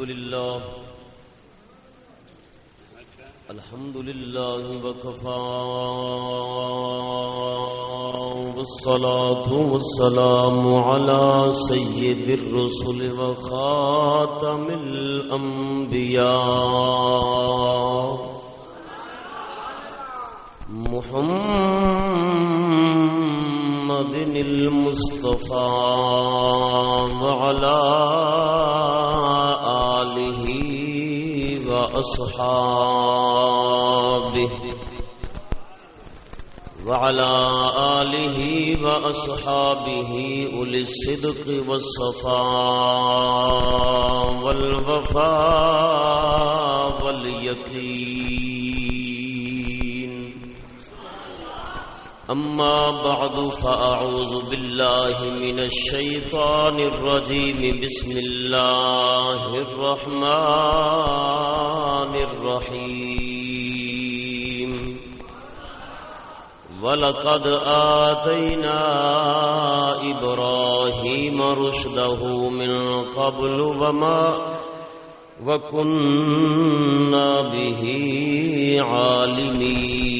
الحمد لله الحمد لله وكفى والصلاة والسلام على سيد الرسل وخاتم الأنبياء محمد المصطفى وأصحابه وعلى آله وأصحابه أولي الصدق والصفاء والوفاء واليقين. أما بعد فأعوذ بالله من الشيطان الرجيم. بسم الله الرحمن الرحيم. ولقد آتينا إبراهيم رشده من قبل وما وكنا به عالمين.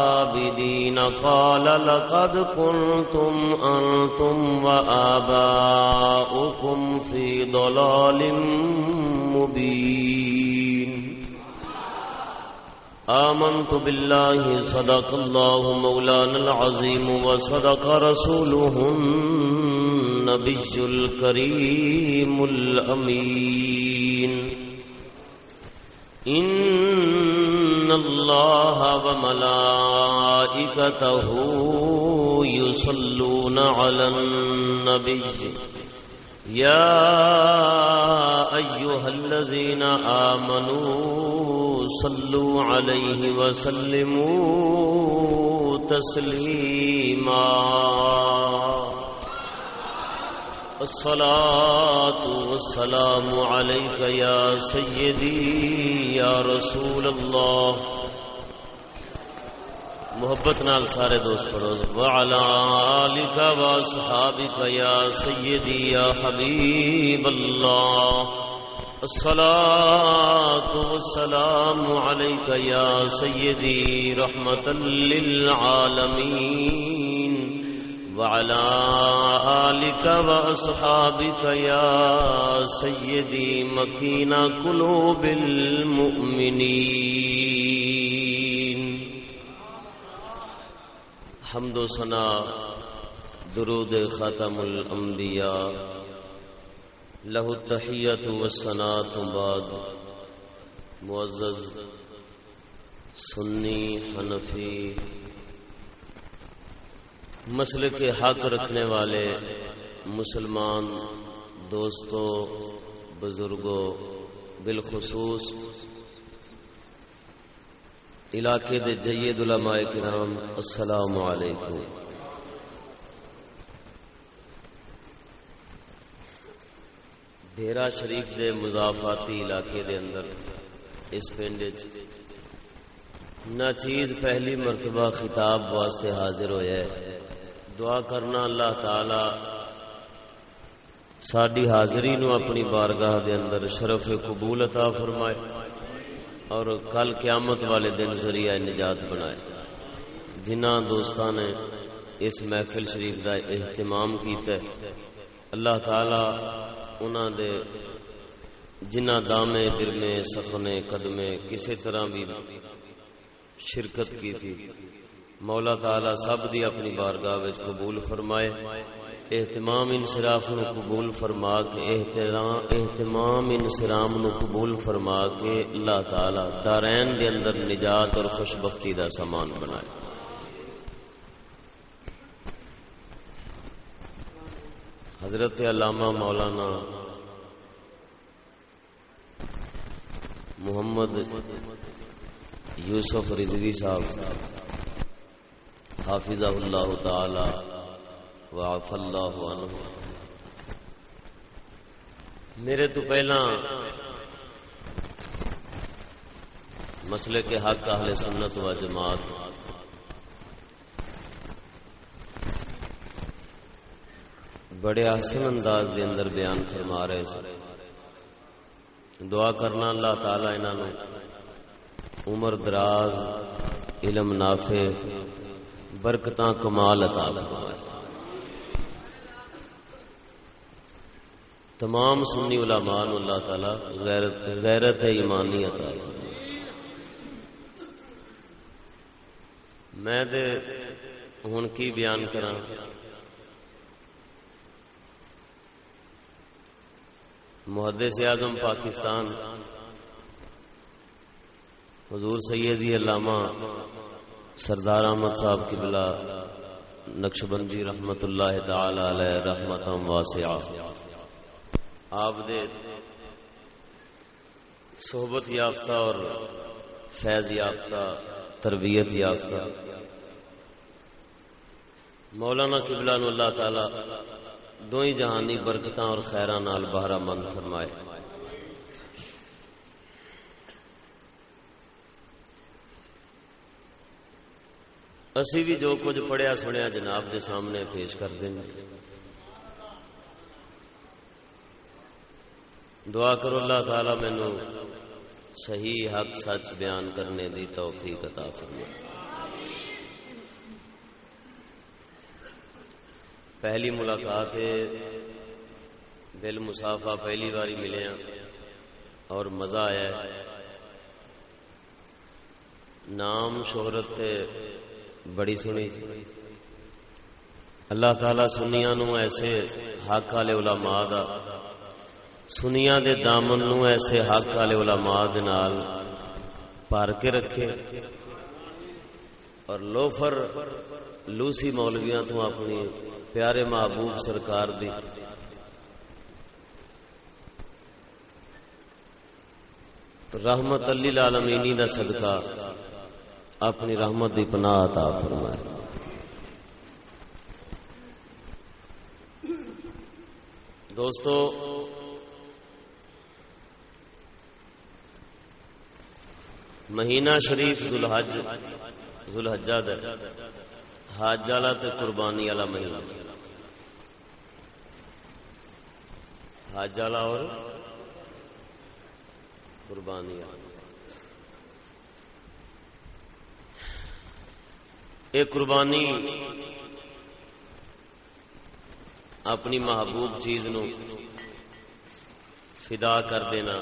قال لقد كنتم أنتم وآباؤكم في ضلال مبين. آمنت بالله صدق الله مولانا العظيم وصدق رسوله النبي الكريم الأمين. الله وملائكته يصلون على النبي. يا أيها الذين آمنوا صلوا عليه وسلموا تسليما. الصلاة والسلام عليك يا سيدي، يا رسول الله. محبت نال سارے دوست پڑھو۔ وعلى آلك واصحابك يا سيدي، يا حبيب الله. الصلاة والسلام عليك يا سيدي، رحمة للعالمين. وعلى آلك وأصحابك يا سيدي مكين قلوب المؤمنين. حمد و ثنا درود خاتم الانبیاء لہ التحیت و ثناء بعد، معزز سنی، حنفی مسئلے کے حق رکھنے والے مسلمان دوستوں، بزرگوں، بالخصوص علاقے دے جید علماء کرام، السلام علیکم۔ ڈیرا شریف دے مضافاتی علاقے دے اندر اس پنڈ نہ چیز پہلی مرتبہ خطاب واسطے حاضر ہویا ہے۔ دعا کرنا اللہ تعالی ساری حاضری نو اپنی بارگاہ دے اندر شرف قبول عطا فرمائے اور کل قیامت والے دن ذریعہ نجات بنائے۔ جنہ دوستان نے اس محفل شریف کا اہتمام کیتا ہے، اللہ تعالی انہاں دے جنہ دامے درمے سخنے، قدمے کسی طرح بھی شرکت کی تھی۔ مولا تعالی سب دی اپنی بارگاہ وچ قبول فرمائے۔ اہتمام انصراف نو قبول فرما کے اہتمام انصرام نو قبول فرما کے اللہ تعالی دارین دے اندر نجات اور خوشبختی دا سامان بنائے۔ حضرت علامہ مولانا محمد یوسف رضوی صاحب۔ حافظ اللہ تعالی وعف اللہ عنہ میرے تو پہلا مسئلے کے حق اہل سنت و جماعت بڑے آسن انداز دے اندر بیان فرما رہے سے دعا کرنا اللہ تعالی انہوں عمر دراز علم نافع برکتاں کمال عطا فرمائے۔ تمام سنی علماء اللہ تعالی غیرت غیرت ایمانی عطا میں دے ہن کی بیان کراں؟ محدث اعظم پاکستان، حضور سیدی علامہ سردار احمد صاحب کی بلا نقش بندی رحمت اللہ تعالی علیہ رحمت واسعہ۔ آپ دے صحبت یافتہ اور فیض یافتہ، تربیت یافتہ۔ مولانا قبلہ اللہ تعالی دو ہی جہانی برکتاں اور خیران نال بہرہ مند فرمائے۔ اسی بھی جو کچھ پڑھیا سنیا جناب کے سامنے پیش کر دیں دعا کرو اللہ تعالی مینو صحیح حق سچ بیان کرنے دی توفیق عطا فرمائے۔ پہلی ملاقات ہے، دل مسافہ پہلی باری ملے ہیں اور مزہ آیا نام، شہرت بڑی سنی۔ اللہ تعالی سنیا نو ایسے حق والے علماء دا سنیا دے دامن نو ایسے حق والے علماء دے نال پار کے رکھے۔ اور لوفر لوسی مولویاں تو اپنی پیارے محبوب سرکار دی۔ رحمت علی العالمینی دا صدقہ۔ اپنی رحمت دی پناہ عطا فرمائے۔ دوستو، مہینہ شریف ذوالحج ذوالحجہ دے۔ حج والا تے قربانی والا مہینہ۔ حج والا اور قربانی والا۔ یہ قربانی اپنی محبوب چیز نو فدا کر دینا،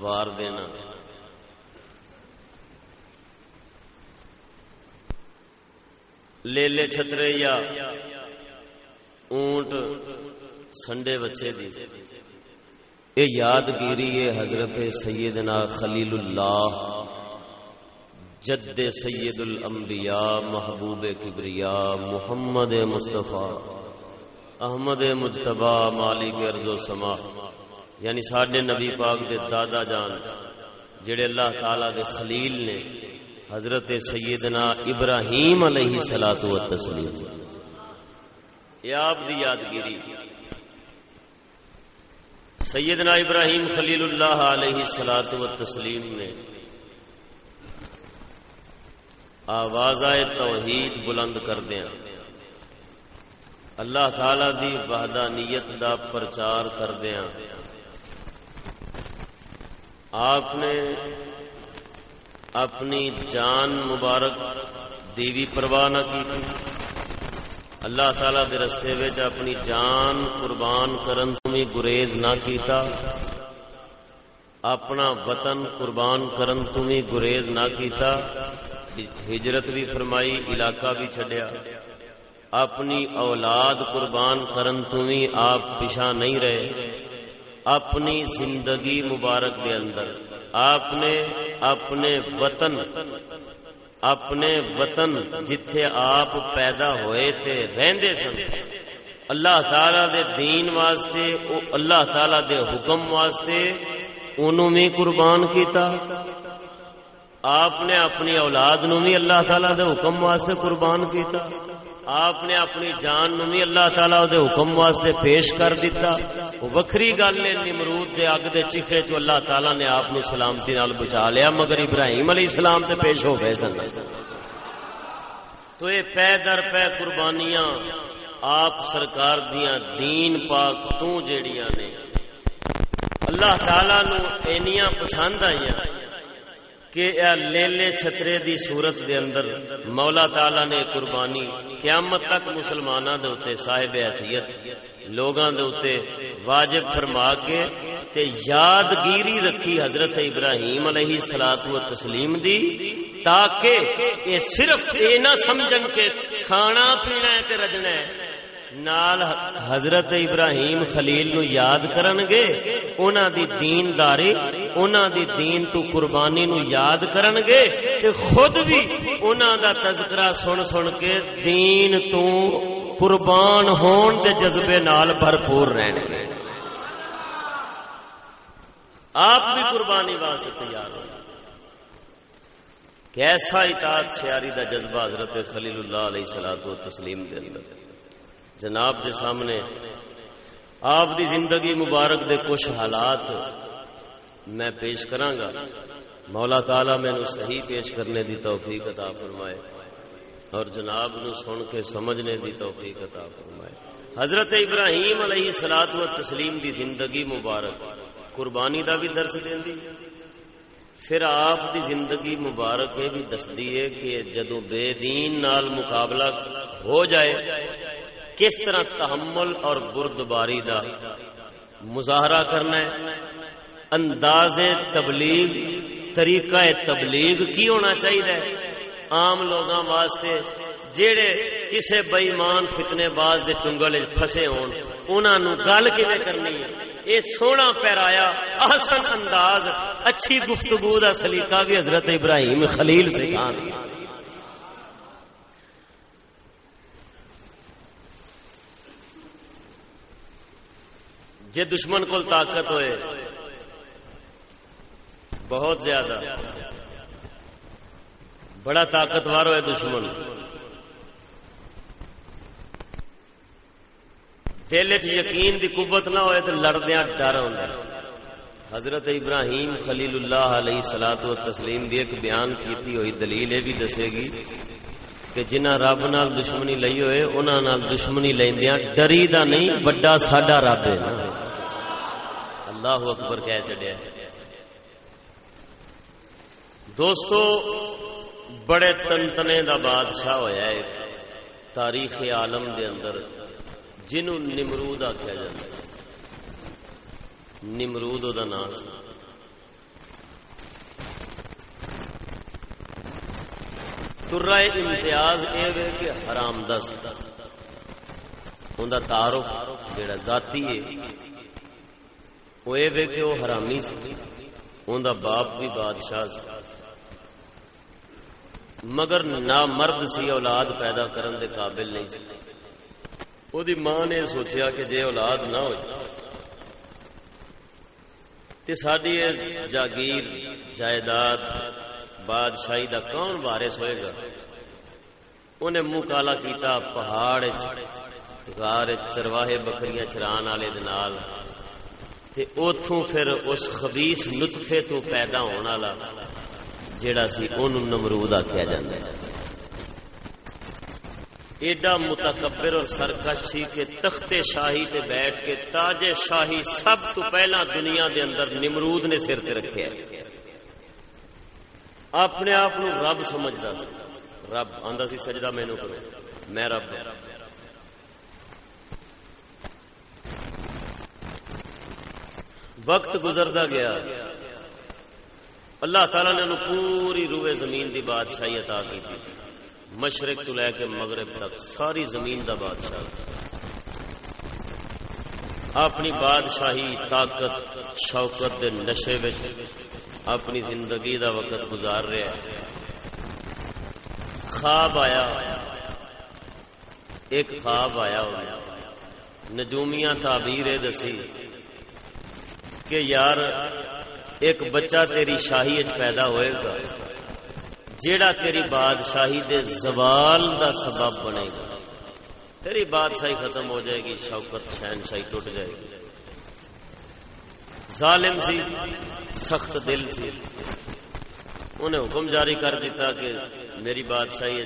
وار دینا۔ لے لے چھترے یا اونٹ سنڈے بچے دی۔ یہ یادگیری ہے حضرت سیدنا خلیل اللہ۔ جد سید الانبیاء محبوب کبریا محمد مصطفیٰ، احمد مجتبا مالک ارض و سما یعنی ساڈے نبی پاک دے دادا جان، جڑے اللہ تعالی دے خلیل نے حضرت سیدنا ابراہیم علیہ سلاۃ و تسلیم یہ آپ دی یادگیری، سیدنا ابراہیم خلیل اللہ علیہ سلاۃ و تسلیم نے آواز توحید بلند کر دیا اللہ تعالی دی وحدانیت دا پرچار کر دیا آپ نے اپنی جان مبارک دیوی پرواہ نہ کی اللہ تعالی دے رستے وچ اپنی جان قربان کرن تو گریز نہ کیتا۔ اپنا وطن قربان کرن تمہیں گریز نہ کیتا، ہجرت بھی فرمائی، علاقہ بھی چھڈیا۔ اپنی اولاد قربان کرن تمہیں آپ پیچھا نہیں رہے۔ اپنی زندگی مبارک کے اندر۔ آپ نے اپنے وطن اپنے وطن جتھے آپ پیدا ہوئے تھے رہندے سن۔ اللہ تعالی دے دین واسطے اللہ تعالی دے حکم واسطے انہوں میں قربان کیتا۔ آپ نے اپنی اولاد نو بھی اللہ تعالی دے حکم واسطے قربان کیتا۔ آپ نے اپنی جان نو بھی اللہ تعالی دے حکم واسطے پیش کر دیتا وہ وکری گل ہے نمرود دے اگ دے چیخے چ اللہ تعالی نے آپ نو سلامتی نال بچا لیا، مگر ابراہیم علیہ السلام تے پیش ہو گئے سن۔ تو یہ پے در پے قربانیاں، آپ سرکار دیاں دین پاک تو جیڑیاں نے اللہ تعالی نو اینیاں پسند آئیاں کہ اے لیلے چھترے دی صورت دے اندر مولا تعالی نے قربانی قیامت تک مسلماناں دے اوتے صاحب حیثیت، لوگاں دے اوتے واجب فرما کے تے یادگیری رکھی حضرت ابراہیم علیہ الصلوۃ و تسلیم دی تاکہ اے صرف اے نہ سمجھن کہ کھانا پینا ہے تے رجنا ہے نال حضرت ابراہیم خلیل نو یاد کرن گے اونا دی دین داری اونا دی دین تو قربانی نو یاد کرن گے کہ خود بھی اونا دا تذکرہ سن سن کے دین تو قربان ہون دے جذبے نال بھرپور رہن گے آپ بھی قربانی واسطے تیار ہو کیسا اطاعت شیاری دا جذبہ حضرت خلیل اللہ علیہ الصلوۃ و تسلیم دے اندر۔ جناب کے سامنے، آپ دی زندگی مبارک دے کچھ حالات میں پیش گا مولا تعالی مینو صحیح پیش کرنے دی توفیق عطا فرمائے اور جناب نو سن کے سمجھنے دی توفیق عطا فرمائے۔ حضرت ابراہیم علیہ سلاد و تسلیم دی زندگی مبارک، قربانی دا بھی درس دی۔ پھر آپ دی زندگی مبارک یہ بھی دستی ہے کہ جدو بے دین نال مقابلہ ہو جائے کس طرح تحمل اور بردباری دا مظاہرہ کرنا ہے؟ انداز تبلیغ، طریقہ تبلیغ کی ہونا چاہیے؟ عام لوگوں واسطے جڑے کسے بئیمان فتنے باز دے چنگل پھسے ہون، انہاں نو گل کیویں کرنی ہے؟ اے سونا پیرایا، احسن انداز، اچھی گفتگو دا سلیقہ بھی حضرت ابراہیم خلیل سے کہا جے دشمن کو طاقت ہوئے، بہت زیادہ۔ بڑا طاقتور ہوئے دشمن۔ دل چ یقین دی قوت نہ ہوئے تو لڑدیا ڈر ہوں حضرت ابراہیم خلیل اللہ علیہ سلاد و تسلیم دی ایک بیان کیتی ہوئی دلیل یہ بھی دسے گی کہ جنہ رب نال دشمنی لئی ہوئے، انہاں نال دشمنی لیندیاں، ڈری دا نہیں بڑا ساڈا رب ہے۔ اللہ اکبر کہہ چڑیا دوستو، بڑے تنتنے دا بادشاہ ہویا ہے، تاریخ عالم دے اندر جنوں نمرود آخیا جاتا نمرود دا نام۔ ترا امتیاز یہ کہ حرام دس۔ ان کا تعارف جڑا ذاتی ہے وہ یہ کہ وہ حرامی سی۔ ان کا باپ بھی بادشاہ سی۔ مگر نہ مرد سی اولاد پیدا کرن دے قابل نہیں سی۔ وہ ماں نے سوچیا کہ جے اولاد نہ ہو ساری جاگیر، جائیداد بادشاہی دا کون وارث ہوئے گا؟ انہیں منہ کالا کیتا پہاڑ غار چرواہے بکریاں چران والے اتوں پھر اس خبیس نطفے تو پیدا ہونے والا جڑا سی ان نمرود آخیا جا ایڈا متکبر اور سرکش سی کہ تخت شاہی تے بیٹھ کے تاج شاہی سب تو پہلا دنیا دے اندر نمرود نے سر تے رکھے اپنے آپ رب سمجھتا رب آتا سی، سجدہ مینو کرو۔ میں رب ہاں۔ وقت گزرتا گیا۔ اللہ تعالی نے پوری روئے زمین دی بادشاہی عطا کی تھی مشرق تو لے کے مغرب تک ساری زمین دا بادشاہ۔ اپنی بادشاہی طاقت، شوکت دے نشے وچ۔ اپنی زندگی دا وقت گزار رہا ہے خواب آیا۔ ایک خواب آیا ہوا نجومیاں تعبیر دسی کہ یار، ایک بچہ تیری شاہی اچ پیدا ہوئے گا، جیڑا تیری بادشاہی دے زوال دا سبب بنے گا۔ تیری بادشاہی ختم ہو جائے گی، شوکت، شہنشاہی ٹوٹ جائے گی۔ ظالم سی، سخت دل سی۔ انہیں حکم جاری کر دیتا کہ میری بادشاہی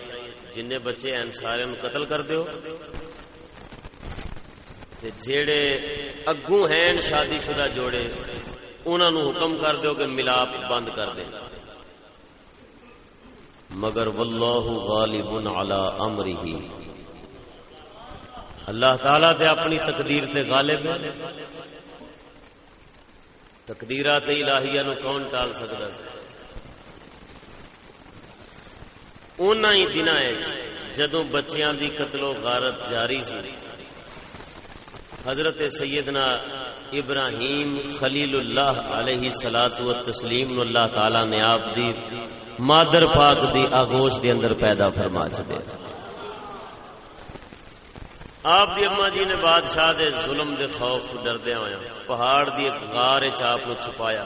جن بچے ہیں، سارے قتل کر دیو۔ جیڑے اگوں ہیں، شادی شدہ جوڑے، انہوں نے حکم کر دیو کہ ملاپ بند کر دیں۔ مگر واللہ غالب علی امرہ۔ اللہ تعالی تے اپنی تقدیر تے غالب ہے۔ تقدیرات الہیہ نو کون ٹال سکتا ہے؟ اونا ہی دن جدو بچیاں دی قتل و غارت جاری سی، حضرت سیدنا ابراہیم خلیل اللہ علیہ سلاد و تسلیم اللہ تعالی نے آپ دی مادر پاک دی آگوش دے اندر پیدا فرما چکے۔ آپ دی اما جی نے بادشاہ دے ظلم دے خوف ڈردیا ہوا ہاں۔ پہاڑ دی ایک غار چاپ کو چھپایا۔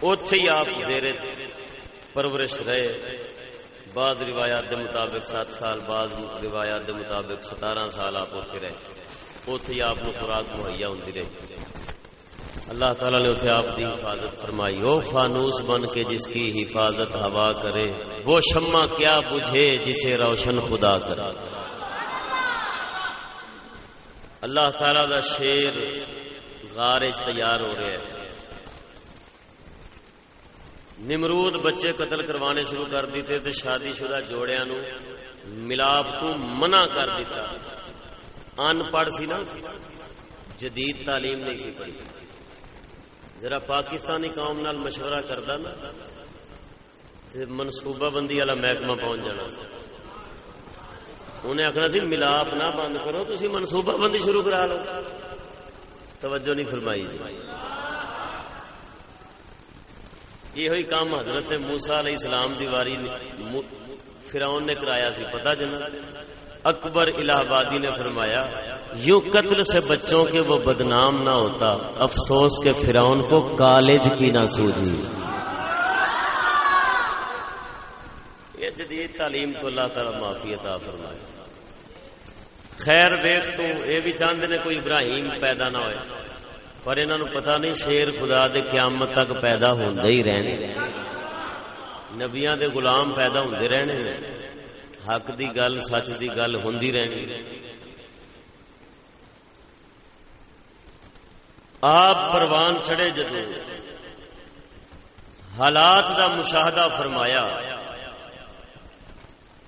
اوتھے ہی آپ زیر پرورش رہے۔ بعض روایات دے مطابق سات سال، بعض روایات دے مطابق ستارہ سال آپ اوتھے رہے۔ اوتھے آپ کو خوراک مہیا ہوں رہی۔ اللہ تعالیٰ نے اتنے آپ کی حفاظت فرمائی۔ وہ فانوس بن کے جس کی حفاظت ہوا کرے، وہ شمع کیا بجھے جسے روشن خدا کرا اللہ تعالی کا شیر غارج تیار ہو رہے ہیں نمرود بچے قتل کروانے شروع کر دیتے تو شادی شدہ جوڑیا نو ملاپ کو منع کر دیتا۔ ان پڑھ سی نا، جدید تعلیم نہیں سی پڑھی۔ ذرا پاکستانی قوم نال مشورہ کرتا نا منصوبہ بندی والا محکمہ پہنچ جانا۔ انہیں آخنا سی ملاپ نہ بند کرو تھی منصوبہ بندی شروع کرا لو۔ توجہ نہیں فرمائی۔ یہ ہوئی کام حضرت موسا علیہ السلام دی واری فراؤن نے کرایا سی پتا جنا اکبر الہ آبادی نے فرمایا، یوں قتل سے بچوں کے وہ بدنام نہ ہوتا، افسوس کے فراؤن کو کالج کی نہ سوجی یہ جدید تعلیم تو اللہ تعالی معافی عطا فرمائے۔ خیر ویخ تو، یہ بھی چاہتے نے کوئی ابراہیم پیدا نہ ہوئے۔ پر انہوں پتا نہیں شیر خدا دے قیامت تک پیدا ہوندے ہی رہنے۔ نبیاں دے غلام پیدا ہوندے رہنے حق دی گل، سچ دی گل ہوندی رہنی۔ آپ پروان چڑھے جدو حالات دا مشاہدہ فرمایا۔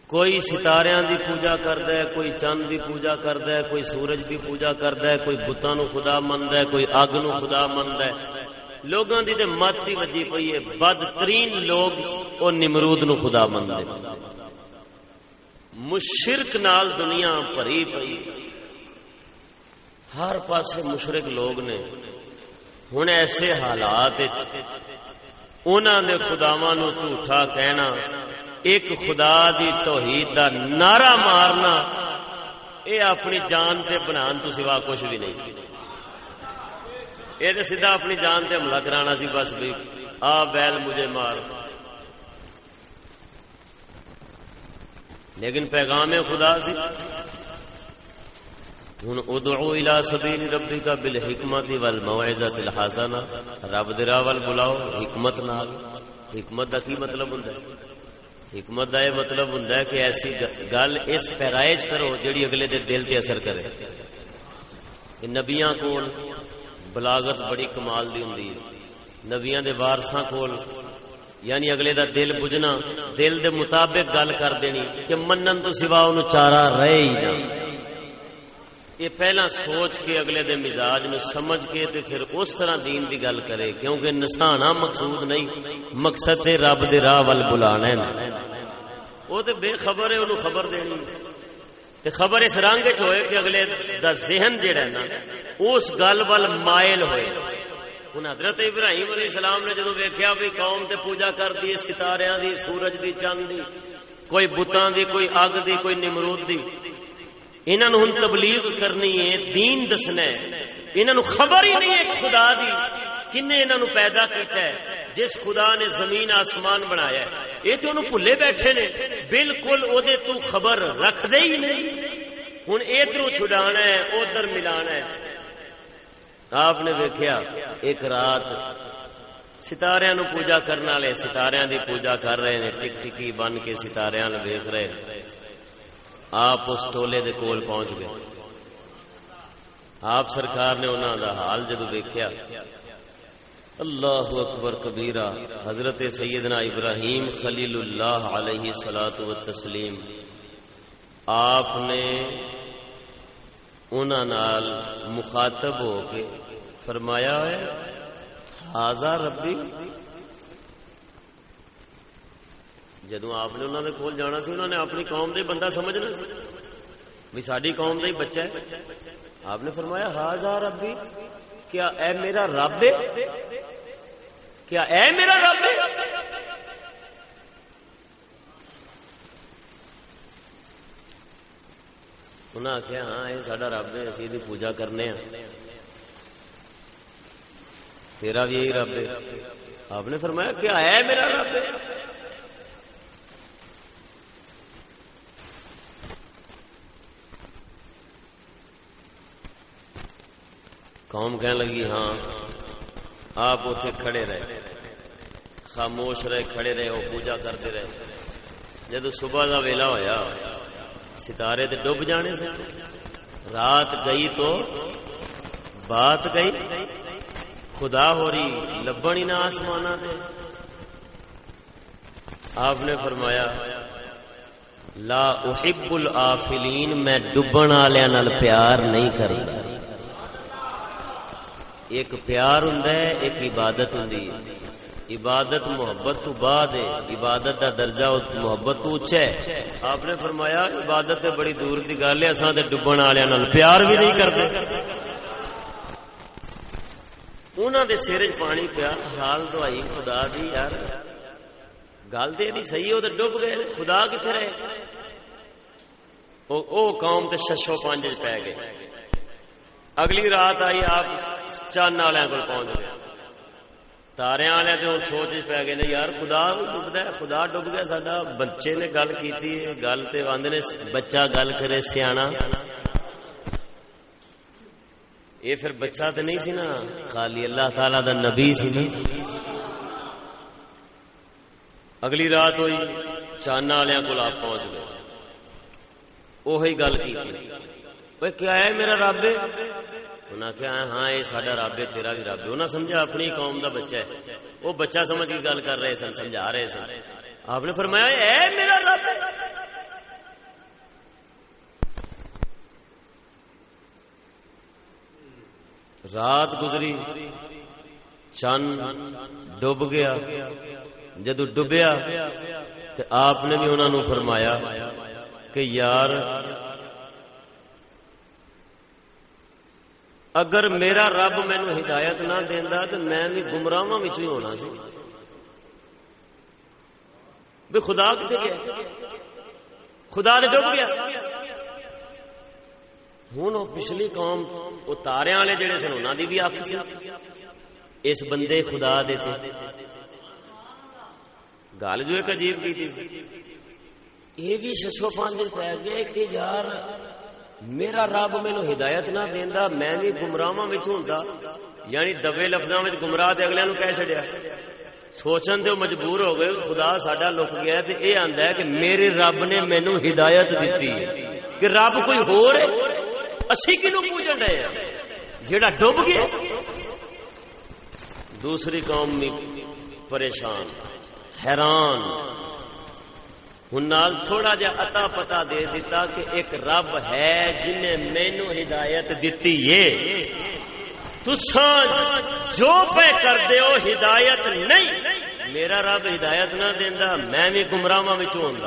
کوئی ستارے دی پوجا کرد ہے، کوئی چند دی پوجا کرد ہے، کوئی سورج دی پوجا کرد ہے، کوئی بتان خدا مند ہے، کوئی اگ نو خدا مند ہے۔ لوگوں دی تے مت ہی وجی پئی ہے۔ بدترین لوگ او نمرود نو خدا مند مشرک نال دنیا بھری پئی ہر پاسے مشرک لوگ نے۔ ہن ایسے حالات انہاں دے خداواں نو جھوٹا کہنا۔ ایک خدا دی توحید دا نعرہ مارنا، اے اپنی جان تے بنان تو سوا کچھ بھی نہیں سی۔ یہ تو سیدھا اپنی جان تے حملہ کرانا سی، بس بھی آ بیل مجھے مار۔ لیکن پیغام خدا سی۔ ہوں ادعو الى سبیل ربک بالحکمت والموعظۃ الحسنہ۔ رب دے ول بلاؤ، حکمت نال۔ حکمت دا کی مطلب ہوندا ہے؟ حکمت کا یہ مطلب ہوں کہ ایسی گل اس پیرائج کرو جیڑی اگلے دے دل تے اثر کرے۔ نبیاں کول بلاغت بڑی کمال دی ہوں نبیاں دے وارساں کول یعنی اگلے دا دل بجنا دل دے مطابق گل کر دینی کہ منن تو سوا انہوں چارہ رہے ہی نہ۔ یہ پہلا سوچ کے اگلے دے مزاج نو سمجھ کے تے پھر اس طرح دین دی گل کرے، کیونکہ نسانا مقصود نہیں، مقصد تے رب دے راہ ول بلانا ہے۔ وہ تے بے خبر ہے، انہوں خبر دینی۔ تے خبر اس رنگ چ ہوئے کہ اگلے دا ذہن جڑا ہے نا، اس گل ول مائل ہوئے۔ ہن حضرت ابراہیم علیہ السلام نے جدوں ویکھیا بھی قوم تے پوجا کردی ہے ستاریاں دی، سورج دی، چاند دی، کوئی بتاں دی، کوئی اگ دی، کوئی نمرود دی انہوں نے ہوں تبلیغ کرنی ہے، دین دسنا ہے۔ انہوں خبر ہی نہیں ہے خدا دی کن انہوں پیدا کیتا ہے، جس خدا نے زمین آسمان بنایا ہے۔ یہ تو انہوں بھلے بیٹھے نے، بالکل او دے تو خبر رکھ دے ہی نہیں۔ ہوں ادھر چھڑانا ہے ادھر ملانا ہے۔ آپ نے دیکھا ایک رات ستارے نو پوجا کرنے والے ستارے دی پوجا کر رہے ہیں ٹک ٹکی بن کے ستارے ویخ رہے آپ اس ٹولے دے کول پہنچ گئے۔ آپ سرکار نے انہوں دا حال جدو دیکھا اللہ اکبر کبیرہ، حضرت سیدنا ابراہیم خلیل اللہ علیہ سلاۃ و تسلیم آپ نے انہوں مخاطب ہو کے فرمایا ہے حاضر ربی جدو آپ نے انہوں نے کول جانا سی انہوں نے اپنی قوم دے بندہ سمجھنا بھی ساری قوم کا ہی بچہ ہے آپ نے فرمایا ہاضا ربی کیا اے میرا رب ہے کیا اے میرا رب ہے انہیں آخیا ہاں یہ سا رب ہے اسی دی پوجا کرنے ہیں تیرا بھی یہی رب ہے آپ نے فرمایا کیا ہے میرا رب ہے قوم کہنے لگی ہاں آپ اتے کھڑے رہے۔ خاموش رہے، کھڑے رہے، وہ پوجا کرتے رہے۔ جدو صبح کا ویلا ہوا ستارے تو ڈب جانے سے۔ رات گئی تو بات گئی۔ خدا ہو رہی، لبن ہی نہ آسمان آپ نے فرمایا، لا احب الافلین میں ڈبن والے پیار نہیں کرتا۔ ایک پیار ہوں ایک عبادت ہوں عبادت محبت تو بعد ہے عبادت دا درجہ محبت تو اچھا ہے۔ آپ نے فرمایا عبادت تے بڑی دور دی گل ہے اساں تے ڈبن والےاں نال پیار بھی نہیں کرتے انہاں دے سر پانی پیا۔ حال دوائی خدا دی یار۔ گل تے نہیں صحیح او تے ڈب گئے۔ خدا کتے رہے؟ او, او قوم تے ششو پانچ پی گئے۔ اگلی رات آئی آپ چند والے کو پہنچ گئے۔ تارے والے تو سوچ پی گئے یار خدا ڈبد خدا ڈب گیا سا بچے نے گل کی گل تو آدھے نے بچہ گل کرے سیا یہ پھر بچہ تو نہیں سی نا، خالی اللہ تعالی دا نبی سی نا۔ اگلی رات ہوئی چانا والوں کو آپ پہنچ گئے۔ وہی گل کی وہ کیا ہے میرا رب انہیں کیا ہاں یہ سڈا رب ہے تیرا بھی رب ہے انہیں سمجھا اپنی قوم دا بچہ ہے وہ بچہ سمجھ کے گل کر رہے سن سمجھا رہے سن آپ نے فرمایا اے میرا رب رات گزری چند ڈب گیا جدو ڈبیا تو آپ نے بھی انہوں نے فرمایا کہ یار اگر میرا رب مینو ہدایت نہ دینا تو میں بھی گمراہ ہی ہونا سی۔ بھی خدا کتنے گیا۔ خدا نے ڈب گیا۔ ہوں پچھلی قوم وہ تارے والے جڑے سن انہوں کی بھی آخ سی۔ اس بندے خدا دے گل جو ایک عجیب کی تھی یہ بھی ششو پانچ پی گیا کہ یار میرا رب مینو ہدایت نہ دینا میں بھی یعنی گمراہ ہوں یعنی دبے لفظوں میں گمراہ اگلے نو کہہ چڑیا سوچن تو مجبور ہو گئے، خدا ساڈا لک گیا تے اے آندا ہے کہ میرے رب نے مینو ہدایت دیتی ہے۔ کہ رب کوئی ہو رہے اسی کنو پوجن رہے ہیں۔ جڑا ڈب گیا دوسری قوم میں پریشان، حیران۔ ہوں تھوڑا جا اتا پتا دے دیتا کہ ایک رب ہے جن مینو ہدایت دیتی ہے۔ جو پہ کر دے ہو ہدایت نہیں۔ میرا رب ہدایت نہ دینا میں بھی گمراہ ہوں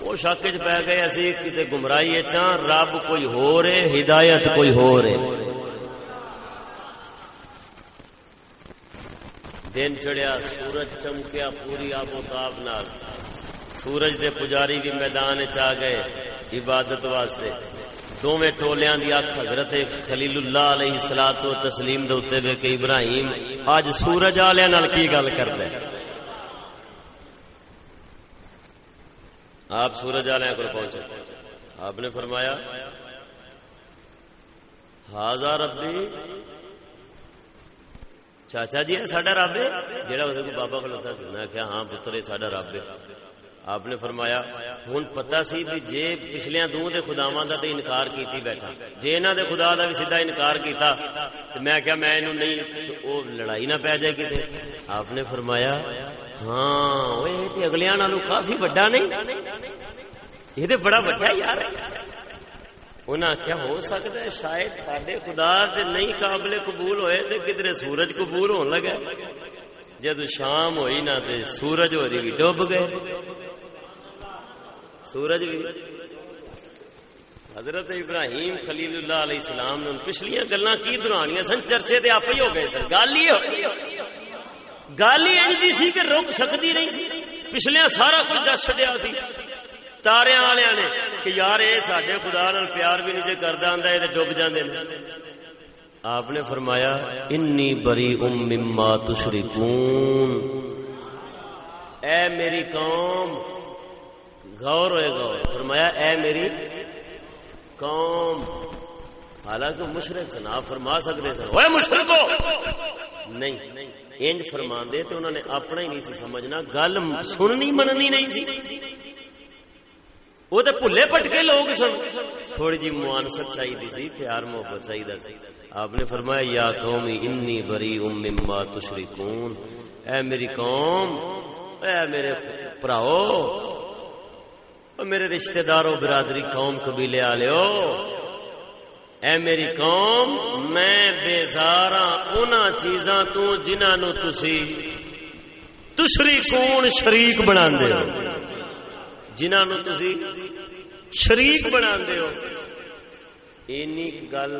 وہ شک چ پی گئے اسی کتنے گمراہی چاہ ہاں، رب کوئی ہو رہے ہدایت کوئی ہو رہے دن چڑیا سورج چمکیا پوری آب و تاب نال۔ سورج دے پجاری بھی میدان چ گئے، عبادت واسطے۔ دونوں ٹولیاں دی اکھ حضرت خلیل اللہ علیہ الصلوۃ و تسلیم دے اوتے وے کہ ابراہیم اج سورج والے نال کی گل کردا ہے؟ آپ سورج والے کو پہنچے۔ آپ نے فرمایا ہاضا ربی چاچا جی ہے ساڈا رب ہے؟ جہاں وہ بابا کھلوتا میں کیا ہاں پتر، یہ ساڈا رب ہے۔ آپ نے فرمایا ہوں پتا سی بھی جے پچھلیا دوں دے خداواں دا تے انکار کیتی بیٹھا۔ جے انہاں دے خدا دا بھی سیدھا انکار کیتا، تے میں کیا میں اینو نہیں تو او لڑائی نہ پے جائے کتے آپ نے فرمایا ہاں اوے تے اگلیاں نالوں کافی بڑا نہیں۔ یہ تے بڑا بڑا یار انہاں کیا ہو سکتا ہے شاید ساڈے خدا تے نہیں قابل قبول ہوئے تے کدھر سورج قبول ہون لگا جد شام ہوئی نا تے سورج ہو رہی ڈوب گئے۔ سورج بھی۔ حضرت ابراہیم خلیل اللہ علیہ السلام نے پچھلیاں گلا کی دورانیاں سن، چرچے تے آپ ہی ہو گئے سن۔ گل ہی گل ہی ایجی سی کہ روک سکتی نہیں سی۔ پچھلیا سارا کچھ دس چڈیا سی۔ تارے والے نے کہ یار یہ سڈے خدا نال پیار بھی نہیں کرتا آتا یہ ڈب جاندے آپ نے فرمایا انی بری ام مما تشرکون اے میری قوم غور ہوئے غور، فرمایا، اے میری قوم، حالانکہ مشرق سنا فرما سکتے سن۔ وہ مشرق نہیں، انج فرما دے تو انہوں نے اپنا ہی نہیں سی سمجھنا، گل سننی مننی نہیں سی۔ وہ تو بھلے پٹکے لوگ سن۔ تھوڑی جی موانست چاہیے سی پیار محبت چاہیے سی۔ آپ نے فرمایا، یا قومی، انی بری ام مما تشرکون۔ اے میری قوم، اے میرے پراؤ میرے رشتہ داروں، برادری، قوم، قبیلے والے اے میری قوم، میں بےزارا ہاں، ان چیزاں تو جنہوں تسی تشری کون شریک بنا جنہوں تسی شریک بنا اینی گل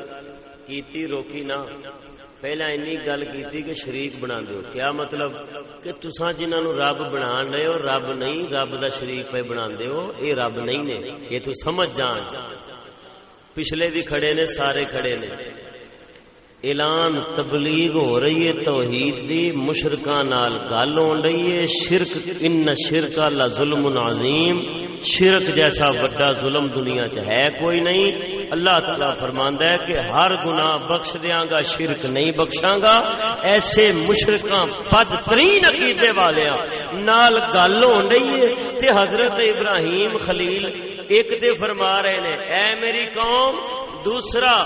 کیتی روکی نہ۔ پہلا اینی گل کی کہ شریک بنا دیو کیا مطلب کہ تسا جنہوں نو رب بنا رہے ہو، رب نہیں، رب دا شریک پہ بنا ہو، اے رب نہیں نے۔ یہ تو سمجھ جان۔ پچھلے بھی کھڑے نے، سارے کھڑے نے۔ اعلان تبلیغ ہو رہی ہے، توحید دی، مشرکاں نال گل ہو رہی ہے۔ شرک، ان شرک اللہ ظلم عظیم۔ شرک جیسا بڑا ظلم دنیا چ ہے کوئی نہیں۔ اللہ تعالی فرماندا ہے کہ ہر گناہ بخش دیاں گا، شرک نہیں بخشاں گا۔ ایسے مشرکاں بدترین عقیدے والیاں نال گل ہو رہی ہے۔ تے حضرت ابراہیم خلیل ایک تے فرما رہے نے، اے میری قوم، دوسرا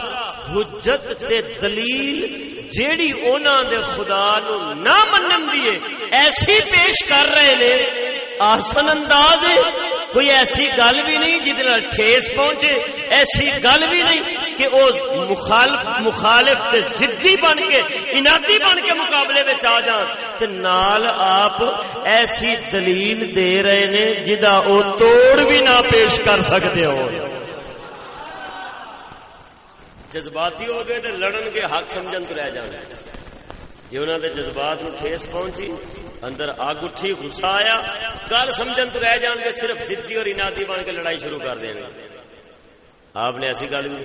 حجت تے دلیل دلیل جیڑی اونا دے خدا نو نہ منن دیئے ایسی پیش کر رہے نے۔ آسن انداز کوئی ایسی گل بھی نہیں جہد ٹھیس پہنچے۔ ایسی گل بھی نہیں کہ وہ مخالف مخالف تے ضدی بن کے انادی بن کے مقابلے میں آ جان۔ تے نال آپ ایسی دلیل دے رہے نے جدا وہ توڑ بھی نہ پیش کر سکتے ہو۔ جذباتی ہو گئے تو لڑن کے حق سمجھن تو رہ جانا جی انہوں نے جذبات نو ٹھیس پہنچی، اندر آگ اٹھی، غصہ آیا، گل سمجھن تو رہ جان گے، صرف جدی اور انادی بن کے لڑائی شروع کر دیں گے۔ آپ نے ایسی گل نہیں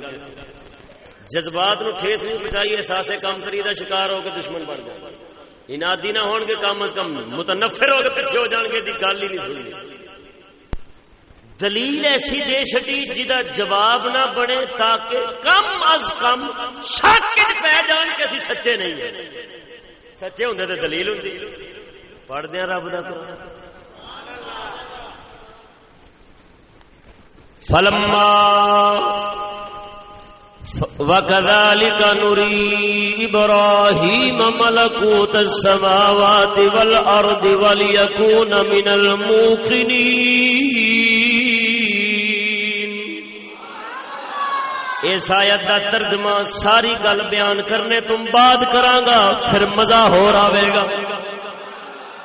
جذبات نو ٹھیس نہیں پہنچائی، احساس کام کری کا شکار ہو کے دشمن بن جائے انادی نہ ہون گے، کم از کم متنفر ہو کے پیچھے ہو جان گے گل ہی نہیں سنی دلیل ایسی دے چی جہاں جواب نہ بنے تاکہ کم از کم شک پہ جان کے اسی سچے نہیں ہیں۔ سچے ہوں تو دلیل ہوں پڑھ دیا رب کا فلما وكذلك نري إبراهيم ملكوت السماوات والأرض وليكون من الموقنين۔ اس آیت کا ترجمہ ساری گل بیان کرنے تم بعد کرانگا پھر مزہ ہو رہے گا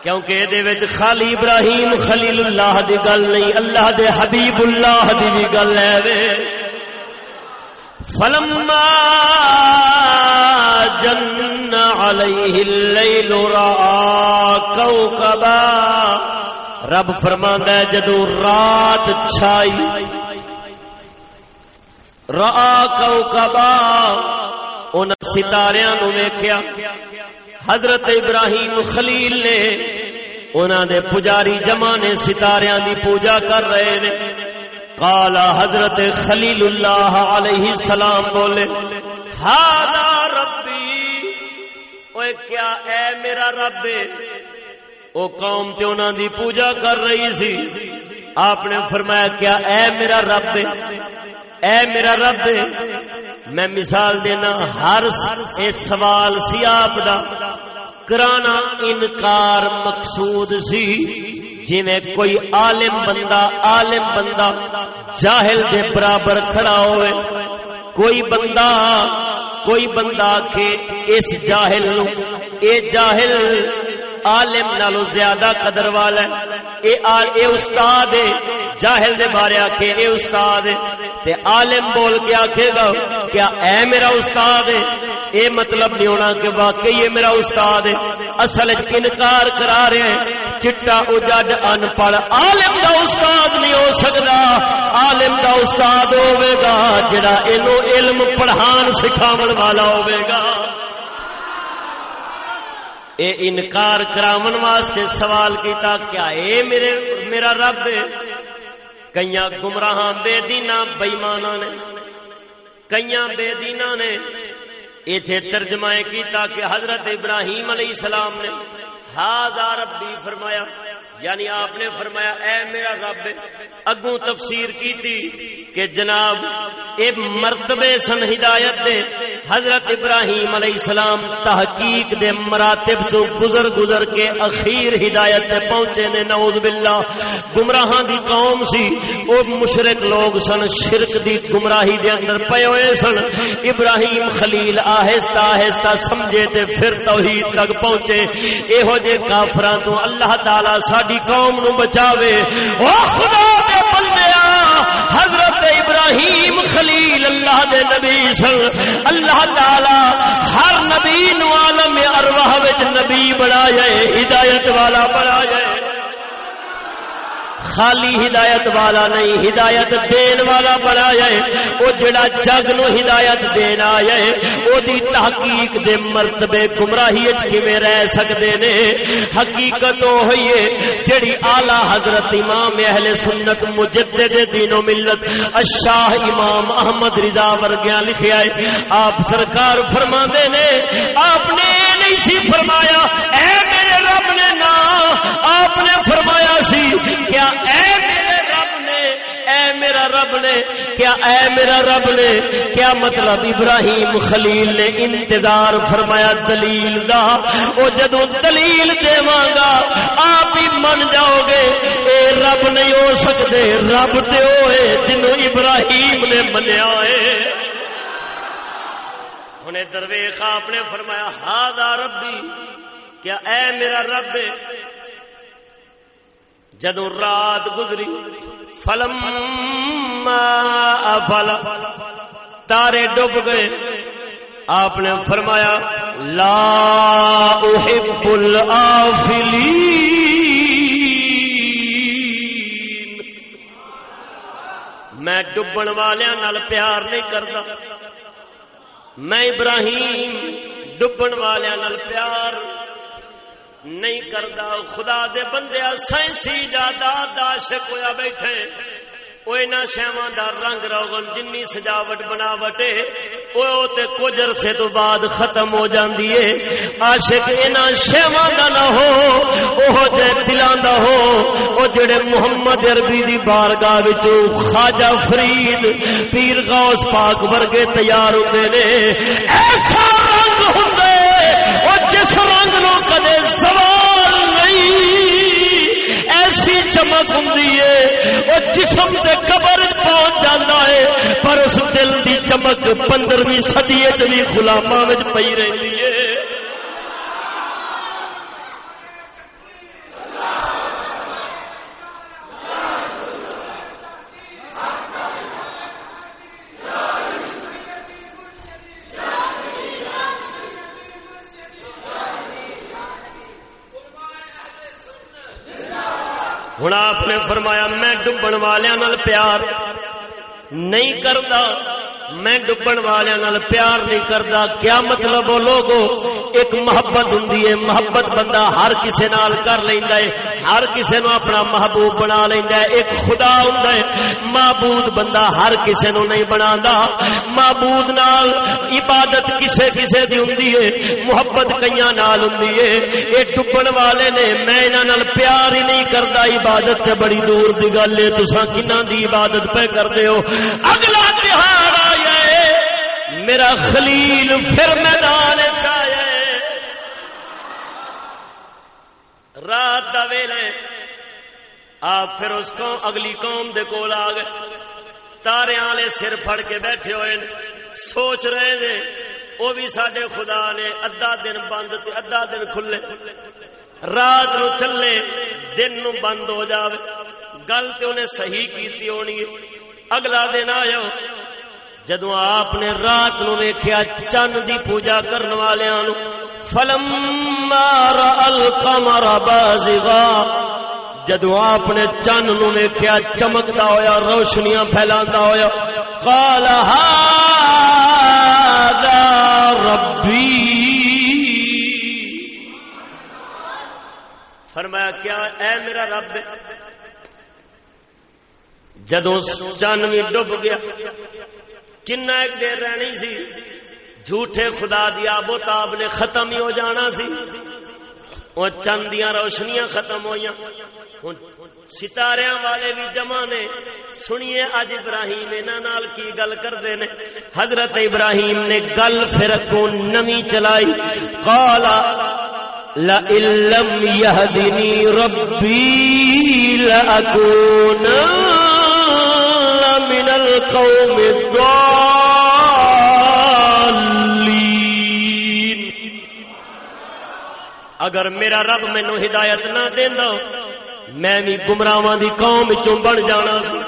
کیونکہ دے یہ خالی ابراہیم خلیل اللہ دی گل نہیں، اللہ دے حبیب اللہ دی بھی گل ہے۔ فلما جن علیہ اللیل را کوکبا رب فرماندا ہے، جدو رات چھائی را کوکبا ان ستاریاں نو ویکھیا۔ حضرت ابراہیم خلیل نے، انہاں دے پجاری جمع نے ستاریاں دی پوجا کر رہے نے۔ قال حضرت خلیل اللہ علیہ السلام بولے ہادا ربی اوے کیا اے میرا رب او قوم تے انہاں دی پوجا کر رہی سی۔ آپ نے فرمایا، کیا اے میرا رب، اے میرا رب، میں مثال دینا، ہر اے سوال سی آپ دا۔ کرانا انکار مقصود سی جی کوئی عالم بندہ عالم بندہ جاہل دے برابر کھڑا ہوئے۔ کوئی بندہ کوئی بندہ کے اس جاہل اے جاہل عالم نالو زیادہ قدر والا ہے۔ اے آل، اے استاد ہے۔ جاہل دے بارے آکھے، اے استاد ہے۔ تے عالم بول کے آکھے گا، کیا اے میرا استاد ہے؟ اے مطلب نہیں ہونا کہ واقعی یہ میرا استاد ہے۔ اصل وچ انکار کرا رہے ہیں۔ چٹا اجڈ ان پڑھ عالم دا استاد نہیں ہو سکتا عالم دا استاد ہوے گا، جڑا اینو علم پڑھان سکھاون والا ہوے گا۔ اے انکار کرامن واسطے سوال کیتا کیا اے میرے میرا رب؟ کئی گمراہ بے دینا بےمانا نے کئی بے دینا نے ایتھے ترجمہ کیتا کہ حضرت ابراہیم علیہ السلام نے ہاضا ربی فرمایا یعنی آپ نے فرمایا، اے میرا رب، اگوں تفسیر کی تھی کہ جناب اے مرتبے سن ہدایت دے حضرت ابراہیم علیہ السلام تحقیق دے مراتب تو گزر گزر کے اخیر ہدایت تے پہنچے نے۔ نعوذ باللہ، گمراہاں دی قوم سی، او مشرک لوگ سن، شرک دی گمراہی دے اندر پئے ہوئے سن۔ ابراہیم خلیل آہستہ آہستہ سمجھے تے پھر توحید تک پہنچے۔ اے ہو جے کافراں تو اللہ تعالی قوم نو بچاوے۔ او خدا دے بندیا حضرت ابراہیم خلیل اللہ دے نبی سن۔ اللہ تعالی ہر نبی نو عالم ارواح وچ نبی بنا جائے ہدایت والا بنا جائے خالی ہدایت والا نہیں، ہدایت دین والا بنا جائے وہ جڑا جگ نو ہدایت دینا آئے او دی تحقیق دے مرتبے گمراہی کیویں رہ سکدے نے؟ حقیقت او ہوئی ہے، جڑی اعلی حضرت امام اہل سنت مجدد دین و ملت الشاہ امام احمد رضا ورگیاں لکھیا ہے۔ آپ سرکار فرماندے نے، آپ نے نہیں سی فرمایا، اے میرے رب نے نا، آپ نے فرمایا سی، کیا اے میرے رب نے، اے میرا رب نے، کیا اے میرا رب نے، کیا مطلب ابراہیم خلیل نے انتظار فرمایا دلیل دا؟ او جدو دلیل دیواں گا، آپ ہی من جاؤ گے، اے رب نہیں ہو سکتے، رب تے ہوئے، جنوں ابراہیم نے منیا ہے۔ انہیں درویخ آپ نے فرمایا ہاں ربی کیا اے میرا رب جدو رات گزری فلم فل تارے ڈب گئے۔ آپ نے فرمایا، لا احب الافلین میں ڈبن والوں نال پیار نہیں کرتا۔ میں ابراہیم ڈبن والوں نال پیار نہیں کردا، خدا دے بندے سائنسی ایجادات دا عاشق ہویا بیٹھے۔ وہ انہاں شیواں دا رنگ روغن، جنی سجاوٹ بناوٹ تے کچھ عرصے تو بعد ختم ہو جاندی ہے عاشق انہاں شیواں دا نہ ہو اوہ جے دلاں دا ہو۔ او جڑے محمد عربی دی بارگاہ وچوں خواجہ فرید پیر غوث پاک ورگے تیار ہوندے نے ایسا رنگ ہوندے او جس رنگ نو کدے زوال نہیں۔ ایسی چمک ہوں وہ جسم سے قبر پہنچ جاتا ہے، پر اس دل کی چمک پندرہویں سدی بھی گلاما پی رہی ہے۔ ہوں آپ نے فرمایا میں ڈبن والوں پیار نہیں کرتا، میں ڈبن والے پیار نہیں کرتا۔ کیا مطلب وہ لوگو؟ ایک محبت ہوں محبت بندہ ہر کسی نال کر لینا ہے، ہر کسی نو اپنا محبوب بنا لینا ہے۔ ایک خدا ہوں معبود بندہ ہر کسی نو نہیں بنا معبود نال عبادت کسے کسے دی ہوں محبت کئی نال ہوں یہ ڈبن والے نے، میں انہوں پیار ہی نہیں کرتا، عبادت سے بڑی دور کی گل ہے۔ تصا کنہ دی عبادت پہ کرتے ہو؟ اگلا تہار میرا خلیل پھر میدان رات دا ویلے آپ پھر اس کو اگلی قوم دے کول آ گئے۔ تارے والے سر پھڑ کے بیٹھے ہوئے سوچ رہے نے وہ بھی سڈے خدا نے ادھا دن بند ادھا دن کھلے۔ رات نو چلے، دن نو بند ہو جاوے۔ گل تو انہیں صحیح کیتی ہونی اگلا دن آیا جدو آپ نے رات نو ویخیا چند دی پوجا کرن کرنے والوں فلم مارا القمر بازغا۔ جدو آپ نے چند نو ویخیا چمکتا ہویا، روشنیاں پھیلا ہویا، قال هذا ربی۔ فرمایا، کیا اے میرا رب؟ جدو چند بھی ڈب گیا۔ کنا ایک دیر رہنی سی۔ جھوٹے خدا دیا بو تاب نے ختم ہی ہو جانا سی۔ وہ چندیاں روشنیاں ختم ہوئی ستارے والے بھی جمع نے۔ سنیے اج ابراہیم نال کی گل کرتے نے۔ حضرت ابراہیم نے گل پھر کو نمی چلائی۔ کالا لم يهدني ربي لأكون القوم الضالين۔ اگر میرا رب مینو ہدایت نہ دینا میں بھی گمراہ دی قوم چوں بن جانا سی۔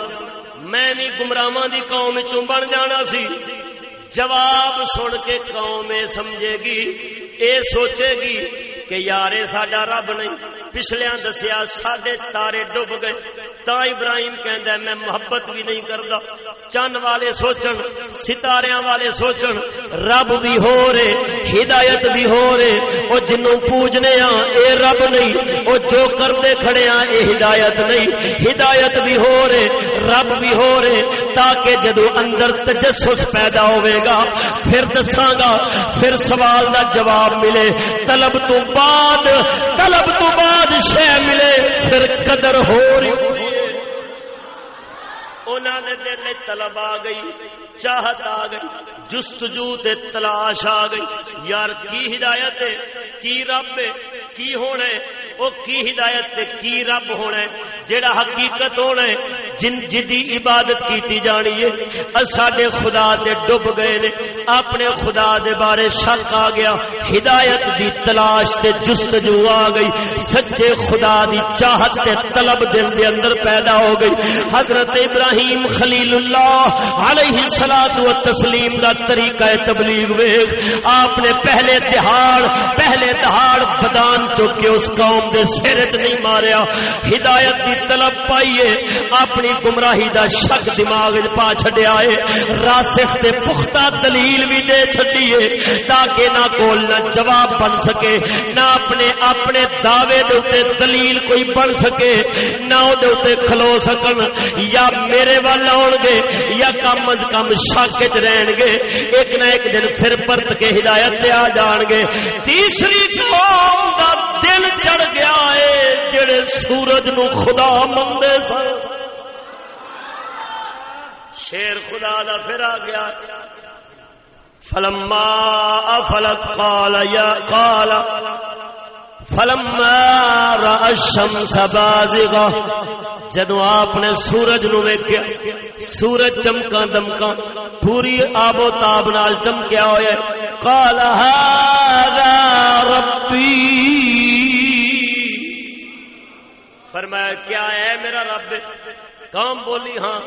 میں بھی گمراہ دی قوم چوں بن جانا سی۔ جواب سن کے قوم سمجھے گی اے سوچے گی کہ یارے ساڈا رب نہیں۔ پچھلیا دسیا سڈے تارے ڈب گئے۔ تا ابراہیم کہندا ہے، میں محبت بھی نہیں کرتا چند والے سوچن ستارے والے سوچن، رب بھی ہو رہے، ہدایت بھی ہو رہے۔ وہ جنوں پوجنے ہاں اے رب نہیں۔ وہ جو کرتے کھڑے ہاں اے ہدایت نہیں۔ ہدایت بھی ہو رہے، رب بھی ہو رہے۔ تاکہ جدو اندر تجسس پیدا ہوئے گا، پھر دساں گا، پھر سوال دا جواب ملے۔ طلب تو بعد، طلب تو بعد شہ ملے، پھر قدر ہو رہی۔ انہوں نے دل طلب آ گئی، چاہت آ گئی، جستجو تے تلاش آ گئی۔ یار، کی ہدایت ہے؟ کی رب ہے؟ کی ہونا ہے؟ وہ کی ہدایت تے کی رب ہونا ہے؟ جیڑا حقیقت ہونا ہے، جن جدی عبادت کیتی جانی ہے ساڈے خدا دے ڈب گئے نے، اپنے خدا دے بارے شک آ گیا۔ ہدایت دی تلاش تے جستجو آ گئی۔ سچے خدا دی چاہت تے طلب دل دے اندر پیدا ہو گئی۔ حضرت ابراہیم ابراہیم خلیل اللہ علیہ الصلوۃ والتسلیم دا طریقہ تبلیغ ویکھ۔ آپ نے پہلے تہاڑ پہلے تہاڑ بدان چک کے اس قوم دے سر چ نہیں ماریا۔ ہدایت کی طلب پائیے۔ اپنی گمراہی دا شک دماغ پا چڈیا ہے۔ راسخ تے پختہ دلیل بھی دے چڈیے تاکہ نہ کول نہ جواب بن سکے، نہ اپنے اپنے دعوے دے دلیل کوئی بن سکے، نہ وہ کھلو سکن۔ یا میرے وال آؤ گے یا کم از کم شک چ رہن گے ایک نہ ایک دن پھر پرت کے ہدایت آ جان گے تیسری قوم دا دل چڑھ گیا ہے جڑے سورج نو خدا مندے سن۔ شیر خدا دا پھر آ گیا۔ فلما افلت قال یا قال فلما را الشمس بازغا جدو آپ نے سورج نو ویکھیا، سورج چمکا دمکا پوری آب و تاب نال چمکیا ہوئے قال هذا ربی. فرمایا، کیا ہے میرا رب؟ کام بولی ہاں.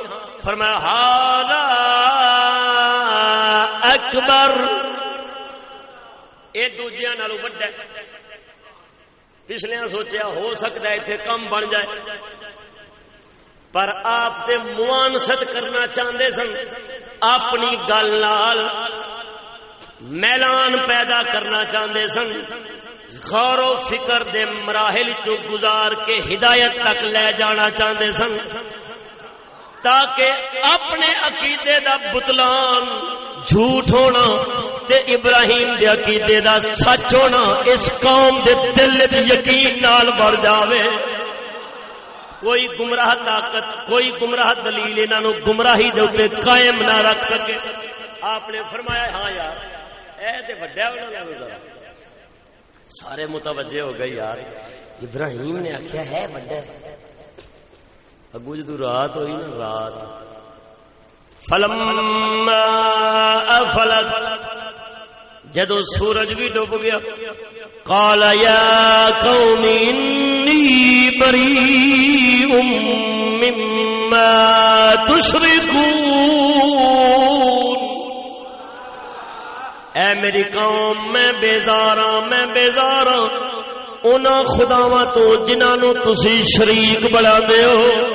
فرمایا هذا اکبر. اے دوجیاں نالوں بڑا پچھلے سوچیا ہو سکتا ہے اتنے کم بن جائے۔ پر آپ سے موانست کرنا چاہتے سن، اپنی گل نال میلان پیدا کرنا چاہتے سن۔ غور و فکر دے مراحل چو گزار کے ہدایت تک لے جانا چاہتے سن۔ تاکہ اپنے عقیدے دا بتلان جھوٹ ہونا تے ابراہیم دے عقیدے دا سچ ہونا اس قوم دے دل یقین نال بڑھ جاوے۔ کوئی گمراہ طاقت، کوئی گمراہ دلیل انہاں نو گمراہی دے اوپر قائم نہ رکھ سکے۔ آپ نے فرمایا ہاں یار، اے تے وڈیا ہونا سارے متوجہ ہو گئے یار، ابراہیم نے آخیا ہے وڈا اگو جدو رات ہوئی نا، رات۔ فلما افلت، جدو سورج بھی ڈوب گیا، قال، یا قوم، انی بریء مما تشركون اے میری قوم، میں بیزاراں میں بیزاراں انہاں خداواں تو، جنہاں نو تسی شریک بنا دیو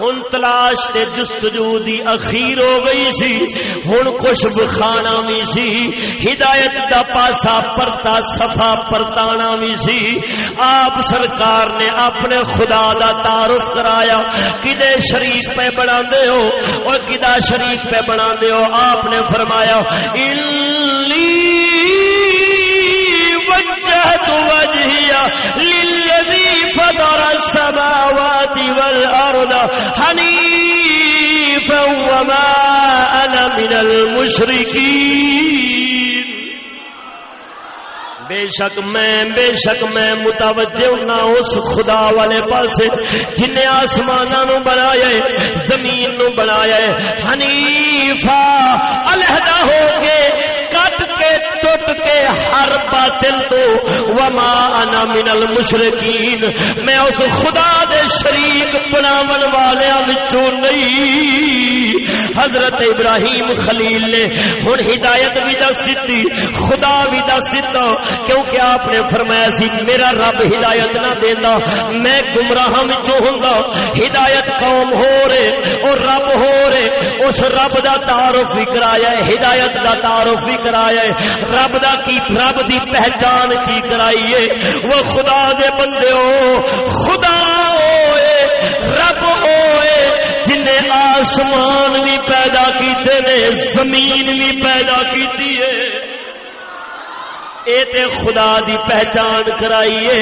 ہن تلاش تے جستجو دی اخیر ہو گئی سی۔ ہن کچھ بخانا بھی سی۔ ہدایت دا پاسا پرتا، صفا پرتانا بھی سی۔ آپ سرکار نے اپنے خدا دا تعارف کرایا۔ کدے شریف پہ بنا دے ہو اور کدا شریف پہ بنا دے ہو، آپ نے فرمایا الی وجهت وجهي للذي فطر السماوات والأرض حنيفا وما أنا من المشركين. بے شک میں بے شک میں متوجہ ہونا اس خدا والے پاس جن آسمان نو بنایا زمین نو بنایا حنیفا علیحدہ ہو کے کٹ کے ہر باطل تو وما انا من المشرکین۔ میں اس خدا دے شریک بناون والےاں وچوں نہیں۔ حضرت ابراہیم خلیل نے ہن ہدایت بھی دس دتی، خدا بھی دس دتا، کیونکہ آپ نے فرمایا سی، میرا رب ہدایت نہ دینا میں گمراہ وچوں ہوندا۔ ہدایت قوم ہو رہے اور رب ہو رہے، اس رب دا تعارف بھی کرایا ہدایت دا تعارف بھی کرایا ہے۔ رب دا کی رب دی پہچان کی کرائی ہے وہ خدا دے بندے ہو، خدا ہوئے، رب ہوئے جن نے آسمان بھی پیدا کیتے نے، زمین بھی پیدا کیتی ہے۔ اے تے خدا دی پہچان کرائیے۔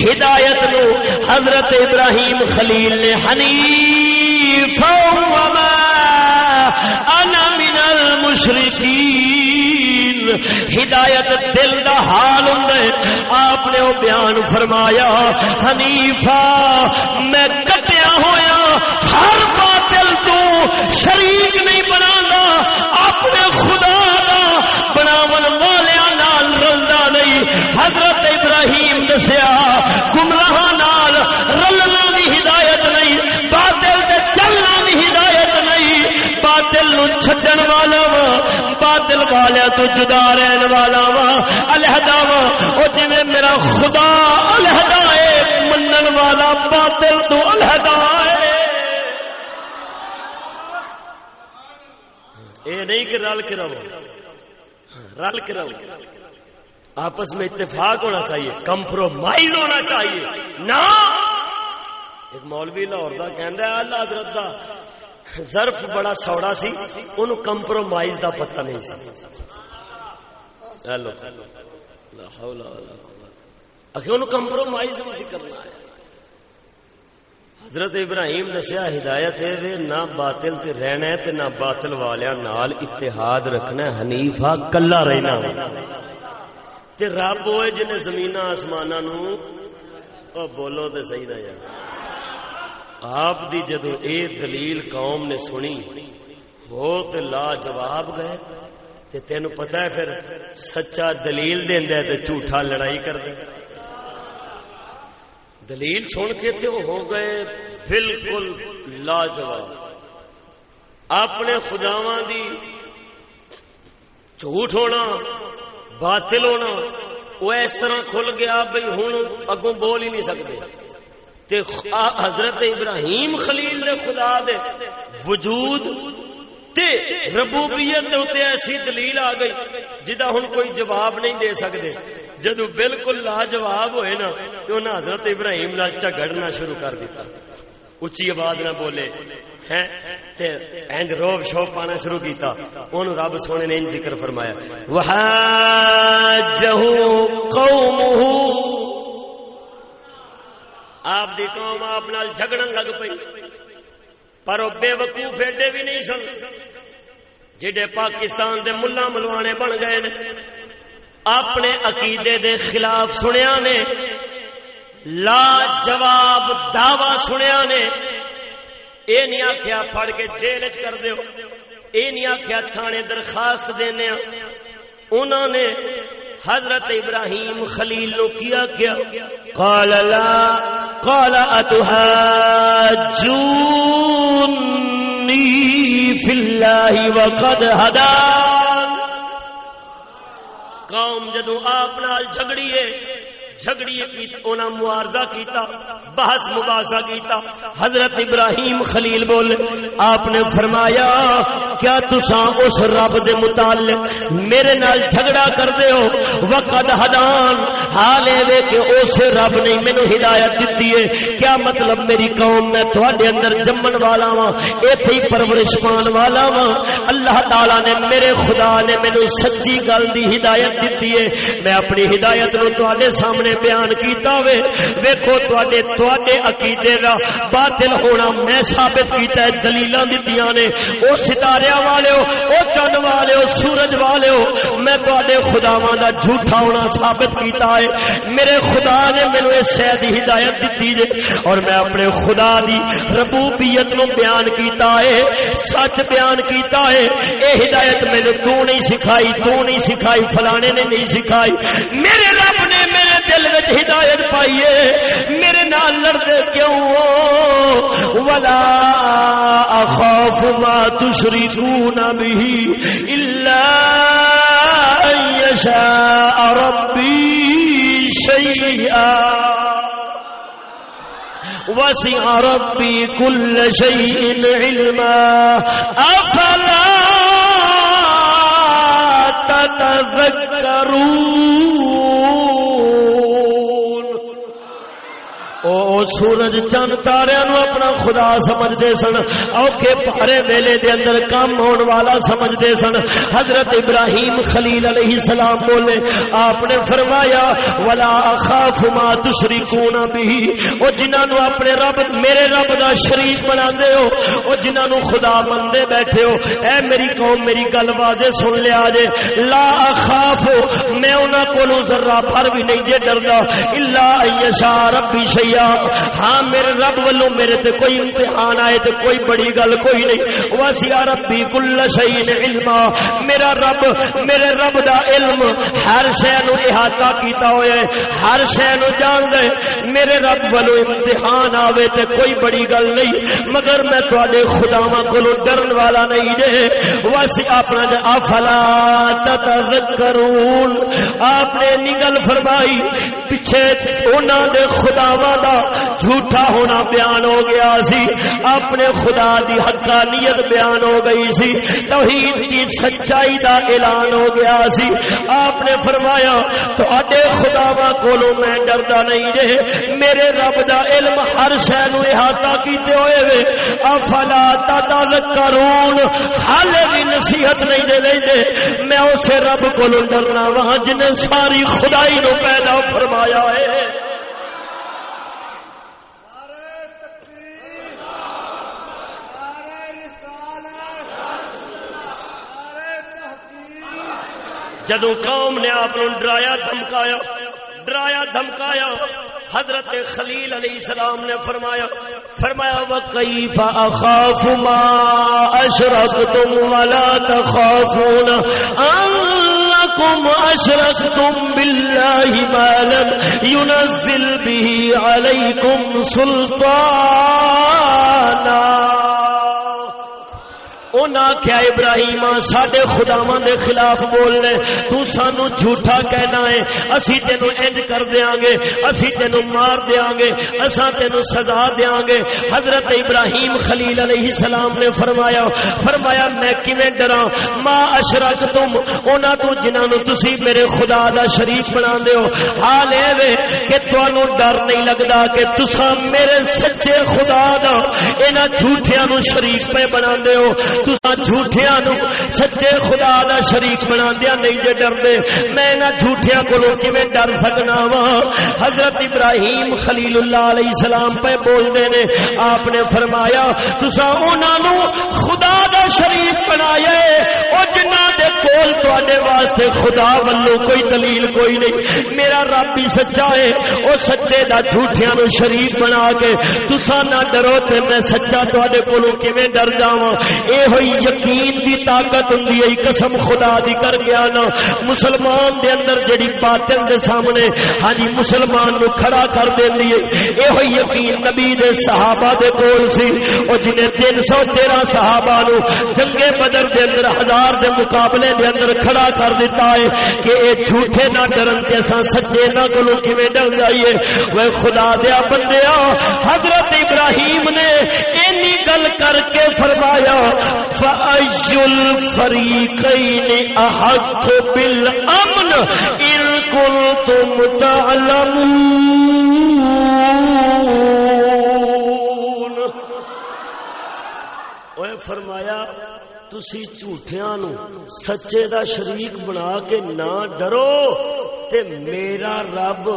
ہدایت نو حضرت ابراہیم خلیل نے حنیف، وما انا من المشرکین۔ ہدایت دل دا حال ہوں آپ نے وہ بیان فرمایا حنیفا میں کٹیا ہویا، ہر باطل تو شریک نہیں بنا اپنے خدا دا بناون والیاں نال رلدا نہیں۔ حضرت ابراہیم دسیا گمراہ چھڈن والا وا، باطل والے تو جدا رہن والا وا۔ علیحدہ وا، او جویں میرا خدا علیحدہ ہے، منن والا باطل تو علیحدہ ہے۔ اے نہیں کہ رل کے رہو۔ رل کے رہو۔ آپس میں اتفاق ہونا چاہیے، کمپرومائز ہونا چاہیے۔ نہ ایک مولوی لاہور کا کہہ اللہ حضرت دا ظرف بڑا سوڑا سی، ان کمپرومائز دا پتہ نہیں سی۔ ہیلو۔ کمپرومائز نہیں کرنا ہے۔ حضرت ابراہیم دسیا، ہدایت ہے نہ باطل تے رہنا ہے تے نہ باطل والیاں نال اتحاد رکھنا ہے۔ حنیفہ کلا رہنا تے رب ہوئے جن زمین آسمان نو بولو تے صحیح نہ یار آپ دی جدو اے دلیل قوم نے سنی، وہ تے لا جواب گئے۔ تے تینو پتہ ہے پھر سچا دلیل دیندا ہے تے جھوٹا لڑائی کر دے دلیل سن کے تے وہ ہو گئے بالکل لاجواب۔ اپنے خداواں دی جھوٹ ہونا، باطل ہونا، وہ اس طرح کھل گیا بھائی ہوں اگوں بول ہی نہیں سکتے۔ تے حضرت ابراہیم خلیل نے خدا دے وجود تے ربوبیت دے تے ایسی دلیل آ گئی جدا ہن کوئی جواب نہیں دے سکتے جدو بالکل لاجواب ہوئے نا تو انہاں حضرت ابراہیم نال جھگڑنا شروع کر دیتا اچھی آواز نہ بولے۔ ہیں؟ تے انج روب شوب پانا شروع کیتا۔ اون رب سونے نے ذکر فرمایا۔ وحاجہ قومہ آپ دی قوم آپ نال جھگڑن لگ پئی۔ پر وہ بے وقوف ایڈے بھی نہیں سن جڈے پاکستان دے ملا ملوانے بن گئے نے۔ اپنے عقیدے دے خلاف سنیا نے۔ لا جواب دعوی سنیا نے۔ اے نہیں آخیا پڑ کے جیل چ کر دیو۔ اے نہیں آخیا تھانے درخواست دینے انہوں نے حضرت ابراہیم خلیل نو کیا کیا؟ قال لا، قال اتحاجوني في الله وقد هدان قوم جدو آپ نال جھگڑیے جھگڑی انہاں معارضہ کیتا، بحث مباحثہ کیتا۔ حضرت ابراہیم خلیل بولے آپ نے فرمایا، کیا تساں اس رب دے متعلق میرے نال جھگڑا کر ہو؟ وقت ہدان۔ حال اے کہ اس رب نے مینوں ہدایت دتی ہے۔ کیا مطلب میری قوم میں تواڈے اندر جمن والا وا ایتھے ہی پرورش پان والا وا اللہ تعالی نے میرے خدا نے مینوں سچی گل دی ہدایت دتی ہے۔ میں اپنی ہدایت نو تواڈے سامنے نے بیان کیتا وے۔ ویکھو تواڈے تواڈے عقیدے دا باطل ہونا میں ثابت کیتا ہے، دلیلاں دتیاں نے۔ او ستاریاں والےو او چن والےو سورج والےو میں تواڈے خداواں دا جھوٹا ہونا ثابت کیتا ہے۔ میرے خدا نے مینوں اس شے دی ہدایت دتی جے۔ اور میں اپنے خدا دی ربوبیت نو بیان کیتا ہے، سچ بیان کیتا ہے۔ اے ہدایت مینوں تو نہیں سکھائی، تو نہیں سکھائی، فلانے نے نہیں سکھائی۔ میرے رب نے میرے دل وچ ہدایت پائیے۔ میرے نال لڑتے کیوں ولا اخاف ما تشركون به الا ان يشاء ربي شيئا۔ وسع ربي كل شيء علما۔ افلا تتذكرون؟ او سورج چند تارے نو اپنا خدا سمجھتے سن، اوکے پارے میلے دے اندر کام ہون والا سمجھتے سن۔ حضرت ابراہیم خلیل علیہ السلام بولے، آپ نے فرمایا، ولا اخاف ما تشركون به۔ او جنہاں نو اپنے رب، میرے رب دا شریک بناندے ہو، او جنہاں نو خدا بندے بیٹھے ہو۔ اے میری قوم، میری گل واضح سن لیا جے۔ لا اخاف میں انہاں کولوں ذرہ پر بھی نہیں جے ڈردا۔ الا ایشا ربی شیء ہاں میرے رب والوں میرے تے کوئی امتحان آئے تے کوئی بڑی گل کوئی نہیں۔ واسیا ربی کل شیء علما۔ میرا رب، میرے رب دا علم ہر شے نو احاطہ کیتا ہوئے ہر شے نو جان دے میرے رب والوں امتحان آوے تے کوئی بڑی گل نہیں۔ مگر میں تواڈے خداواں کولوں ڈرن والا نہیں جے۔ واسی اپنا دے افلا تتذکرون۔ آپ نے نگل فرمائی، پیچھے انہاں دے خداواں دا جھوٹا ہونا بیان ہو گیا سی۔ اپنے خدا دی حقانیت بیان ہو گئی سی۔ توحید کی سچائی دا اعلان ہو گیا سی۔ آپ نے فرمایا تو اڈے خداوا کولو میں ڈردا نہیں رہے۔ میرے رب دا علم ہر شے نو احاطہ کیتے ہوئے وے۔ افلا تذکرون حالے بھی نصیحت نہیں دے لے دے میں اسے رب کولو ڈرنا وہاں جن ساری خدائی نو پیدا فرمایا ہے۔ جدو قوم نے آپ ڈرایا، دھمکایا ڈرایا، دھمکایا، حضرت خلیل علیہ السلام نے فرمایا فرمایا وہ کئی فاخاف ما اشرکتم ولا تخافون انکم اشرکتم بالله ما لم ينزل به عليكم سلطانا کیا ابراہیم سڈے خداوا دے خلاف بولنے تو سانو جھوٹا کہنا ہے۔ اسی تینو انج کر دیا گے۔ اسی تینو مار دیا گے۔ اسا تینو سزا دیا گے۔ حضرت ابراہیم خلیل علیہ السلام نے فرمایا فرمایا، میں کیویں ڈرا ما اشرک تم اونا تو، جنہاں نو تسی میرے خدا دا شریف بنا دیو حال اے وے کہ تانوں ڈر نہیں لگدا کہ تساں میرے سچے خدا دا انہاں جھوٹیاں نو شریف پہ بنا دیو تسا جھوٹیاں نو سچے خدا دا شریک بنا دیا نہیں جے ڈر دے میں نہ جھوٹیاں کو کیویں ڈر سکنا وا حضرت ابراہیم خلیل اللہ علیہ السلام پہ بول دے نے، آپ نے فرمایا تسا انہاں نو خدا دا شریک بنایا او جنہ دے کول تواڈے واسطے خدا والو کوئی دلیل کوئی نہیں۔ میرا رب بھی سچا ہے، او سچے دا جھوٹیاں نو شریک بنا کے تسا نہ ڈرو تے میں سچا تواڈے کولوں کیویں ڈر جاواں اے ہوئی یقین دی طاقت ہوندی ہے، قسم خدا دی کر گیا نا۔ مسلمان دے اندر جڑی باطل دے سامنے ہاں جی مسلمان نو کھڑا کر دیندی ہے۔ اے یقین نبی دے صحابہ دے کول سی۔ او جنے 313 صحابہ نو جنگ بدر دے اندر، ہزار دے مقابلے دے اندر کھڑا کر دیتا ہے کہ اے جھوٹے نہ ڈرن تے اساں سچے نہ کولو کیویں ڈر جائیے۔ وہ خدا دیا بندیا حضرت ابراہیم نے اینی گل کر کے فرمایا فأي الفريقين أحق بالأمن إن كنتم تعلمون۔ فرمایا تسی جھوٹیاں نو سچے دا شریک بنا کے نہ ڈرو تے میرا رب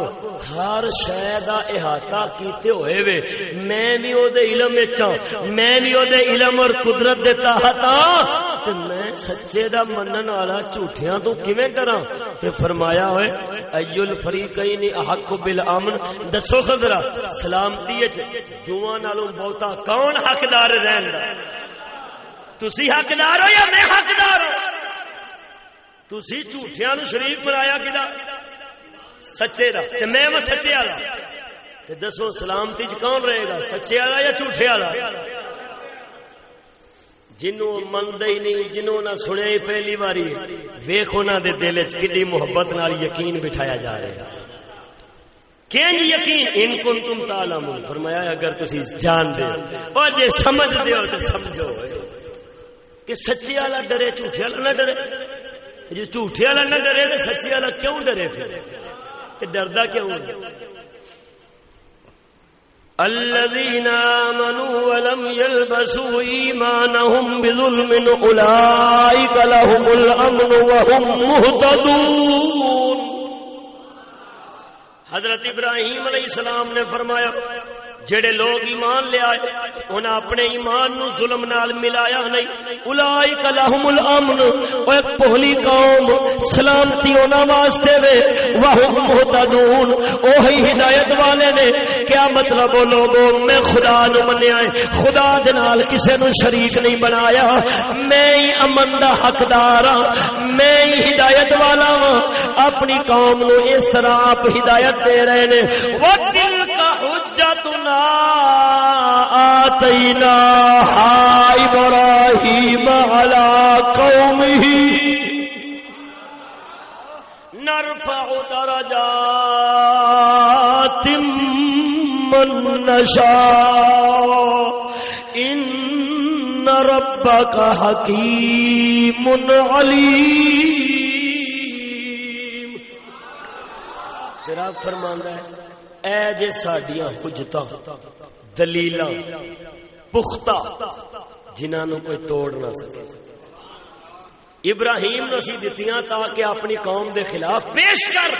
ہر شے دا احاطہ کیتے ہوئے وے۔ میں بھی او دے علم وچ ہاں، میں بھی او دے علم اور قدرت دے تحت ہاں۔ تے میں سچے دا منن والا جھوٹیاں تو کیویں ڈراں تے فرمایا ہوئے، ایو الفریقین احق بالامن۔ دسو خضرا، سلامتی وچ دوواں نالوں بہتا کون حقدار رہن دا؟ تسی حقدار ہو یا میں حقدار ہوں؟ تسی جھوٹیاں نو شریف بنایا کدا سچے دا، تے میں وہ سچے والا۔ تے دسو سلامتی چ کون رہے گا، سچے والا یا جھوٹے والا؟ جنوں مندا ہی نہیں، جنوں نہ سنیا ہی پہلی باری ویکھ انہاں دے دل وچ کڈی محبت نال یقین بٹھایا جا رہا ہے۔ کینج جی یقین؟ ان کن تم تعلمون۔ فرمایا اگر تسی جان دے او جے سمجھ دے ہو، تے سمجھو۔ کہ سچے والا ڈرے، جھوٹے والا نہ ڈرے۔ جو جھوٹے والا نہ ڈرے تو سچے والا کیوں ڈرے پھر؟ ڈردا کیوں الذين آمنوا ولم يلبسوا إيمانهم بظلم أولئك لهم الأمن وهم مهتدون۔ حضرت ابراہیم علیہ السلام نے فرمایا جڑے لوگ ایمان لے آئے، انہاں اپنے ایمان نو ظلم نال ملایا نہیں۔ اولائک لهم الامن، او ایک پہلی قوم، سلامتی انہاں واسطے وے۔ وہم مہتدون، اوہی ہدایت والے نے۔ کیا مطلب او لوگوں میں خدا نو منیا ہے؟ خدا دے نال کسے نو شریک نہیں بنایا۔ میں ہی امن دا حقدار ہاں میں ہی ہدایت والا ہاں۔ اپنی قوم نو اس طرح آپ ہدایت دے رہے نے۔ وَتِلْكَ حُجَّتُنَا آتینا ابراہیم علی قومه نرفع درجات من نشاء۔ ان ربك حكيم عليم پھر آپ فرماندا ہے اے جے ساڈیاں حجتاں، دلیلاں، پختہ، جنہاں نو کوئی توڑ نہ سکے۔ ابراہیم نو اسی دتیاں تاکہ اپنی قوم دے خلاف پیش کر۔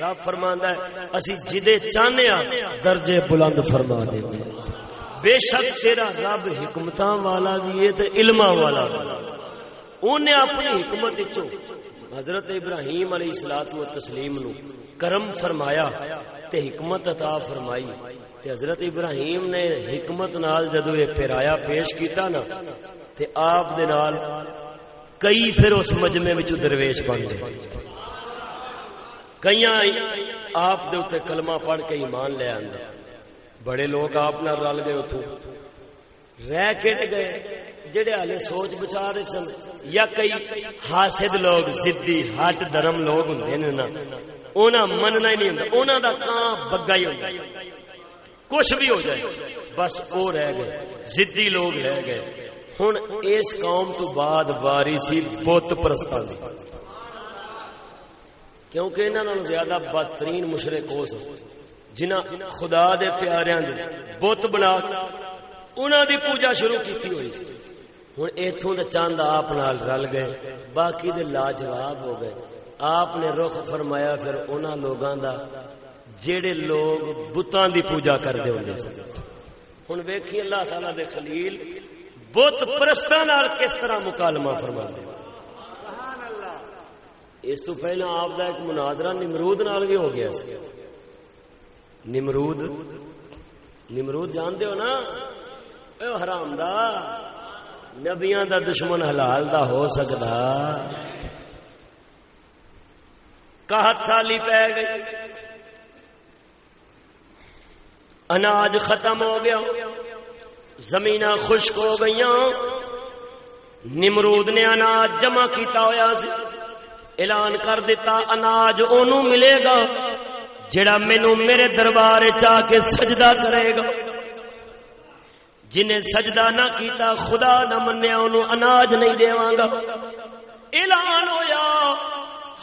رب فرماندا ہے، اسی جدے چاہنے ہاں درجے بلند فرما دے۔ بے شک تیرا رب حکمتاں والا بھی ہے تے علماں والا بھی۔ انہیں اپنی حکمت وچوں حضرت ابراہیم علیہ الصلوۃ والتسلیم نو کرم فرمایا تے حکمت عطا فرمائی۔ تے حضرت ابراہیم نے حکمت نال جدو یہ پھرایا پیش کیتا نا، تے آپ دے نال کئی پھر اس مجمع وچوں درویش بن گئے۔ کئی آپ دے اتنے کلمہ پڑھ کے ایمان لے آندا۔ بڑے لوگ آپ نہ رل گئے اتوں رہ کٹ گئے، جڑے ہالے سوچ بچا رہے سن، یا کئی حاسد لوگ، زدی ہٹ درم لوگ ہوں نا انہاں مننا ہی نہیں ہوندا انہاں دا کاں بگا ہی ہوندا۔ کچھ بھی ہو جائے، بس وہ رہ گئے، زدی لوگ رہ گئے۔ ہن اس قوم تو بعد واری سی بت پرستاں دی۔ کیونکہ انہاں زیادہ بدترین مشرک ہو سن جنہ خدا دے پیاریاں دے بت بنا انہاں دی پوجا شروع کیتی ہوئی سی۔ ہن ایتھوں دے آپ نال رل گئے، باقی دے لاجواب ہو گئے۔ آپ نے رخ فرمایا، پھر انہاں لوگاں دا جڑے لوگ بتاں دی پوجا کردے ہوندے سن ہن ویکھی اللہ تعالی دے خلیل بت پرستاں نال کس طرح مکالمہ فرما دے اس تو پہلا آپ دا ایک مناظرہ نمرود نال بھی ہو گیا سی۔ نمرود نمرود جانتے ہو نا؟ اے حرام دا، نبیاں دا دشمن حلال دا ہو سکتا کہت سالی پہ گئی۔ اناج ختم ہو گیا۔ زمین خشک ہو گئی نمرود نے اناج جمع کیتا ہوا سی۔ اعلان کر دیتا، اناج اونوں ملے گا۔ جڑا مینو میرے دربار چاہ کے سجدہ کرے گا۔ جنہیں سجدہ نہ کیتا، خدا نہ منیا، انہوں اناج نہیں دیواں گا۔ اعلان ہویا،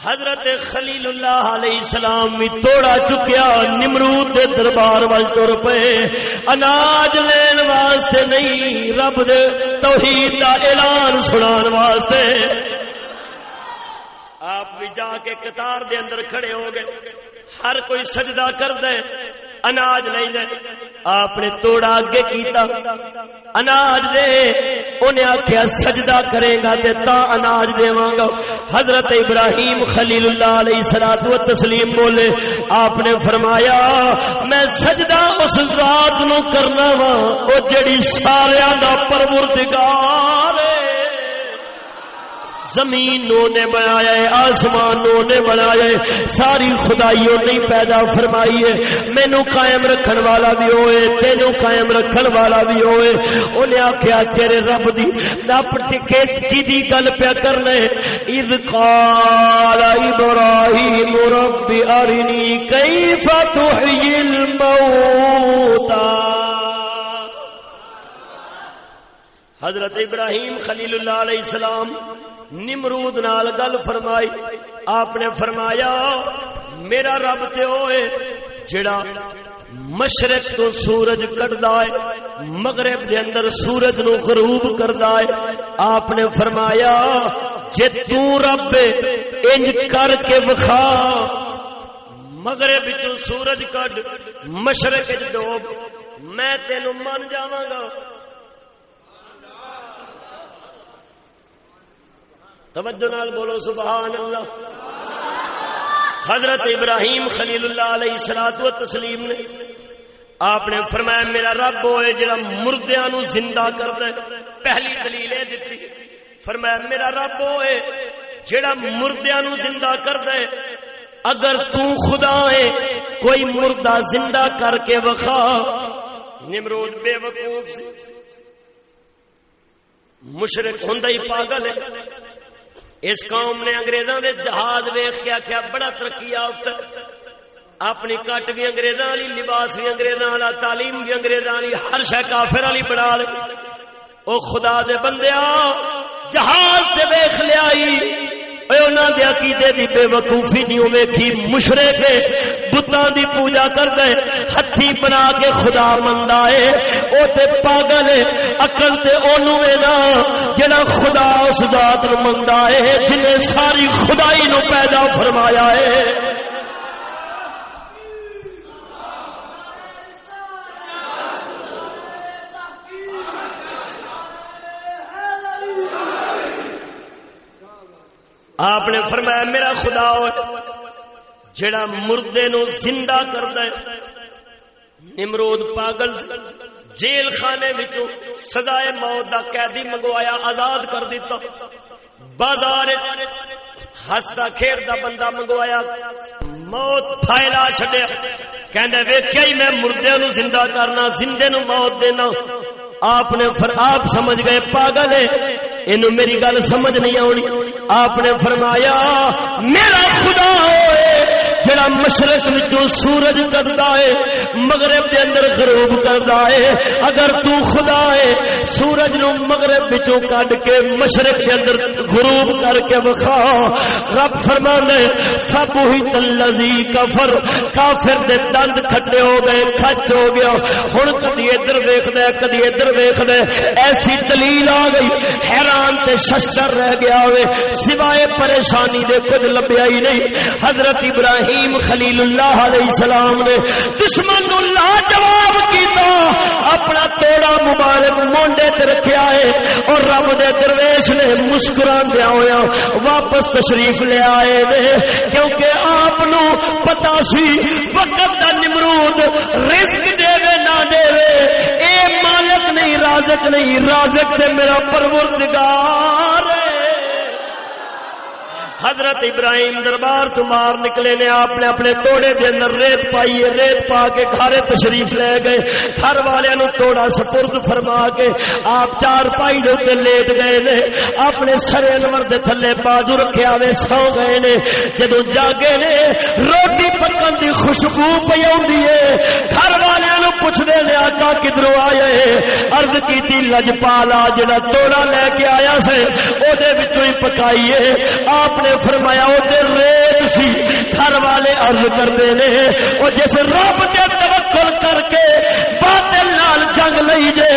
حضرت خلیل اللہ علیہ السلام بھی توڑا چکیا، نمرود دے دربار وال تر پے۔ اناج لین واسطے نہیں، رب دے توحید دا اعلان سنان واسطے۔ آپ بھی جا کے قطار دے اندر کھڑے ہو گئے۔ ہر کوئی سجدہ کر دے۔ اناج نہیں دے۔ آپ نے توڑا اگے کیتا۔ اناج دے۔ انہیں آخیا سجدہ کرے گا تے تا اناج دیواں گا۔ حضرت ابراہیم خلیل اللہ علیہ الصلوۃ و تسلیم بولے، آپ نے فرمایا، میں سجدہ اس ذات نو کرنا وا او جڑی سارے دا پروردگار ہے۔ زمین نو نے بنایا ہے، آسمان نو نے بنایا ہے۔ ساری خدائیوں نہیں پیدا فرمائی ہے۔ مینو قائم رکھن والا بھی ہوئے، تینو قائم رکھن والا بھی ہوئے۔ انہیں آخیا تیرے رب دی رب ٹکے کی دی گل پیا کرنا اذ قال ابراہیم رب ارنی کیف تحیی الموتى؟ حضرت ابراہیم خلیل اللہ علیہ السلام نمرود نال گل فرمائی، آپ نے فرمایا، میرا رب تے ہوئے جڑا مشرق تو سورج کٹدا ہے، مغرب دے اندر سورج نو غروب کردا ہے، آپ نے فرمایا، جے تو رب انج کر کے وکھا، مغرب وچوں سورج کڈ، مشرق وچ ڈوب، میں تینو من جاواں گا۔ توجہ نال بولو سبحان اللہ حضرت ابراہیم خلیل اللہ علیہ الصلوۃ و تسلیم نے آپ نے فرمایا، میرا رب ہوئے جڑا مردیاں نو زندہ کردا ہے۔ پہلی دلیل ہے دتی، فرمایا، میرا رب ہوئے جڑا مردیاں نو زندہ کردا ہے۔ اگر تو خدا ہے، کوئی مردہ زندہ کر کے وکھا۔ نمرود بے وقوف مشرق ہوندا ہی پاگل ہے۔ اس قوم نے انگریزوں دے جہاز ویخ کے آخیا بڑا ترقی یافتہ اپنی کٹ بھی انگریزاں والی لباس بھی انگریزاں والا تعلیم بھی انگریزاں والی ہر شے کافر والی بنا لے۔ او خدا دے بندیا جہاز سے ویخ لیا انہوں دے عقیدے دی بے وقوفی نہیں ویکھی مشرق بتاں دی پوجا کردا ہے، ہتھی بنا کے خدا مندا ہے۔ او تے پاگل ہے، عقل تے اونوں ہے نا، جڑا خدا اس ذات نو مندا ہے جن ساری خدائی نو پیدا فرمایا ہے۔ آپ نے فرمایا، میرا خدا جڑا مردے نو زندہ کردا ہے۔ نمرود پاگل، جیل خانے وچوں سزائے موت دا قیدی منگوایا، آزاد کر دیتا۔ بازار ہستا کھیڈتا بندہ منگوایا۔ موت پھیلا چھڈیا۔ کہندا ویکھیا ہی میں مردے نو زندہ کرنا، زندے نو موت دینا۔ آپ نے فر آپ سمجھ گئے پاگل ہے میری گل سمجھ نہیں آنی۔ آپ نے فرمایا، میرا خدا ہوئے۔ جڑا مشرق وچوں سورج کردا ہے، مغرب دے اندر غروب کردا ہے۔ اگر تو خدا ہے، سورج نو مغرب وچوں کڈ کے مشرق دے اندر غروب کر کے وکھا۔ رب فرماندا ہے سب ہی تلذی کفر۔ کافر دے دند کھٹے ہو گئے، کھچ ہو گیا۔ ہن کدی ادھر ویکھدا ہے، کدی ادھر ویکھدا ہے۔ ایسی دلیل آ گئی، حیران تے ششتر رہ گیا ہوئے۔ سوائے پریشانی دے کچھ لبیا ہی نہیں۔ حضرت ابراہیم ابراہیم خلیل اللہ علیہ السلام نے دشمن نو لاجواب کیتا، اپنا توڑا مبارک مونڈے تے رکھیا ہے اور رب دے درویش نے مسکران دیا ہویا، واپس تشریف لے آئے نے کیونکہ آپ نو پتا سی، وقت دا نمرود رزق دے وے نہ دے وے، اے مالک نہیں، رازق نہیں، رازق تے میرا پروردگار ہے۔ حضرت ابراہیم دربار تو مار نکلے نے آپ نے اپنے توڑے دے اندر ریت پائی ہے، ریت پا کے گھر تشریف لے گئے۔ گھر والے نو توڑا سپرد فرما کے آپ چار پائی دے تے لیٹ گئے نے۔ اپنے سر انور دے تھلے بازو رکھے آوے سو گئے نے۔ جدو جاگے نے، روٹی پکن دی خوشبو پئی اوندی ہے۔ گھر والے نو پوچھ دے نے، آقا کدھروں آیا ہے؟ عرض کیتی، لجپالا جڑا توڑا لے کے آیا سے او دے وچوں ہی پکائی آپ نے فرمایا، وہ ریت سی، گھر والے ارد کرتے ہیں، وہ جس رب کے توکل کر کے باطل نال جنگ لئی جے،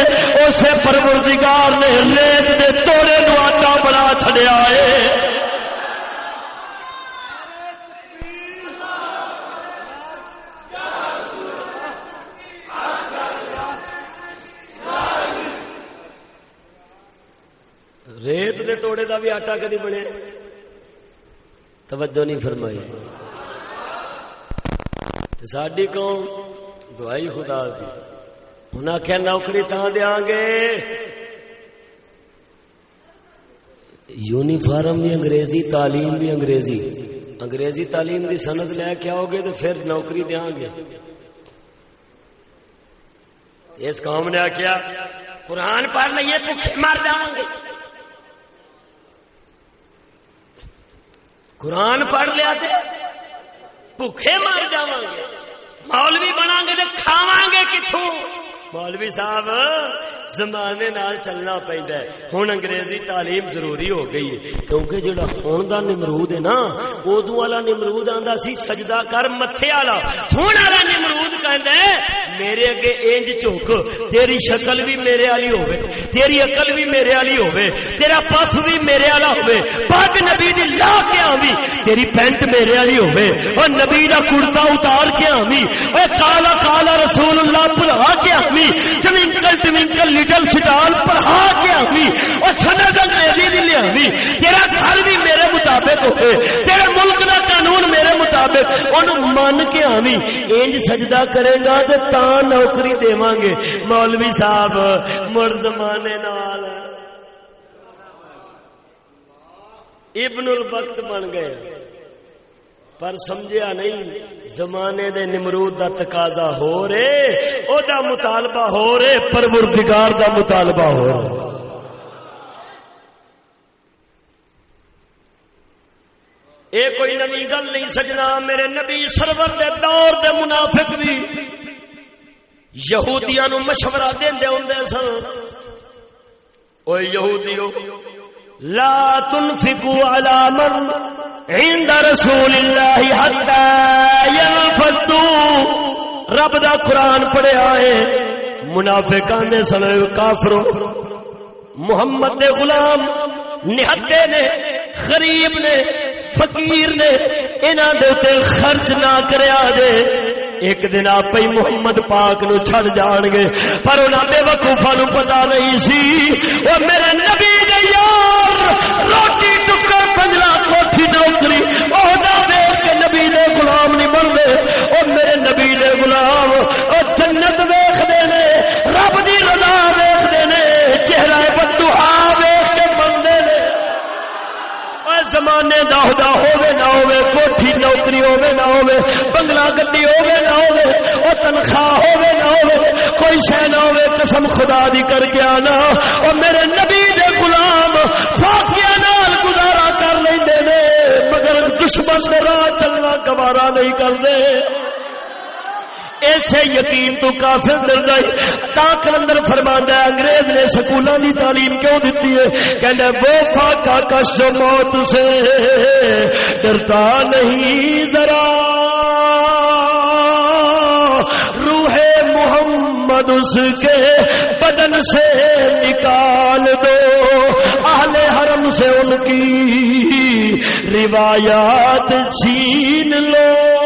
اسے پروردگار نے ریت دے توڑے نو آٹا بنا چھڑیا ہے۔ ریت دے توڑے دا بھی آٹا کدی بنے؟ توجہ نہیں فرمائی۔ ساری قوم دعائی خدا دی۔ انہیں آخیا نوکری تا دیا گے۔ یونیفارم بھی انگریزی، تعلیم بھی انگریزی۔ انگریزی تعلیم دی سند لے کے آؤ گے تو پھر نوکری دیا گے۔ اس قوم نے آخیا قرآن پڑھ لیے بھوکے مر جاؤں گے۔ قرآن پڑھ لیا تے بھوکھے مر جا گے۔ مولوی بنا گے تو کھاوا گے کتوں مولوی صاحب، زمانے نال چلنا پہنتا ہے۔ ہوں انگریزی تعلیم ضروری ہو گئی ہے۔ کیونکہ جڑا ہوں دا نمرود ہے نا ادو والا نمرود آتا سی، سجدہ کر متے والا۔ ہوں والا نمرود کہہ میرے اگے انج چوک، تیری شکل بھی میرے والی ہوے تیری عقل بھی میرے والی ہوے تیرا پف بھی میرے والا ہوے پگ نبی دی لا کے آوی تیری پینٹ میرے والی ہوے اور نبی دا کرتا اتار کے آوی اوے کالا کالا رسول اللہ بلا کے آوی ٹوینکل ٹوینکل لٹل سٹال پڑھا کے اور سند انگریزی لیا تیرا گھر بھی میرے مطابق ہوئے، تیرے ملک دا قانون میرے مطابق ان من کے آوی۔ انج سجدہ کرے گا تا نوکری دیواں گے۔ مولوی صاحب، مرد مانے نال۔ ابن الوقت بن گئے۔ پر سمجھا نہیں، زمانے دے نمرود دا تقاضا ہو رے او دا مطالبہ ہو رے پروردگار دا مطالبہ ہو رہے اے کوئی نمی گل نہیں سجنا، میرے نبی سرور دے دور دے منافق بھی۔ یہودیاں نو مشورہ دیندے ہوندے سن۔ او یہودیو لا تنفقوا على من عند رسول الله حتى ينفضوا رب دا قرآن پڑھیا ہے منافقان نے سن کافروں محمد دے غلام، نہتے نے، غریب نے، فقیر نے، انہاں دے تے خرچ نہ کریا دے ایک دن آپ ہی محمد پاک نو چھڑ جان گے، پر انہاں بے وقوفا نو پتا نہیں سی۔ او میرے نبی دے یار، روٹی ٹکر پنجلا کوٹھی نوکری او دا ویکھ کے نبی دے غلام نہیں بن دے او میرے نبی دے غلام، او جنت ویکھ دے نے، رب دی رضا ویکھ دے نے، چہرہ بدوہا ویکھ کے بندے نے زمانے دا خدا ہوے نہ ہوے کوٹھی نوکری ہوے نہ ہوے بنگلہ گڈی ہوے نہ ہوے او تنخواہ ہوے نہ ہوے کوئی شے نہ ہوے قسم خدا دی کر کے آنا۔ او میرے نبی دے غلام فاقیہ نال گزارا کر لیندے نے، مگر دشمن دے راہ چلنا گوارا نہیں کردے ایسے یقین تو کافر مل گئی تا کلندر فرماندا ہے، انگریز نے سکولوں کی تعلیم کیوں دیتی ہے؟ کہندا وہ فاقہ کش جو موت سے ڈرتا نہیں ذرا۔ روح محمد اس کے بدن سے نکال دو۔ اہل حرم سے ان کی روایات چھین لو۔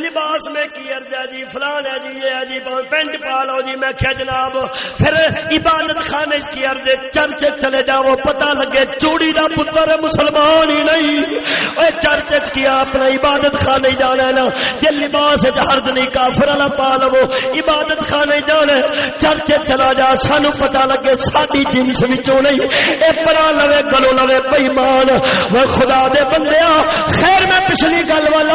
لباس میں کی ارد ہے جی فلان ہے جی یہ ہے جی پینٹ پا لو جی میں کیا جناب، پھر عبادت خانے کی ارد چرچ چلے جاؤ، پتہ لگے چوڑی دا پتر مسلمان ہی نہیں۔ اے چرچ کیا اپنا عبادت خانے جانا ہے نا؟ یہ لباس ہرد نہیں، کافر والا پا لو، عبادت خانے جانا ہے۔ چرچ چلا جا، سانو پتہ لگے ساری جنس وچوں نہیں۔ اے پرا لوے، گلو لوے، بےمان۔ وہ خدا دے بندیا خیر میں پچھلی گل والا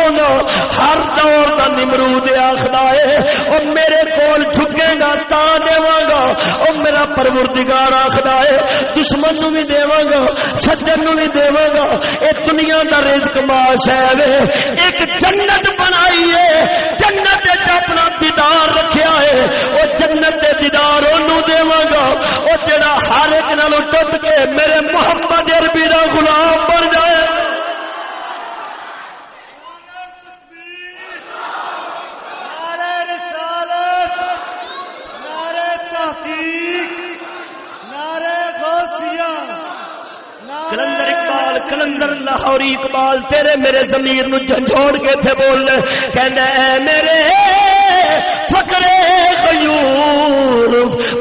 ہر دور کا نمرود آخلا ہے وہ میرے کول جھکے گا تا دوا گا وہ میرا پروردگار آخلا ہے دشمن نو بھی دوا گا، سجن نو بھی دوا گا یہ دنیا کا رزق ماش ہے ایک جنت بنائی ہے جنت اپنا دیدار رکھیا ہے وہ جنت کے دیدار دوا گا وہ جڑا ہر ایک نالوں ٹوٹ کے میرے محمد عربی کا غلام بن جائے۔ کلندر اقبال، کلندر لاہوری اقبال، تیرے میرے زمیر نو جھنجھوڑ کے تھے بول کہنا اے میرے فکرے غیور،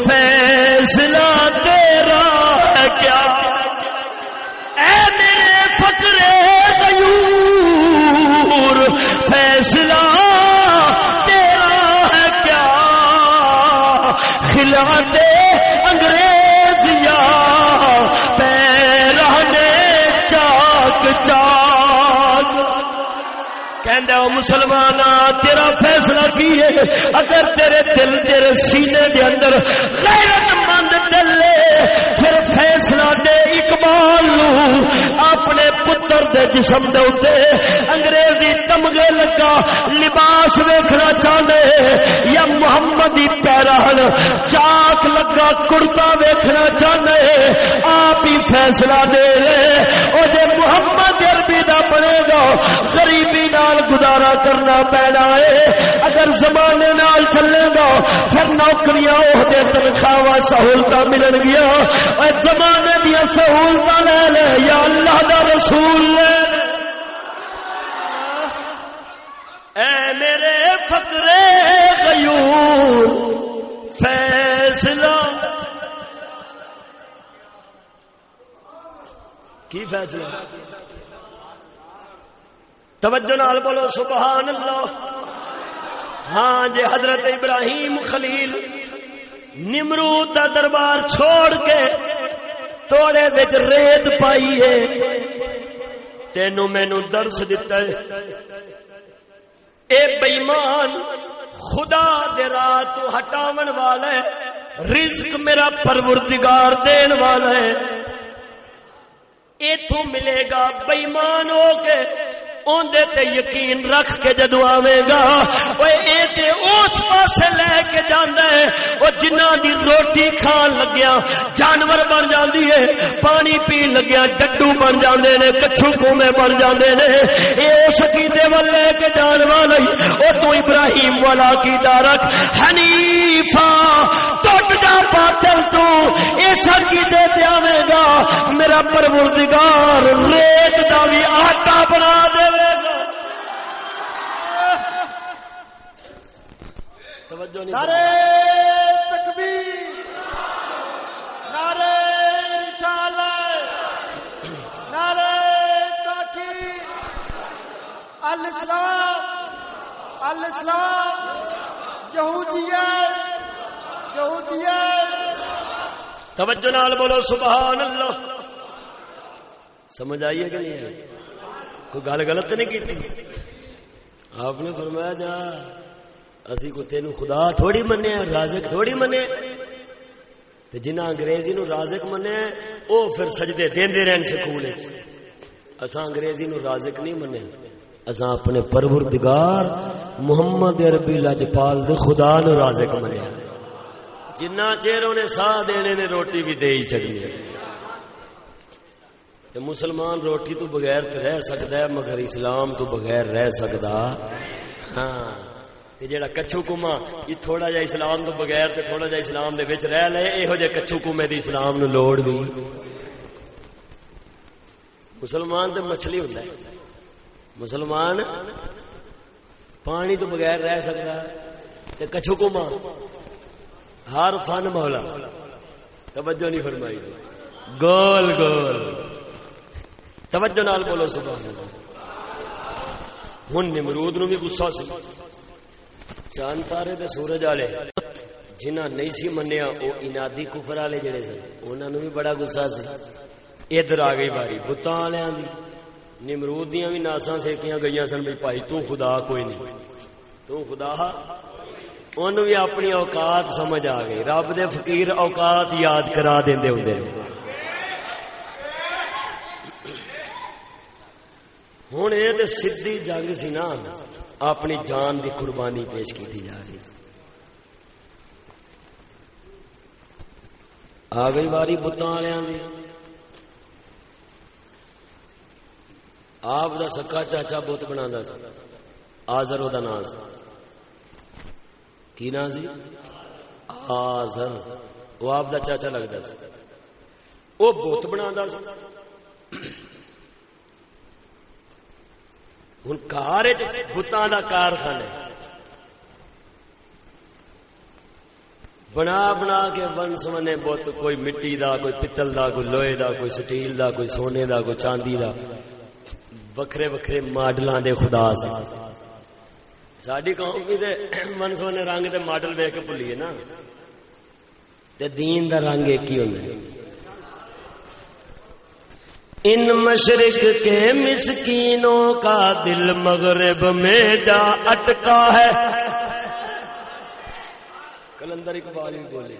فیصلہ تیرا ہے کیا؟ اے میرے فکرے غیور، فیصلہ تیرا ہے کیا؟ خلا دے مسلمان تیرا فیصلہ کی ہے؟ اگر تیرے دل، تیرے سینے دے اندر غیرت مند دل پھر فیصلہ دے اقبال نو، اپنے پتر دے جسم دے اتے انگریزی تمغے لگا، لباس ویکھنا چاہتے یا محمدی پیرہن چاک لگا، کرتا ویکھنا چاہتے آپ ہی فیصلہ دے او دے محمد عربی دا بنے گا، غریبی نال گزارا کرنا پینا ہے۔ اگر زمانے نال چلے گا، پھر نوکریاں عہدے تنخواہ سہولت ملن گیا۔ اور زمانے زمانے دیا سہولت لے لے، یا اللہ دا رسول لے۔ اے میرے فقرے غیور، فیصلہ۔ کی فیصلہ؟ توجہ نال بولو، سبحان اللہ۔ ہاں جے حضرت ابراہیم خلیل، نمرود دا دربار چھوڑ کے توڑے بچ ریت پائی ہے۔ تینو مینو درس دیتا ہے۔ اے بےمان، خدا دے راہ تو ہٹاون والا ہے۔ رزق میرا پروردگار دین والا ہے۔ ایتھوں ملے گا بےمان ہو کے۔ اندے تے یقین رکھ کے جدو آوے گا وہ اے تے اس پاسے لے کے جاندا ہے وہ جنہ دی روٹی کھان لگیا، جانور بن جاندی ہے، پانی پی لگیا ڈڈو بن جاندے نے، کچھو کومے بن جاندے نے۔ اے اس عقیدے ول لے کے جان والا او تو ابراہیم والا عقیدہ رکھ۔ حنیفا ٹوٹ جا باطل تو اس عقیدے تے آوے گا۔ میرا پروردگار، ریت دا بھی آٹا بنا دے توجہ نہیں نعرے تکبیر. نعرے رسالت. نعرے تاکید. الاسلام. الاسلام. یہودیت. یہودیت. توجہ نال بولو سبحان اللہ. سمجھ آئیے کہ نہیں آئی؟ کوئی گل غلط نہیں کی آپ نے فرمایا جا، اسی کو تینو خدا تھوڑی منیا، رازق تھوڑی منے تے جنہ انگریزی نو رازق منیا، او پھر سجدے دیندے رہن سکول اساں انگریزی نو رازق نہیں منے اساں اپنے پروردگار محمد عربی لجپال دے خدا نو رازق منیا۔ جنہ چیر انہیں ساہ دینے نے روٹی بھی دے ہی چڑی ہے تے مسلمان روٹی تو بغیر تے رہ سکتا ہے، مگر اسلام تو بغیر رہ سکتا ہاں تے جیڑا کچھو کما یہ تھوڑا جا اسلام تو بغیر تے تھوڑا جا اسلام دے وچ رہ لے، ایہو جے کچھو کمے دی اسلام نو لوڑ بھی مسلمان تے مچھلی ہوندا ہے۔ مسلمان پانی تو بغیر رہ سکتا تے کچھو کما ہر فن مولا، توجہ نہیں فرمائی۔ گول گول۔ توجہ نال بولو سبحان اللہ۔ ہن نمرود نو بھی غصہ سی۔ چاند تارے تے سورج والے جنہ نہیں سی منیا، او انادی کفر والے جڑے سن، انہاں نو بھی بڑا غصہ سی۔ ادھر آ گئی باری، بتاں والےاں دی۔ نمرود دیاں بھی ناساں سیکیاں گئیاں سن بھئی بھائی تو خدا کوئی نہیں۔ تو خدا؟ ان بھی اپنی اوقات سمجھ آ گئی۔ رب دے فقیر اوقات یاد کرا دیں ہوں ہوں یہ تو سیدھی جنگ سی نا اپنی جان دی قربانی پیش کی جا رہی۔ آ گئی باری بتان والوں کی آپ دا سکا چاچا بت بنا آزر وہ نام کی نام سی آزر وہ آپ دا چاچا لگتا وہ بت بنا ہوں کار بتان کا کارخانہ بنا بنا کے بن سمنے بت، کوئی مٹی دا، کوئی پتل دا، کوئی لوہے دا، کوئی سٹیل دا، کوئی سونے دا، کوئی چاندی دا۔ وکھرے وکھرے ماڈل دے خدا سے ساری قوم بھی من سونے رنگ دے ماڈل ویک کے بھولیے نا۔ تے دین دا رنگ ایک ہی ہوتا ہے ان مشرق کے مسکینوں کا دل مغرب میں جا اٹکا ہے۔ کلندر اقبال بھی بولے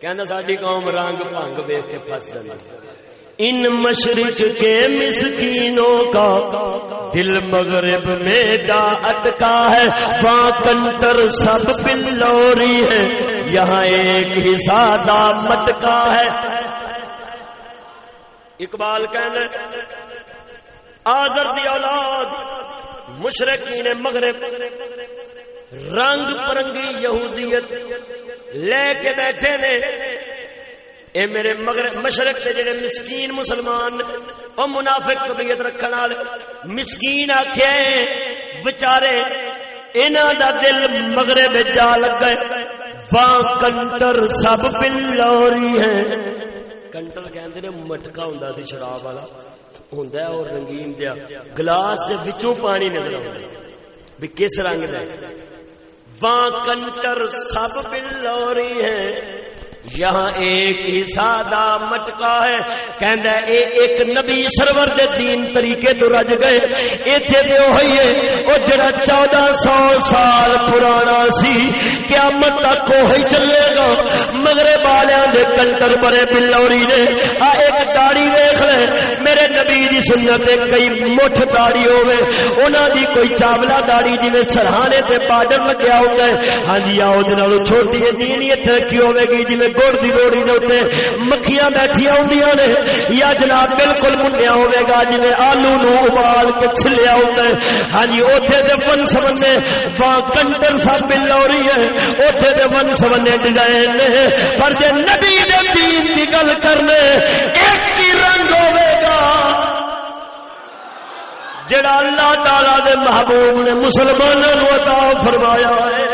کہنا ساری قوم رنگ بھنگ ویک کے پھنس جاتی ان مشرق کے مسکینوں کا دل مغرب میں جا اٹکا ہے۔ وہاں کنٹر سب پلوری ہے، یہاں ایک ہی سادہ مٹکا ہے۔ اقبال کہنا آزر دی اولاد، مشرقین مغرب، رنگ پرنگی یہودیت لے کے بیٹھے نے۔ اے میرے مغرب مشرق سے جڑے مسکین مسلمان، او منافق طبیعت رکھن والے مسکین آکھے بیچارے انہاں دا دل مغرب جا لگ گئے واں کنٹر سب پلوری ہے۔ کنٹر کہندے نے مٹکا ہوندا سی شراب والا ہوندا ہے اور رنگین جا گلاس دے وچوں پانی نظر آوندا ہے بھی کس رنگ دا ہے وا کنٹر سب پلوری ہے یہاں ایک ہی سادہ مٹکا ہے۔ کہندا اے ایک نبی سرور دے دین طریقے تو رج گئے۔ ایتھے تے ہوئی ہے، او جڑا 1400 سال پرانا سی، قیامت تک وہی چلے گا۔ مغرب والےاں دے کنٹر بڑے بلوری نے، آ ایک داڑھی ویکھ لے، میرے نبی دی سنت تے کئی مٹھ داڑھی ہوے انہاں دی کوئی چاولا داڑھی جویں سرہانے تے بارڈر لگیا ہوندا ہے۔ ہاں جی آ اودے نالوں چھوٹی جی نہیں ایتھے رکھی ہوے گی، جویں گڑ دی روڑی دے اوتے مکھیاں بیٹھیاں ہوندیاں نے۔ یا جناب بالکل منڈیا ہوے گا، جویں آلو نو ابال کے چھلیا ہوندا ہے۔ ہاں جی اوتھے تے ون سمنے وا کنٹر سب بلوری ہے۔ اوتھے تے ون سمنے ڈیزائن نے۔ پر جے نبی دے دین دی گل کرنے، ایک ہی رنگ ہوے گا۔ جڑا اللہ تعالی دے محبوب نے مسلمانوں کو عطا فرمایا ہے۔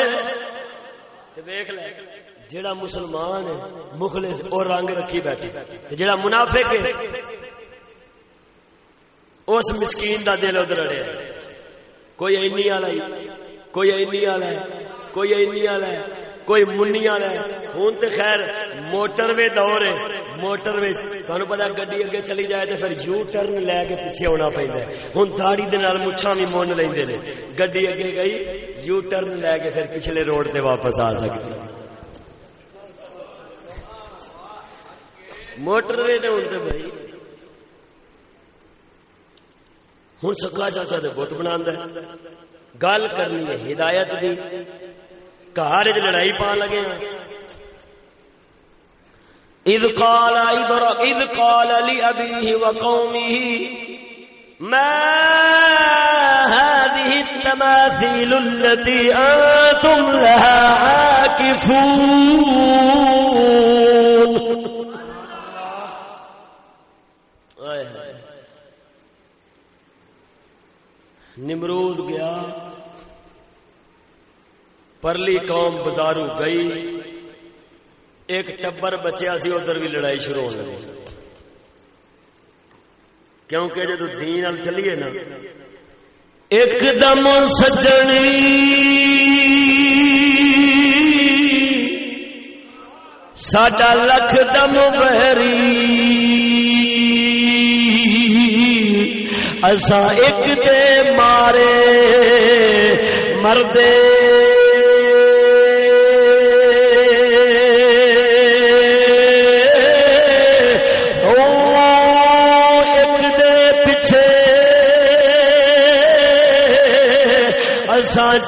تے دیکھ لے جڑا مسلمان ہے، مخلص اور رنگ رکھی بیٹھے تے جڑا منافق ہے، اس مسکین دا دل ادھر اڑیا۔ کوئی اینی والا ہی کوئی اینی والا ہے، کوئی اینی والا ہے، کوئی منی والا ہے۔ ہوں تو خیر، موٹر وے دور ہے، موٹر وے۔ تمہیں پتا گڈی اگے چلی جائے تو پھر یو ٹرن لے کے پیچھے آنا پہنتا ہے۔ ہوں داڑی دے نال مچھا بھی من لے گڈی اگے گئی، یو ٹرن لے کے پھر پچھلے روڈ تے واپس آ سکتی موٹر وے تو ہوں بھائی۔ ہوں سکا چاچا تو بت بنا گل کرنی ہے ہدایت دی۔ گھر لڑائی پا لگے ہاں۔ اذ قال ابرا اذ قال لابيه وقومه ما هذه التماثيل التي انتم لها عاكفون؟ نمرود گیا۔ پرلی قوم بازارو گئی۔ ایک ٹبر بچیا سی، ادھر بھی لڑائی شروع ہونے لگی۔ کیونکہ جدو دین چلیے نا، ایک دم سجنی ساڈا لکھ دم بہری۔ اسا ایک دے مارے مردے۔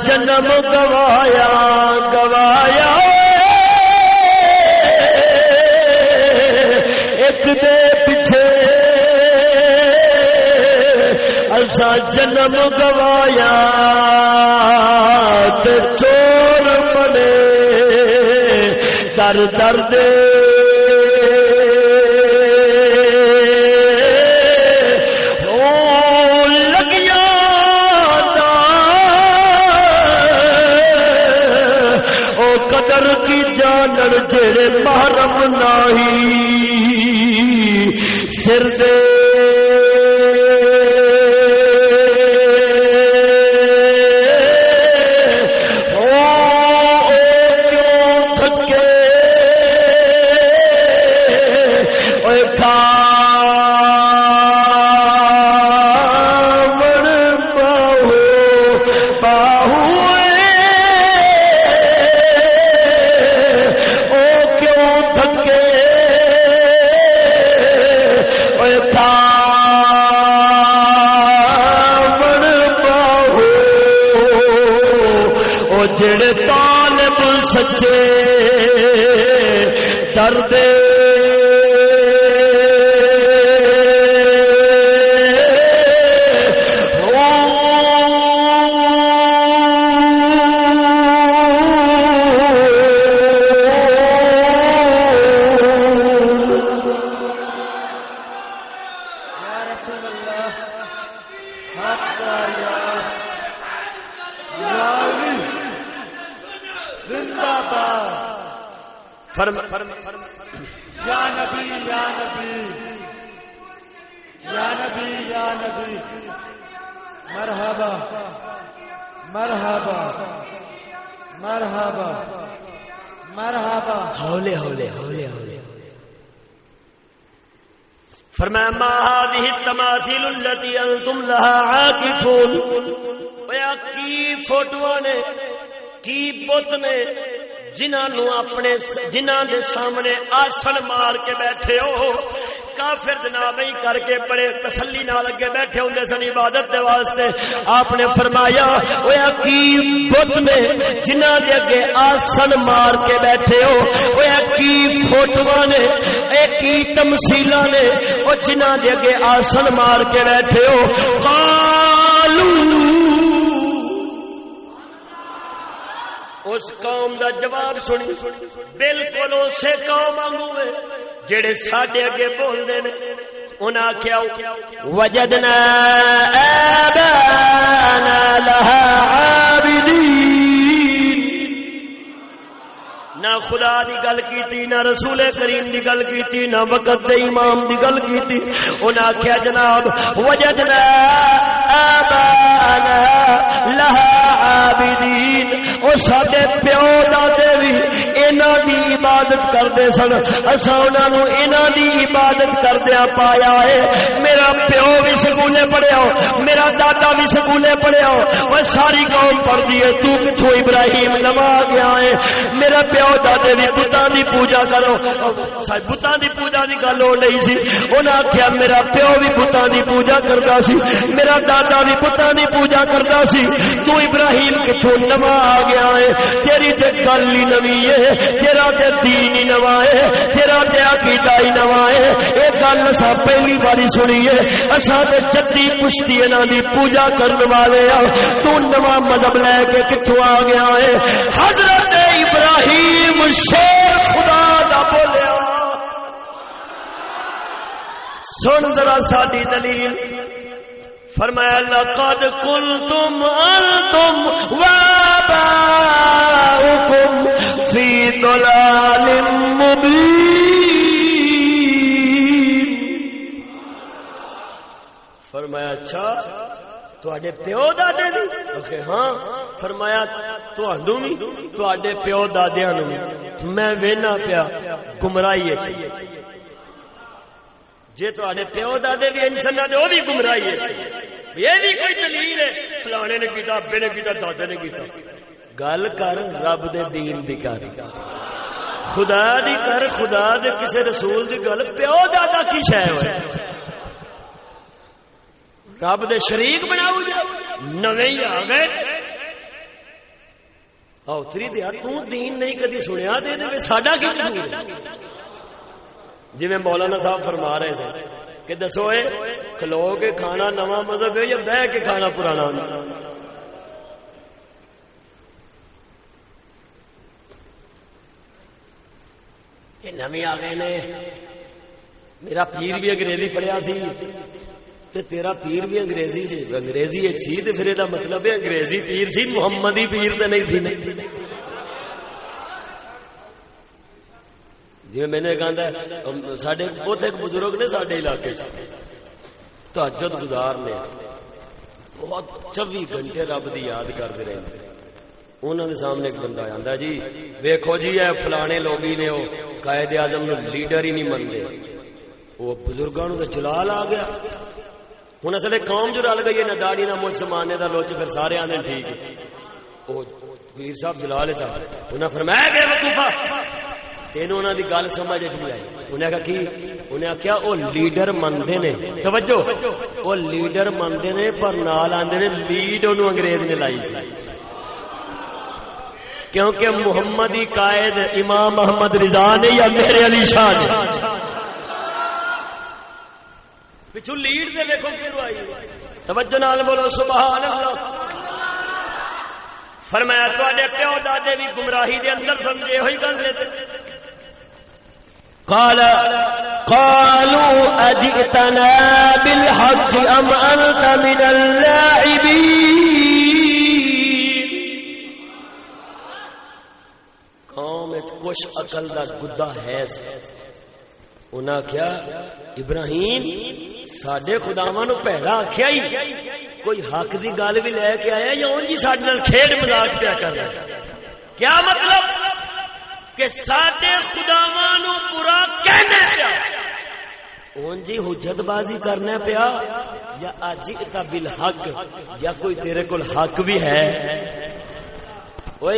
جنم گوایا گوایا۔ ایسا جنم گوایا تو چور بنے۔ در درد قدر کی جانر جڑے محرم نہیں سر دے فرم یا نبی یا نبی۔ یا نبی یا نبی۔ مرحبا۔ مرحبا۔ مرحبا۔ مرحبا۔ ہولے ہولے ہولے ہولے فرمایا ما هذه التماثيل التي انتم لها عاكفون؟ اویا کی فوٹواں نے کی بت نے جنہاں نو اپنے جنہاں دے سامنے آسن مار کے بیٹھے ہو، کافر جناب ہی کر کے بڑے تسلی نال اگے بیٹھے ہوندے سن عبادت دے واسطے۔ آپ نے فرمایا اویا کی بت نے جنہاں دے اگے آسن مار کے بیٹھے ہو اویا کی فوٹواں نے، اے کی تمثیلاں نے، او جنہاں دے اگے آسن مار کے بیٹھے ہو۔ قالوا اس قوم دا جواب سنی۔ بالکل اسے قوم آگوں میں جڑے ساڈے اگے بول دے نے انہاں آکھیا، وجدنا آبانا لها عابدین۔ نہ خدا دی گل کیتی، نہ رسول کریم دی گل کیتی، نہ وقت دے امام دی گل کیتی۔ انہاں آکھیا، جناب، وجدنا آبانا لہا عابدین۔ او ساڈے پیو دادے وی انہاں دی عبادت کردے سن۔ اساں انہاں نو انہاں دی عبادت کردیا پایا ہے۔ میرا پیو بھی سکولے پڑھیا میرا دادا بھی سکولے پڑھیا او ساری قوم پڑھدی ہے۔ تو کتھوں ابراہیم نوا گیا ہے۔ میرا پیو دادے بھی بتاں دی پوجا کرو۔ بتاں دی پوجا دی گل ہو نہیں سی۔ انہاں آکھیا میرا پیو بھی بتاں دی پوجا کردا سی۔ میرا دادا بھی بتاں دی پوجا کردا سی۔ تو ابراہیم کتھوں نوا آ گیا ہے۔ تیری تے گل ہی نوی ہے۔ تیرا تے دین ہی نوا ہے تیرا تے عقیدہ ہی نوا ہے اے گل اساں پہلی باری سنی ہے۔ اساں تے جدی پشتی انہاں دی پوجا کرن والے آ، تو نواں مذہب لے کے کتھوں آ گیا ہے۔ حضرت ابراہیم شیر خدا دا بولیا۔ سن ذرا ساری دلیل۔ فرمایا، لقد کنتم انتم واباؤکم فی ضلال مبین فرمایا اچھا تواڈے پیو دادے بھی اوکے ہاں۔ فرمایا تواڈوں بھی تواڈے پیو دادیاں نوں میں وینا پیا، گمراہی ہے جے تواڈے پیو دادے بھی انسان دے، او بھی گمراہی ہے۔ یہ بھی کوئی دلیل ہے۔ فلانے نے کیتا، ابے نے کیتا، دادے نے کیتا۔ گل کر رب دے دین دی کر۔ خدا دی کر، خدا دے کسے رسول دی گل۔ پیو دادا کی شے ہوئے؟ رب دے شریک بناؤ جا۔ نویں ہی آ گئے اوتری دیا تو دین نہیں کدی سنیا، دے دے ساڈا کی قصور جی مولانا صاحب فرما رہے تھے کہ دسو اے، کھلو کے کھانا نواں مذہب ہے یا بہ کے کھانا پرانا؟ یہ نویں آ گئے نے۔ میرا پیر بھی انگریزی پڑھیا سی تے تیرا پیر بھی انگریزی سی۔ انگریزی ایک سی تے پھر یہ مطلب ہے انگریزی پیر سی، محمدی پیر تے نہیں تھی جی میں نے کہا سڈے اتنے ایک بزرگ نے سڈے علاقے تحجد گزار نے بہت چوبی گھنٹے رب کی یاد کرتے رہے انہوں نے سامنے ایک بندہ آتا جی ویکو جی اے فلانے لوگ نے وہ قائد اعظم لیڈر ہی نہیں منگے وہ بزرگوں تو جلال آ گیا ہوں اصل قوم جو رل گئی ہے نہ داڑی نہ مجھ سمانے کا لوچ پھر سارے آنے ٹھیک وہ پیر صاحب جلال چاہ انہیں فرمایا بے وقوفا تینوں انہوں دی گل سمجھ نہیں آئی۔ انہیں کہا کی؟ انہیں آخیا وہ لیڈر منتے نے۔ توجہ۔ وہ لیڈر منتے نے پر نال آتے نے لیڈ انہوں انگریز نے لائی سی۔ کیونکہ محمدی قائد امام محمد رضا نے یا میرے علی شاہ نے۔ پچھو لیڈ دے دیکھو کیوں آئی؟ توجہ نال بولو سبحان اللہ فرمایا تے پیو دادے بھی گمراہی دے اندر سمجھے ہوئی گل لیتے قال، قالوا اجئتنا بالحق ام انت من اللاعبين؟ قوم کچھ عقل دا گدا ہے۔ انہاں کیا، ابراہیم سڈے خداوا نو پیڑا آخیا ہی۔ کوئی حق دی گل بھی لے کے آیا یا جی سڈے کھیڈ مزاق پیا کر رہا کیا مطلب؟ کہ سڈے خداوا برا کہنے پیا۔ اون جی حجت بازی کرنا پیا، یا اج بل حق یا کوئی تیرے کول حق بھی ہے؟ وہ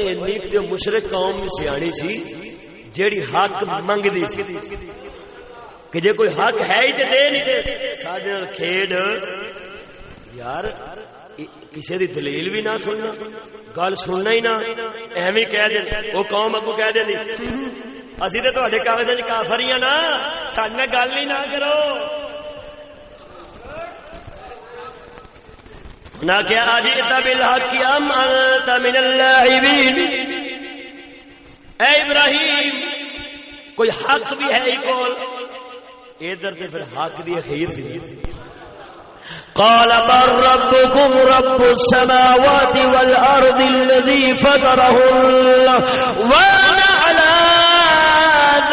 مشرق قوم سیانی سی، جیڑی حق منگتی سی۔ کہ جے کوئی حق ہے ہی تو دے نہیں دے سارے کھیڈ۔ یار کسی دی دلیل بھی نہ سننا، گل سننا ہی نہ۔ ایویں کہہ دیں وہ قوم اگو کہہ دیں اسی تو تے کاغذ کافر ہی نا۔ سڈ گل ہی نہ کرو۔ نہ کیا اجیت بالحق ام انت من اللاعبین اے ابراہیم، کوئی حق بھی ہے ہی کول؟ ادھر تے پھر حق دی اخیر سی۔ قال بل ربكم رب السماوات والأرض الذي فطرهن وأنا على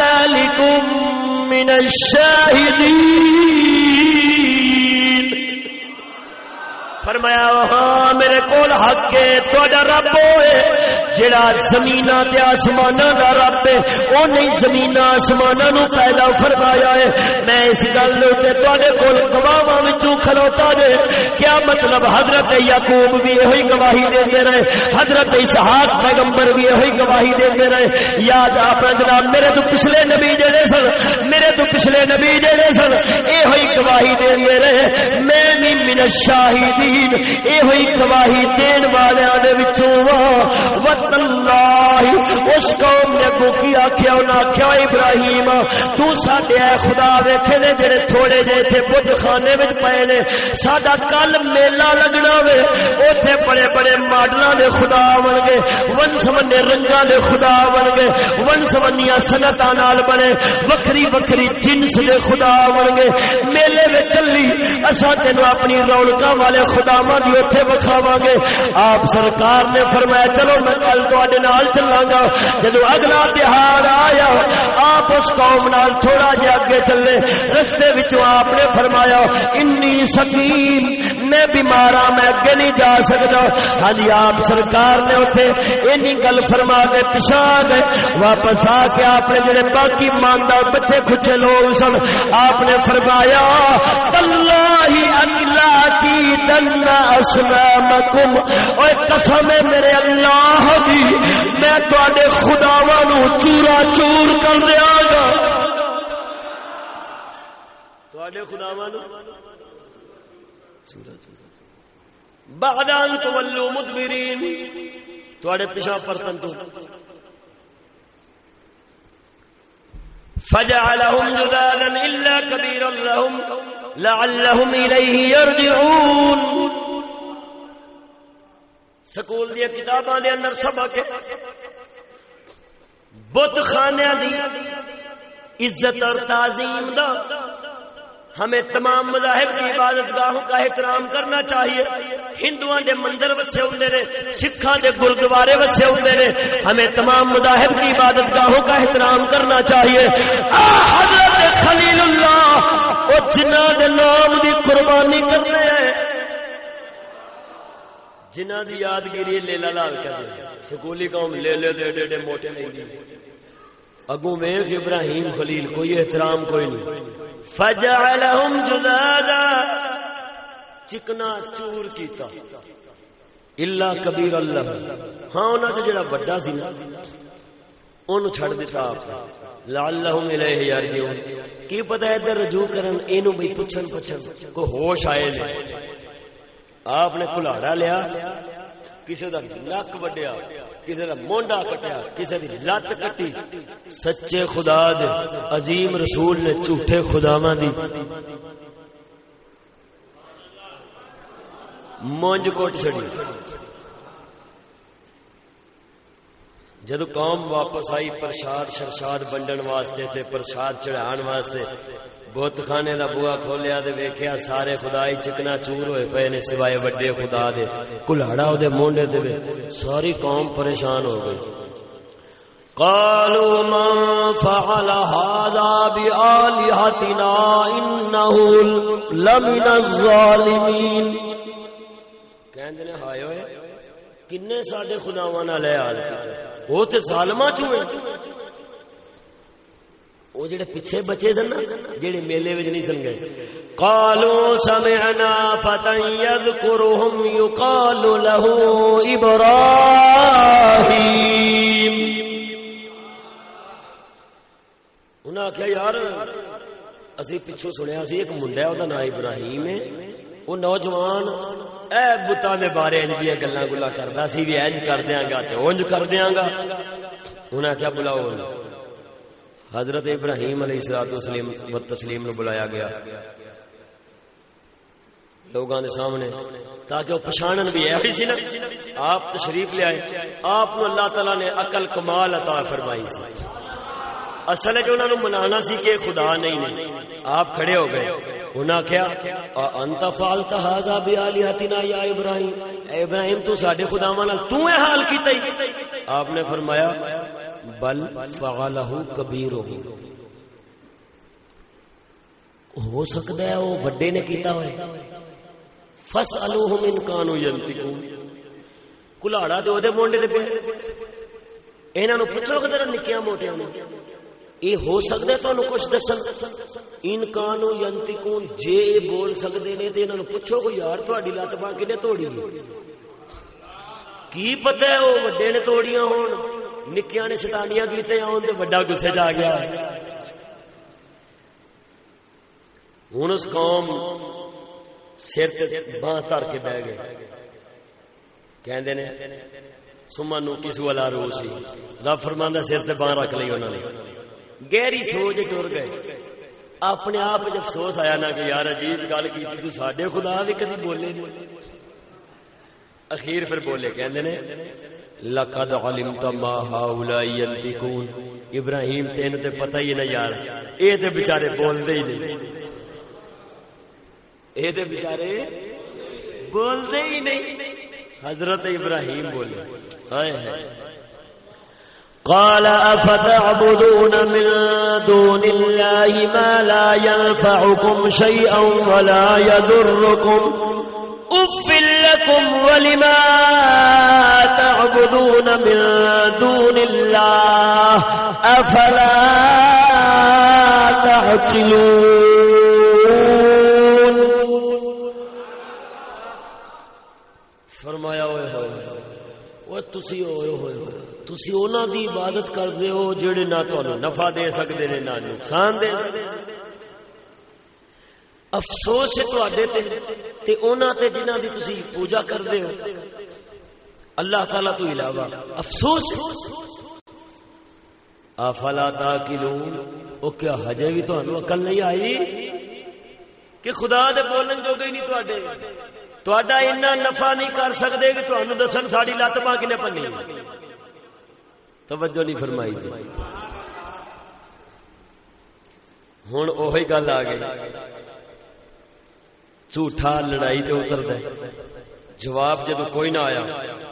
ذلكم من الشاهدين. فرمایا ہاں میرے کول حق ہے تہاڈا رب ہوئے جڑا زمین تے آسماناں دا رب ہے، او نہیں زمین آسماناں نو پیدا فرمایا ہے۔ میں اس گل دے تے تہاڈے کول گواہاں وچوں کھلوتا جے، کیا مطلب حضرت یعقوب بھی وہی گواہی دیندے رہے؟ حضرت اسحاق پیغمبر بھی وہی گواہی دیندے رہے؟ یاد اپنا جناب، میرے تو پچھلے نبی جڑے سن، میرے تو پچھلے نبی جڑے سن اے ہوئی گواہی دیندے رہے۔ میں نہیں من الشاہدین شہید اے ہوئی گواہی دین والیاں دے وچوں وا۔ وت اللہ اس قوم نے کو کی آکھیا؟ انہاں آکھیا ابراہیم، تو ساڈے اے خدا ویکھے نے جڑے تھوڑے جے تھے بت خانے وچ پئے نے، ساڈا کل میلہ لگنا وے۔ اوتھے بڑے بڑے ماڈلاں دے خدا بن گئے ون سمنے رنگاں دے خدا بن گئے ون سمنیاں سنتاں نال بنے، وکھری وکھری جنس دے خدا بن گئے۔ میلے وچ چلی، اساں تینو اپنی رونقاں والے خدا خداوا دی اتنے بکھاوا گے آپ سرکار نے فرمایا، چلو میں کل تے نال چلا گا جدو اگلا تہار آیا، آپ اس قوم نال تھوڑا جہا اگے چلے۔ رستے آپ نے فرمایا انی سکیم میں بیمار ہاں، میں اگے نہیں جا سکتا۔ ہاں جی آپ سرکار نے اتنے اینی گل فرما کے پچھا گئے واپس آ کے آپ نے جڑے باقی ماندار بچے کچے لوگ سن، آپ نے فرمایا اللہ ہی اللہ کی دن دل اسلامکم اوے قسم ہے میرے اللہ دی. میں تواڈے خداواں نو چورا چور کر دیا گا. تواڈے خداواں نو؟ چورا چور بعد ان تولوا مدبرین. تواڈے پیچھے پرتن تو. فجعلهم جذاذا الا كبيرا لهم. لعلهم اليه يرجعون. سکول دیا کتاباں دے اندر سبق بت خانیاں دی عزت اور تعظیم دا ہمیں تمام مذاہب کی عبادت گاہوں کا احترام کرنا چاہیے۔ ہندو کے مندر وسے ہوتے نے سکھان کے گردوارے وسے ہوتے نے، ہمیں تمام مذاہب کی عبادت گاہوں کا احترام کرنا چاہیے۔ حضرت خلیل اللہ وہ جنہ کے نام کی قربانی کرنے ہیں جنہ کی یادگیری لیلا لال کر سکولی قوم لے لے، دے ڈے موٹے نہیں دی۔ اگو ویخ ابراہیم خلیل، کوئی احترام، کوئی نہیں۔ فجعلہم جزادا چکنا چور کیتا۔ اللہ کبیر اللہ ہاں انہاں سے جڑا بڑا سی نا، اونوں چھڑ دیتا آپ لعلہم الیہ یرجعون۔ کی پتہ ہے ادھر رجوع کرن اینو بھئی پوچھن پوچھن کو ہوش آئے نے۔ آپ نے کلاڑا لیا کسی کا نک وڈیا۔ کسی کا مونڈا کٹیا کسی کی لت کٹی۔ سچے خدا دے، عظیم رسول نے جھوٹے خداوا دی۔ مونج کوٹ چڑی جد قوم واپس آئی پرشاد شرشاد بنڈن واسطے تے پرشاد چڑھان واسطے بت خانے دا بوا کھولیا تے ویکھیا سارے خدا ہی چکنا چور ہوئے پے نے سوائے وڈے خدا دے۔ کلاڑا او دے مونڈے تے ساری قوم پریشان ہو گئی۔ قالوا من فعل هذا بآلهتنا انه لمن الظالمين۔ کہندے نے ہائے ہوئے کنے ساڈے خداواں نال حال کیتا۔ وہ تے ظالماں چوں وہ جڑے پیچھے بچے سن جڑے میلے وچ نہیں سن گئے۔ قالوا سمعنا فتى يذكرهم يقال له ابراهيم انہاں کہا یار اسی پیچھے سنیا سی ایک منڈا ہے او نام ابراہیم ہے۔ وہ نوجوان اے بتاں دے بارے انج دی گلاں گلا کردا سی بھی انج کر دیاں گا تے اونج کر دیاں گا۔ انہاں کیا بلاؤ حضرت ابراہیم علیہ السلام تسلیم و تسلیم نو بلایا گیا۔ لوگوں کے سامنے، تاکہ وہ پچھانن بھی ہے سی نا، آپ تشریف لے آئے۔ آپ کو اللہ تعالیٰ نے عقل کمال عطا فرمائی سی۔ اصل ہے کہ انہوں نے منانا سی کہ خدا نہیں نہیں آپ کھڑے ہو گئے۔ انہاں کیا انت فعلت هذا بالهتنا یا ابراہیم؟ اے ابراہیم، تو ساڈے خداواں نال تو اے حال کیتا ہی؟ آپ نے فرمایا بل فعلہ کبیرہ۔ ہو سکتا ہے وہ بڑے نے کیتا ہوئے۔ فسالوہم ان کانوا ینتقون کلاڑا تے اودے مونڈے تے پے انہاں نو پوچھو کہ تیرا نکیاں موٹیاں نے۔ یہ ہو سکتا ہے تمہیں کچھ دسن۔ ان کانو ینتقون جے بول سکتے نے تے انہاں نو پوچھو کو یار تہاڈی لت باں کنے توڑی۔ کی پتہ ہے وہ وڈے نے توڑیاں ہون؟ نکیاں نے شیطانیاں کیتے آن تے بڑا گسے جا گیا۔ ہن اس قوم سر تے باں تر کے بہ گئے۔ کہندے نے سما نو کس والا رو سی؟ رب فرماندا سر تے باں رکھ لئی انہاں نے۔ گہری سوچ ٹر گئے۔ اپنے آپ افسوس آیا نا کہ یار عجیب گل کی تو ساڈے خدا بھی کدی بولے نہیں۔ اخیر پھر بولے، کہندے نے لقد علمت ما هؤلاء ينطقون. ابراہیم تین تے پتہ ہی نہ یار، اے تے بیچارے بولدے ہی نہیں۔ اے تے بیچارے بولدے ہی نہیں۔ حضرت ابراہیم بولے۔ ہائے ہائے۔ قال أفتعبدون من دون الله ما لا ينفعكم شيئا ولا يضركم أف لكم ولما تعبدون من دون الله أفلا تعقلون فرمایا ہوئے ہوئے وہ تسی ہوئے ہوئے ہوئے تسی انہاں دی عبادت کردے ہو جڑے نہ تانوں نفع دے سکدے نے، نہ نقصان دے افسوس ہے تواڈے تے تے انہاں تے جنہاں دی تسی پوجا کردے ہو۔ اللہ تعالی تو علاوہ، افسوس افلا تاکلون؟ او کیا ہجے بھی تانوں عقل نہیں آئی؟ کہ خدا دے بولن جو گئی نہیں تواڈے۔ تواڈا اتنا نفع نہیں کر سکدے کہ تانوں دسن ساڈی لت پا کنے پنی۔ توجہ نہیں فرمائی جی ہوں اوہی گل آ گئی۔ جھوٹا لڑائی تے اتر دے جواب جب کوئی نہ آیا،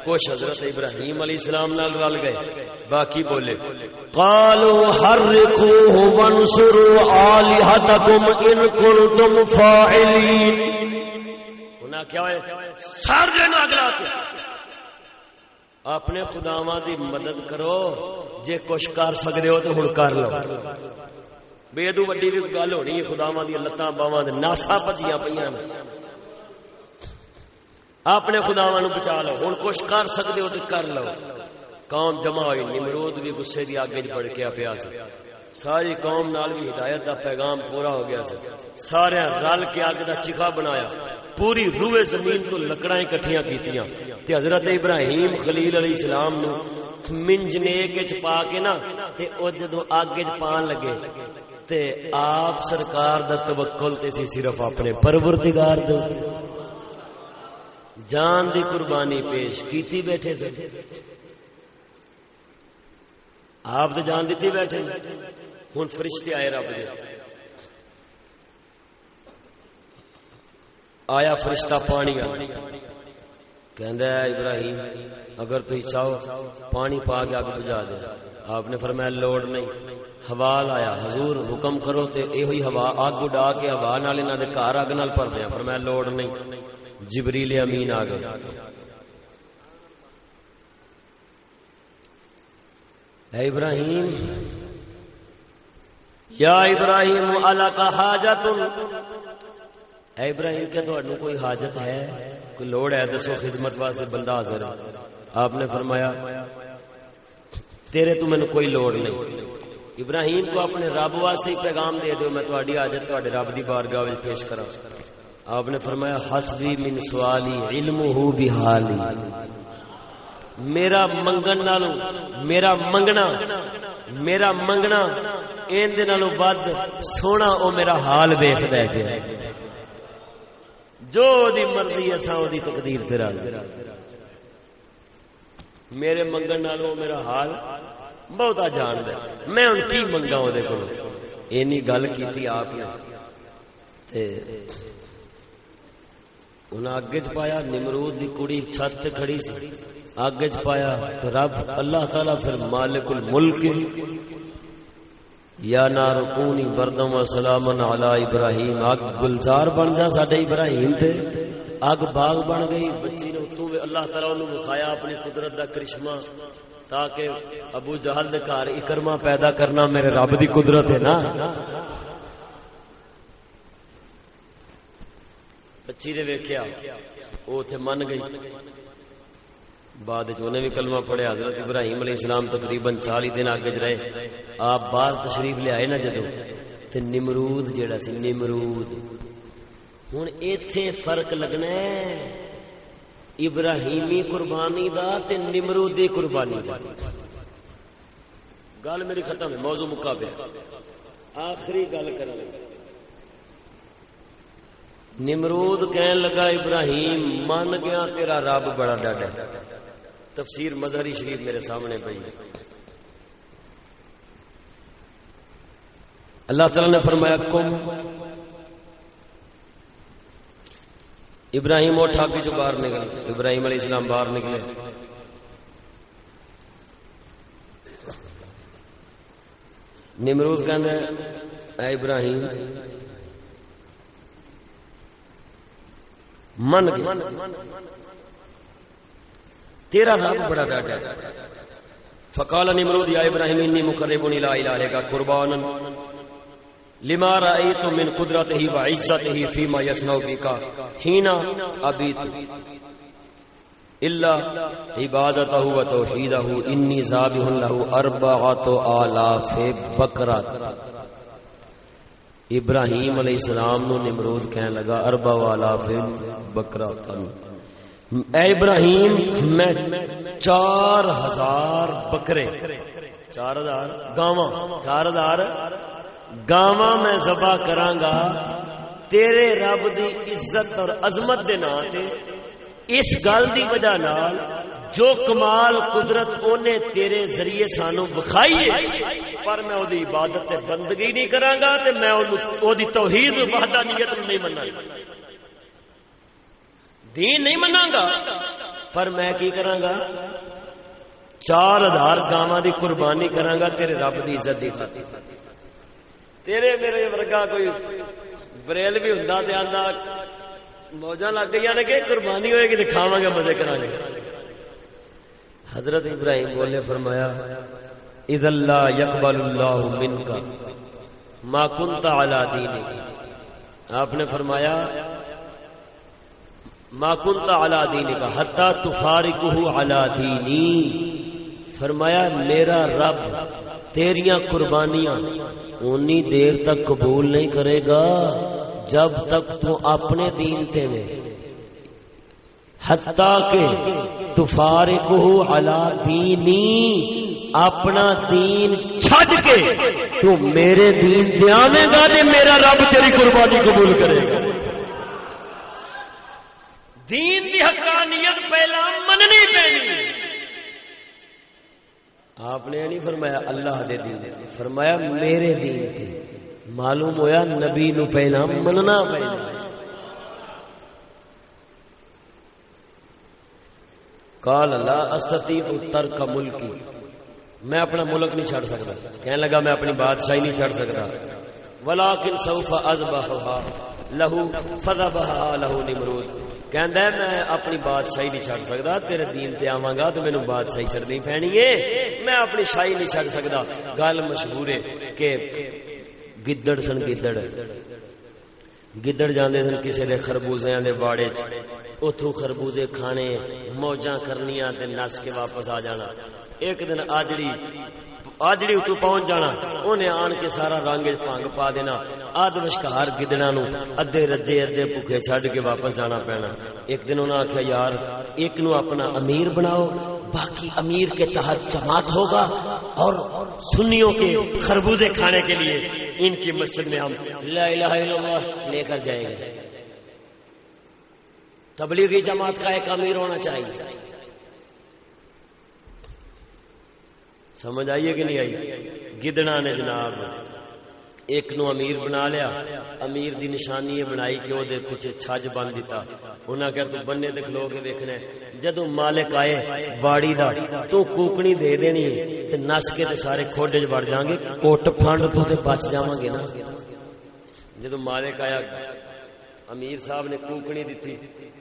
کچھ حضرت ابراہیم علیہ السلام نال رل گئے۔ باقی بولے قالوا حرقوه وانصروا آلهتكم ان كنتم فاعلين انہاں کیا ہوئے؟ سار دین اگلا کے۔ اپنے خداواں دی مدد کرو، جے کچھ کر سکدے ہو تو ہن کر لو۔ بے دو وڈی بھی گل ہونی ہے خداواں دی، لتاں باواں دے ناسا پجیاں پیاں نے۔ اپنے خداواں نو بچا لو، ہن کچھ کر سکدے ہو تے کر لو۔ قوم جمع ہوئی، نمرود بھی غصے دی اگ وچ بڑھ کے پیا سی ساری قوم نال بھی ہدایت دا پیغام پورا ہو گیا سی سارے رل کے اگ دا چکھا بنایا۔ پوری روئے زمین تو لکڑاں اکٹھیاں کیتیاں۔ تے حضرت ابراہیم خلیل علیہ السلام نو منجنیک وچ پا کے نا، تے او جدوں اگ وچ پان لگے۔ تے آپ سرکار دا توکل تے سی صرف اپنے پروردگار دے جان دی قربانی پیش کیتی بیٹھے سے آپ تو جان دیتی بیٹھے ہوں فرشتے آئے رب دے۔ آیا فرشتہ پانی کہندا ہے، ابراہیم، اگر تھی چاہو، پانی پا کے اگ بجھا دے۔ آپ نے فرمایا، لوڑ نہیں۔ ہوا لایا حضور، حکم کرو تے یہ ہوئی ہوا اگ اڈا کے ہوا نال انہاں دے گھر اگ نال بھر دیا فرمایا، لوڑ نہیں. جبریل امین آ گئے۔ اے ابراہیم، یا ابراہیم اللہ حاجت اے ابراہیم، کیا تو کوئی حاجت ہے؟ کوئی لوڑ ہے؟ دسو خدمت واسطے بندہ حاضر ہے۔ آپ نے فرمایا، تیرے تو مینو کوئی لوڑ نہیں۔ ابراہیم کو اپنے رب واسطے ہی پیغام دے دو، میں تھوڑی حاجت تے رب دی بارگاہ وچ پیش کرا آپ نے فرمایا، حسبی من سوالی علم ہو بحالی۔ میرا منگن نالوں، میرا منگنا میرا منگنا، این دے نالوں ود سونا او میرا حال ویکھدا ہے کہ جو دی مرضی اساں او دی تقدیر تے راضی میرے منگن نالوں میرا حال بہتا جان دے میں ہن کی منگا او دے اینی گل کیتی آپ نے تے انہاں اگے چ پایا نمرود دی کڑی چھت تے کھڑی سی اگے چ پایا تو رب اللہ تعالی پھر مالک الملک یا نارکونی بردم و سلامن علی ابراہیم اگ گلزار بن جا ساڈے ابراہیم تے اگ باغ بن گئی بچی نے اتوں اللہ تعالی انہوں دکھایا اپنی قدرت دا کرشمہ تاکہ ابو جہل دے گھر اکرما پیدا کرنا میرے رب دی قدرت ہے نا۔ بچی نے ویکھیا، وہ اتنے من گئی۔ بعد انہیں بھی کلمہ پڑھیا، حضرت ابراہیم علیہ السلام تقریباً چالی دن آگے رہے۔ آپ باہر تشریف لے آئے نا جدو تے نمرود جڑا سی، نمرود۔ ہوں ایتھے فرق لگنا ہے۔ ابراہیمی قربانی دا تے نمرودی قربانی دا۔ گل میری ختم ہے، موضوع مکا پہ آخری گل کرنا۔ نمرود کہن لگا، ابراہیم، من گیا تیرا رب بڑا ڈاڈا تفسیر مظہری شریف میرے سامنے پئی اللہ تعالی نے فرمایا، کم ابراہیم اور ٹھاکی جو باہر نکلے، ابراہیم علیہ السلام باہر نکلے۔ نمرود کہنا اے ابراہیم، من گیا۔ تیرا رب بڑا ڈاڈا فقال نمرود، یا ابراہیم، انی مقرب الى الہ کا قربانا۔ لما رأيت من قدرته وعزته فيما يصنع بك. حين ابيت الا عبادته وتوحيده اني ذابح له اربعه الاف بقره ابراہیم علیہ السلام نو نمرود کہنے لگا اربع الاف بقرہ اے ابراہیم، میں چار ہزار بکرے. چار ہزار گاواں. چار ہزار گاواں میں ذبح کراں گا تیرے رب دی عزت اور عظمت دے نام تے، اس گل دی وجہ نال جو کمال قدرت اونے تیرے ذریعے سانو بخائی ہے، پر میں او دی عبادت تے بندگی نہیں کراں گا تے میں او دی توحید وحدانیت نہیں مناں گا۔ دین نہیں مناں گا، پر میں کی کراں گا چار ہزار گاواں دی قربانی کراں گا تیرے رب دی عزت دی خاطر۔ تیرے میرے ورگا کوئی بریل بھی ہوں تے آندا، موجاں لگ گئی نے کہ قربانی ہوئے گی کھاواں گے، مزے کرا گے۔ حضرت ابراہیم بولے، فرمایا، اذا اللہ یقبل اللہ منک، ما کنت علی دینک. آپ نے فرمایا، ما کنت علی دینک، حتی تفارقہ علی دینی. فرمایا، میرا رب تیریاں قربانیاں، اونی دیر تک قبول نہیں کرے گا، جب تک تو اپنے دین تے میں حتیٰ کہ تفارقہ علی دینی اپنا دین چھڈ کے تو میرے دین تے آویں گا تے میرا رب تیری قربانی قبول کرے گا۔ دین دی حقانیت پہلا مننی پینی آپ نے نہیں فرمایا اللہ دے دین دے فرمایا میرے دین تے معلوم ہویا نبی نو پہلا مننا پہلا قال، لا استطيع ترک ملکی۔ میں اپنا ملک نہیں چھڑ سکتا۔ کہنے لگا، میں اپنی بادشاہی نہیں چھڑ سکتا۔ ولكن سوف اذبحها له فذبحها له نمرود۔ کہندا ہے، میں اپنی بادشاہی نہیں چھڑ سکتا تیرے دین تے آواں گا تو مینوں بادشاہی چھڑنی پینی ہے۔ میں اپنی شاہی نہیں چھڑ سکتا گل مشہور ہے کہ گدڑ سن گدڑ۔ گدڑ جاندے سن کسی دے خربوزیاں دے باڑے چ۔ اتھوں خربوزے کھانے، موجاں کرنیاں تے نس کے واپس آ جانا۔ ایک دن آجڑی آجڑی اتو پہنچ جانا انہیں آن کے سارا رنگ پانگ پا دینا۔ آد وشکار گدڑا نو ادے رجے، ادے بھوکے چھڈ کے واپس جانا پینا۔ ایک دن انہوں نے آخیا یار، ایک نو اپنا امیر بناؤ، باقی امیر کے تحت جماعت ہوگا اور سنیوں کے خربوزے کھانے کے لیے ان کی مسجد میں ہم لا الہ الا اللہ لے کر جائیں گے۔ تبلیغی جماعت کا ایک امیر ہونا چاہیے۔ سمجھ آئیے کہ نہیں آئی؟ گدڑا نے جناب، ایک نو امیر بنا لیا۔ امیر دی نشانی یہ بنائی کہ وہ پیچھے چھج بن دیتا۔ انہاں کہا، تو بننے تے کھلو کے دیکھنا جدو مالک آئے واڑی دا، تو کوکنی دے دینی تے نس کے تے سارے کھوڈے چ بڑھ جاؤں گے۔ کوٹ پھنڈ تو تے بچ جاواں گے نا۔ جدو مالک آیا، امیر صاحب نے کوکنی دیتی۔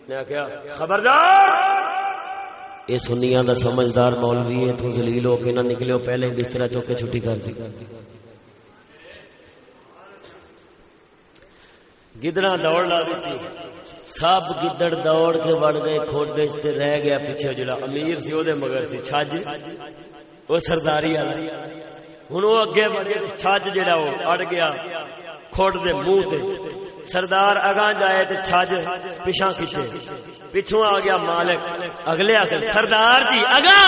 نے کہا خبردار! یہ سنیاں دا سمجھدار مولوی ہے تو ذلیل ہو کے نہ نکلے پہلے بستر چوک کے چھٹی کر دی۔ گدڑا دوڑ لا دیتی۔ سب گدڑ دوڑ کے بڑھ گئے کھوٹے سے رہ گیا پیچھے جڑا امیر سی وہ مگر سی۔ چھج وہ سرداری والا۔ ہوں وہ اگے چھج جڑا وہ اڑ گیا کھوٹ دے منہ تے۔ سردار اگاں جائے تے چھج پیچھا کھچے۔ پچھوں آ گیا مالک، اگلے آ سردار جی اگاں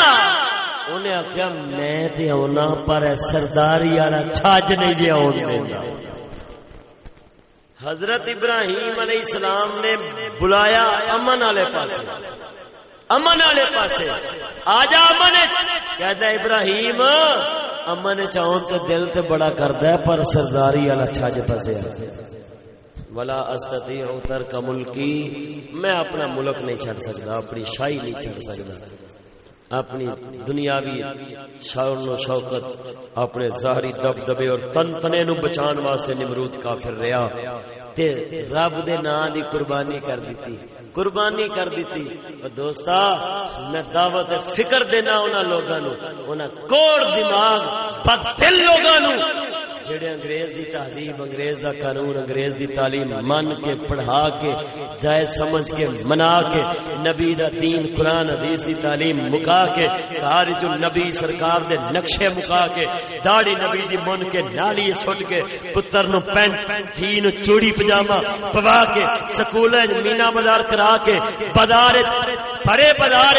انہیں آخیا میں تے آنا پر سرداری والا چھج نہیں جی آن حضرت ابراہیم علیہ السلام نے بلایا امن والے پاس امن والے پاس آ جا امن کہتا ابراہیم، امن چاہوں تو دل تے بڑا کردا ہے، پر سرداری والا چھج پسے ولا استطيع ترك ملکی، میں اپنا ملک نہیں چھڑ سکتا، اپنی شاہی نہیں چھڑ سکتا۔ اپنی دنیاوی شان و شوکت، اپنے ظاہری دب دبے اور تن تنے نو بچان واسطے نمرود کافر رہا۔ تے رب دے نام دی قربانی کر دیتی۔ قربانی کر دیتی۔ اور دوستا، میں دعوت فکر دینا انہاں لوگاں نو انہاں کوڑ دماغ بد دل لوگاں نو جڑے انگریز دی تہذیب، انگریز دا قانون، انگریز دی تعلیم من کے، پڑھا کے، جائز سمجھ کے، منا کے، نبی دا دین، قرآن، حدیث دی تعلیم مکا کے، خارج النبی سرکار دے نقشے مکا کے، داڑھی نبی دی من کے، نالی سٹ کے، پتر نو پینٹ، تھی نو چوڑی پجامہ پوا کے سکول مینا بازار کرا کے بازار بڑے بازار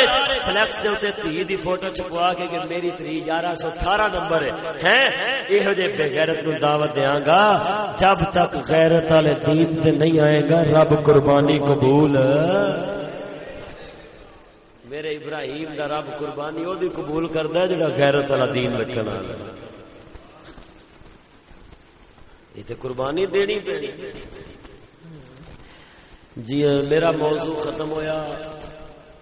فلیکس دے اوتے تھی دی فوٹو چھپوا کے کہ میری تری 1118 نمبر ہے۔ ہیں؟ ایہو جے بے غیرت نو دعوت دیاں گا۔ جب تک غیرت والے دین تے نہیں آئے گا، رب قربانی قبول۔ میرے ابراہیم دا رب قربانی او دی قبول کردا ہے جڑا غیرت والا دین رکھن والا یہ تے قربانی دینی پینی جی میرا موضوع ختم ہویا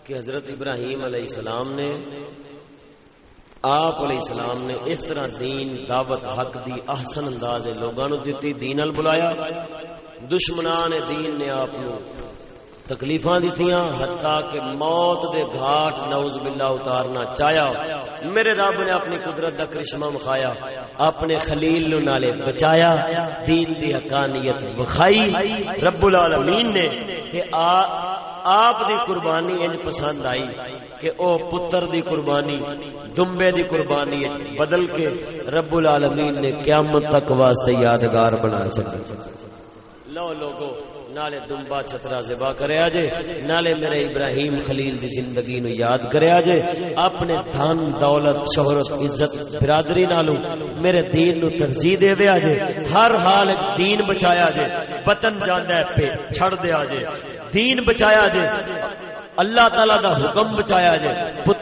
کہ حضرت ابراہیم علیہ السلام نے، آپ علیہ السلام نے اس طرح دین، دعوت، حق دی احسن انداز لوگوں دیتی، دین ال بلایا۔ دشمنان دین نے آپ تکلیفاں دتیاں حتیٰ کہ موت دے گھاٹ نوز باللہ اتارنا چاہیا۔ میرے رب نے اپنی قدرت دا کرشمہ مخایا اپنے خلیل نو نالے بچایا، دین دی حقانیت بخائی رب العالمین نے کہ آپ دی قربانی انج پسند آئی، کہ او پتر دی قربانی، دمبے دی قربانی بدل کے رب العالمین نے قیامت تک واسطے یادگار بنا چکی لو لوگو نالے دمبا چھترا زبا کرے آجے نالے میرے ابراہیم خلیل دی زندگی نو یاد کرے آجے اپنے دھن، دولت، شہرت، عزت، برادری نالو میرے دین نو ترجیح دے دے آجے ہر حال دین بچایا جے۔ وطن جاندہ ہے پہ چھڑ دے آجے دین بچایا جے۔ اللہ تعالی دا حکم بچایا جے۔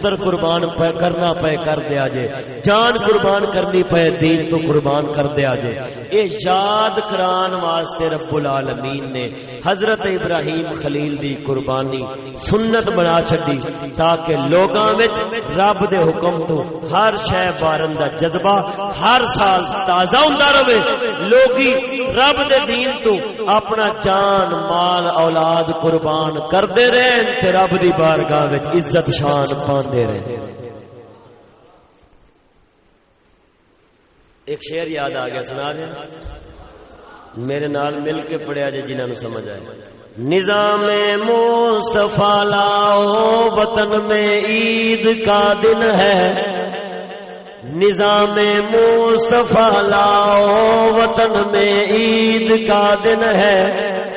پتر قربان پہ کرنا پے کر دیا جے۔ جان قربان کرنی پے دین تو قربان کر دیا جے۔ اے یاد کران واسطے رب العالمین نے حضرت ابراہیم خلیل دی قربانی سنت بنا چھڈی تاکہ لوگاں وچ رب دے حکم تو ہر شے بارن دا جذبہ ہر سال تازہ ہوندا رہے۔ لوگی رب دے دین تو اپنا جان، مال، اولاد قربان کردے رہن تے رب دی بارگاہ وچ عزت شان پاندے۔ دے رہے ایک شعر یاد آ گیا، سنا دیں؟ میرے نال مل کے پڑھیا جی جنہوں نے سمجھ آئے۔ نظام مصطفیٰ لاؤ، وطن میں عید کا دن ہے۔ نظام مصطفیٰ لاؤ، وطن میں عید کا دن ہے۔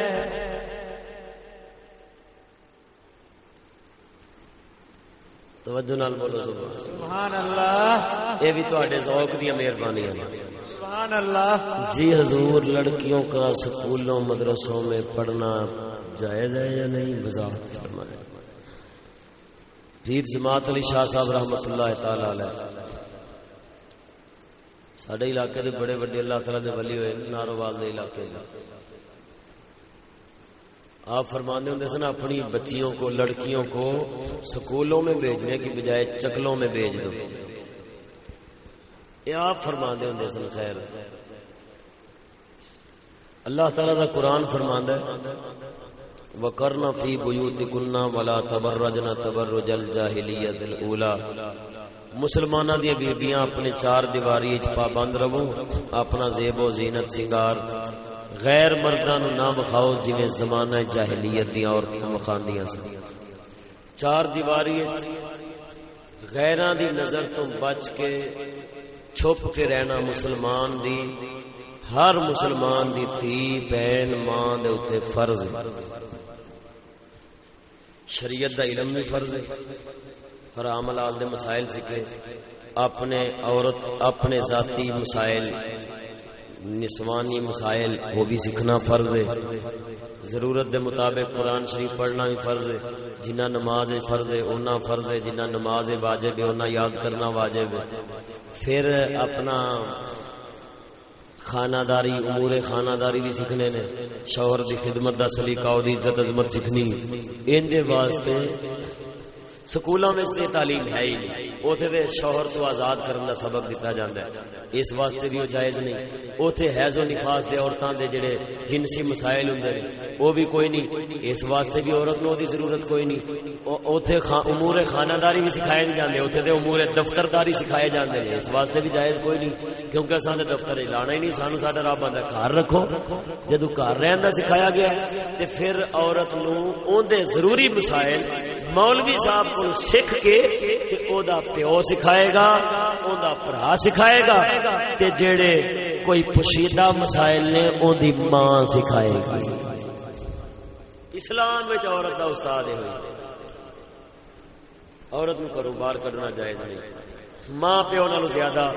توجہ نال بولو سبحان اللہ یہ بھی تھوڑے ذوق دیا مہربانی سبحان اللہ جی حضور لڑکیوں کا سکولوں مدرسوں میں پڑھنا جائز ہے یا نہیں؟ وضاحت فرمائیں پیر جماعت علی شاہ صاحب رحمت اللہ تعالی علیہ۔ سڈے علاقے دے بڑے بڑے اللہ تعالی دے ولی ہوئے ناروال دے علاقے دے۔ آپ فرمانے ہوں سن، اپنی بچیوں کو، لڑکیوں کو سکولوں میں بھیجنے کی بجائے چکلوں میں بھیج دو۔ یہ آپ فرمانے ہوں سن، خیر۔ اللہ تعالیٰ کا قرآن فرماندہ ہے وکرنا وَقَرْنَ فِي بُيُوتِكُنَّ وَلَا تَبَرَّجْنَ تَبَرُّجَ الْجَاهِلِيَّةِ الْأُولَى۔ مسلمانہ دی بیبیاں اپنے چار دیواری پابند رہو، اپنا زیب و زینت سنگار۔ غیر مردہ نو نہ بخاؤ جنہیں زمانہ جاہلیت دیا عورتیں مخاندیاں سن۔ چار دیواری غیران دی نظر تو بچ کے چھپ کے رہنا مسلمان دی، ہر مسلمان دی تھی، بہن، ماں دے اتے فرض۔ ہے شریعت دا علم بھی فرض ہے۔ حرام حلال دے مسائل سیکھے اپنے عورت، اپنے ذاتی مسائل۔ نسوانی مسائل، وہ بھی سیکھنا فرض ہے۔ ضرورت دے مطابق قرآن شریف پڑھنا بھی فرض ہے۔ جنہ نماز فرض ہے، اونا فرض ہے۔ جنہ نماز واجب ہے، اونا یاد کرنا واجب ہے۔ پھر اپنا خانہ داری امور خانہ داری بھی سیکھنے نے۔ شوہر دی خدمت دا سلیقہ دی عزت، عظمت سیکھنی ان دے واسطے سکولوں میں سے تعلیم ہے ہی نہیں۔ اوتھے دے شوہر تو آزاد کرن دا سبق دتا جاندا ہے۔ اس واسطے بھی وہ جائز نہیں۔ اوتھے حیض و نفاس دے عورتاں دے جڑے جنسی مسائل ہوندے نے او بھی کوئی نہیں۔ اس واسطے بھی عورت نو دی ضرورت کوئی نہیں۔ اوتھے امور خانہ داری بھی سکھائے نہیں جاندے، اوتھے دے امور دفتر داری سکھائے جاندے نے۔ اس واسطے بھی جائز کوئی نہیں، کیونکہ اساں دے دفتر لانا ہی نہیں، سانو ساڈا رب آندا گھر رکھو۔ جدوں گھر رہن دا سکھایا گیا، تے پھر عورت نو اون دے ضروری مسائل مولوی صاحب کو سکھ کے تے او دا پیو سکھائے گا او دا بھرا سکھائے گا تے جڑے کوئی پوشیدہ مسائل نے اون دی ماں سکھائے گی۔ اسلام وچ عورت دا استاد ہے۔ عورت نو کرو باہر کڈنا جائز نہیں۔ ماں پیو نالوں زیادہ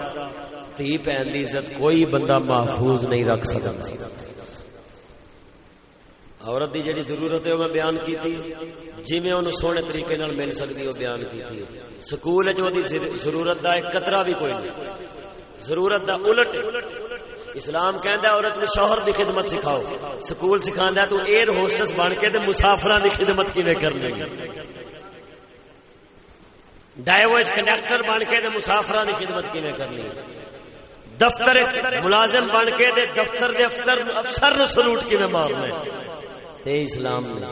تھی بہن دی عزت کوئی بندہ محفوظ نہیں رکھ سکتا۔ عورت دی جڑی ضرورت ہے وہ میں بیان کی تھی جی میں انہوں سونے طریقے نال مل سکتی وہ بیان کی تھی سکول جو دی ضرورت دا ایک قطرہ بھی کوئی نہیں۔ ضرورت دا الٹ۔ اسلام کہندا ہے، عورت نو شوہر دی خدمت سکھاؤ۔ سکول سکھاندا ہے، تو ایئر ہوسٹس بن کے تے مسافراں دی خدمت کیویں کرنی؟ ڈائیورج کنڈکٹر بن کے تے مسافراں دی خدمت کیویں کرنی؟ دفتر ملازم بن کے تے دفتر دے افسر افسر نو سلوٹ کیویں مارنا ہے تے اسلام نے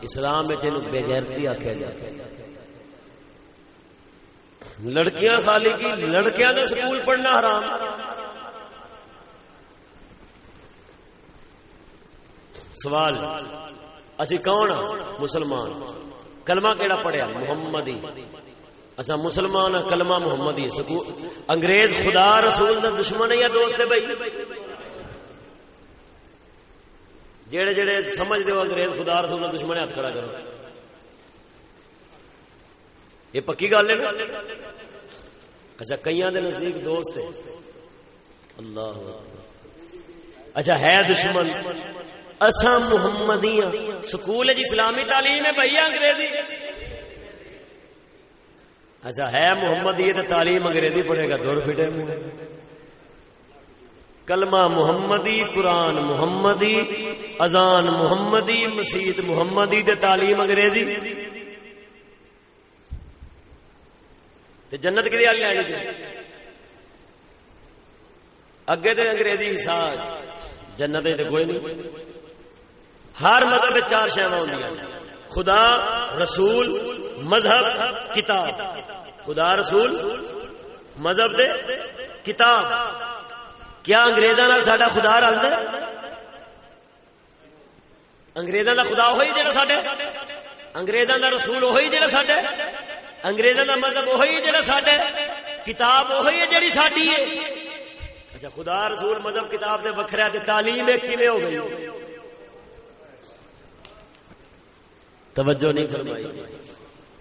اسلام میں بے غیرتی آکھیا جاتا لڑکیاں خالی کی لڑکیاں کا سکول پڑھنا حرام۔ سوال، اسی کون ہاں؟ مسلمان۔ کلمہ کیڑا پڑھیا؟ محمدی۔ اصا مسلمان ہاں، کلمہ محمدی۔ سکول، انگریز خدا رسول دا دشمن ہے یا دوست ہے بھائی؟ جڑے جڑے سمجھ دو انگریز خدا رسول دشمن ہاتھ کھڑا کرو۔ یہ پکی گل ہے نا؟ اچھا کئی دے نزدیک دوست ہے۔ اللہ اچھا ہے دشمن۔ اصا محمدی سکول جی اسلامی تعلیم ہے بھائی انگریزی۔ اچھا ہے محمدی تو تعلیم انگریزی پڑھے گا۔ دور فٹے منہ کلمہ محمدی، قرآن محمدی، اذان محمدی، مسیت محمدی تے تعلیم انگریزی۔ تے جنت کی والی لینی جی اگے تے انگریزی حساب جنت تے کوئی نہیں۔ ہر مذہب چار شہر ہوں خدا، رسول، مذہب، کتاب۔ خدا، رسول، مذہب دے کتاب۔ کیا انگریزاں نال ساڈا خدا رلدا انگریزاں دا خدا وہی جڑا ساڈے انگریزاں دا رسول وہی جڑا ساڈے انگریزاں دا مذہب وہی جڑا ساڈے کتاب وہی ہے جڑی ساڈی ہے۔ اچھا خدا رسول مذہب کتاب دے وکھرا تے تعلیم ایک کیویں ہو گئی؟ توجہ نہیں فرمائی۔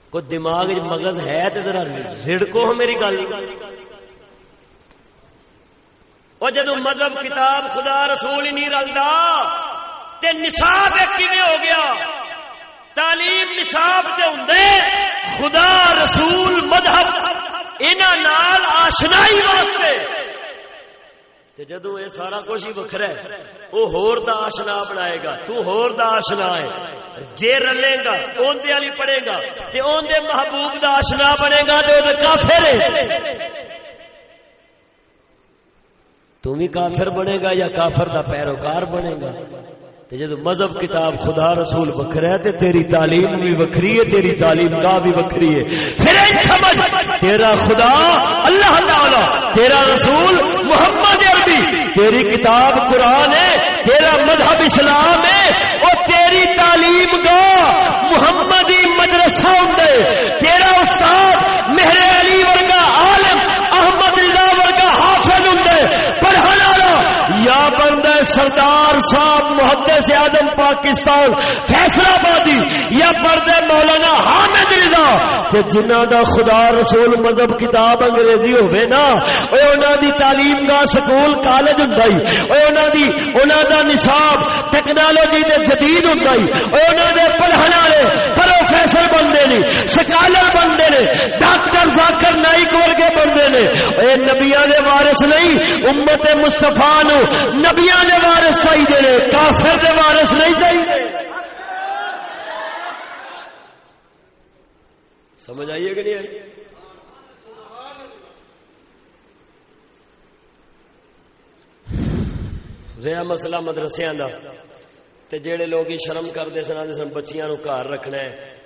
کوئی دماغ مغز ہے تو ذرا رڑکو ہاں میری گل۔ وہ جدو مذہب کتاب خدا رسول ہی نہیں رلتا تے نصاب کیویں ہو گیا؟ تعلیم نصاب تے ہوں خدا رسول مذہب انہاں نال آشنائی واسطے۔ تے جدو یہ سارا کچھ ہی وکھرا ہے وہ ہور دا آشنا بنائے گا، تو ہور دا آشنا ہے۔ جے رلے گا اون والی پڑے گا، تے اون محبوب دا آشنا بنے گا، تے او کافر ہے تو بھی کافر بنے گا یا کافر دا پیروکار بنے گا جب مذہب کتاب خدا رسول وکھرا ہے تے تیری تعلیم بھی وکری ہے، تیری تعلیم کا بھی وکری ہے۔ پھر سمجھ، تیرا خدا اللہ تعالی تیرا رسول محمد عربی، تیری کتاب قرآن ہے، تیرا مذہب اسلام ہے، اور تیری تعلیم کا محمدی مدرسہ ہوں تیرا استاد مہر علی ورگا عالم احمد رضا ورگا حافظ ہوں یا بندہ سردار صاحب محدث آدم پاکستان فیصلہ بادی، یا بردے مولانا حامد رضا، کہ جنہ دا خدا رسول مذہب کتاب انگریزی ہوئے نا، اے انہاں دی تعلیم دا سکول کالج ہندائی اے انہاں دی، انہاں دا نصاب ٹیکنالوجی دے جدید ہندائی اے انہاں دے پڑھن والے پروفیسر بندے نے، سکالر بندے نے، ڈاکٹر ذاکر نائک ورگے بندے نے۔ اے نبیاں دے وارث نہیں، امت مصطفیٰ نو نبیاں دے وارث چاہیے جڑے کافر دے وارث نہیں چاہیے سمجھ آئیے کہ نہیں آئی؟ رہا مسئلہ مدرسے دا۔ تے جڑے لوگ شرم کرتے سن آدھے سن بچیاں نو گھر رکھنا ہے۔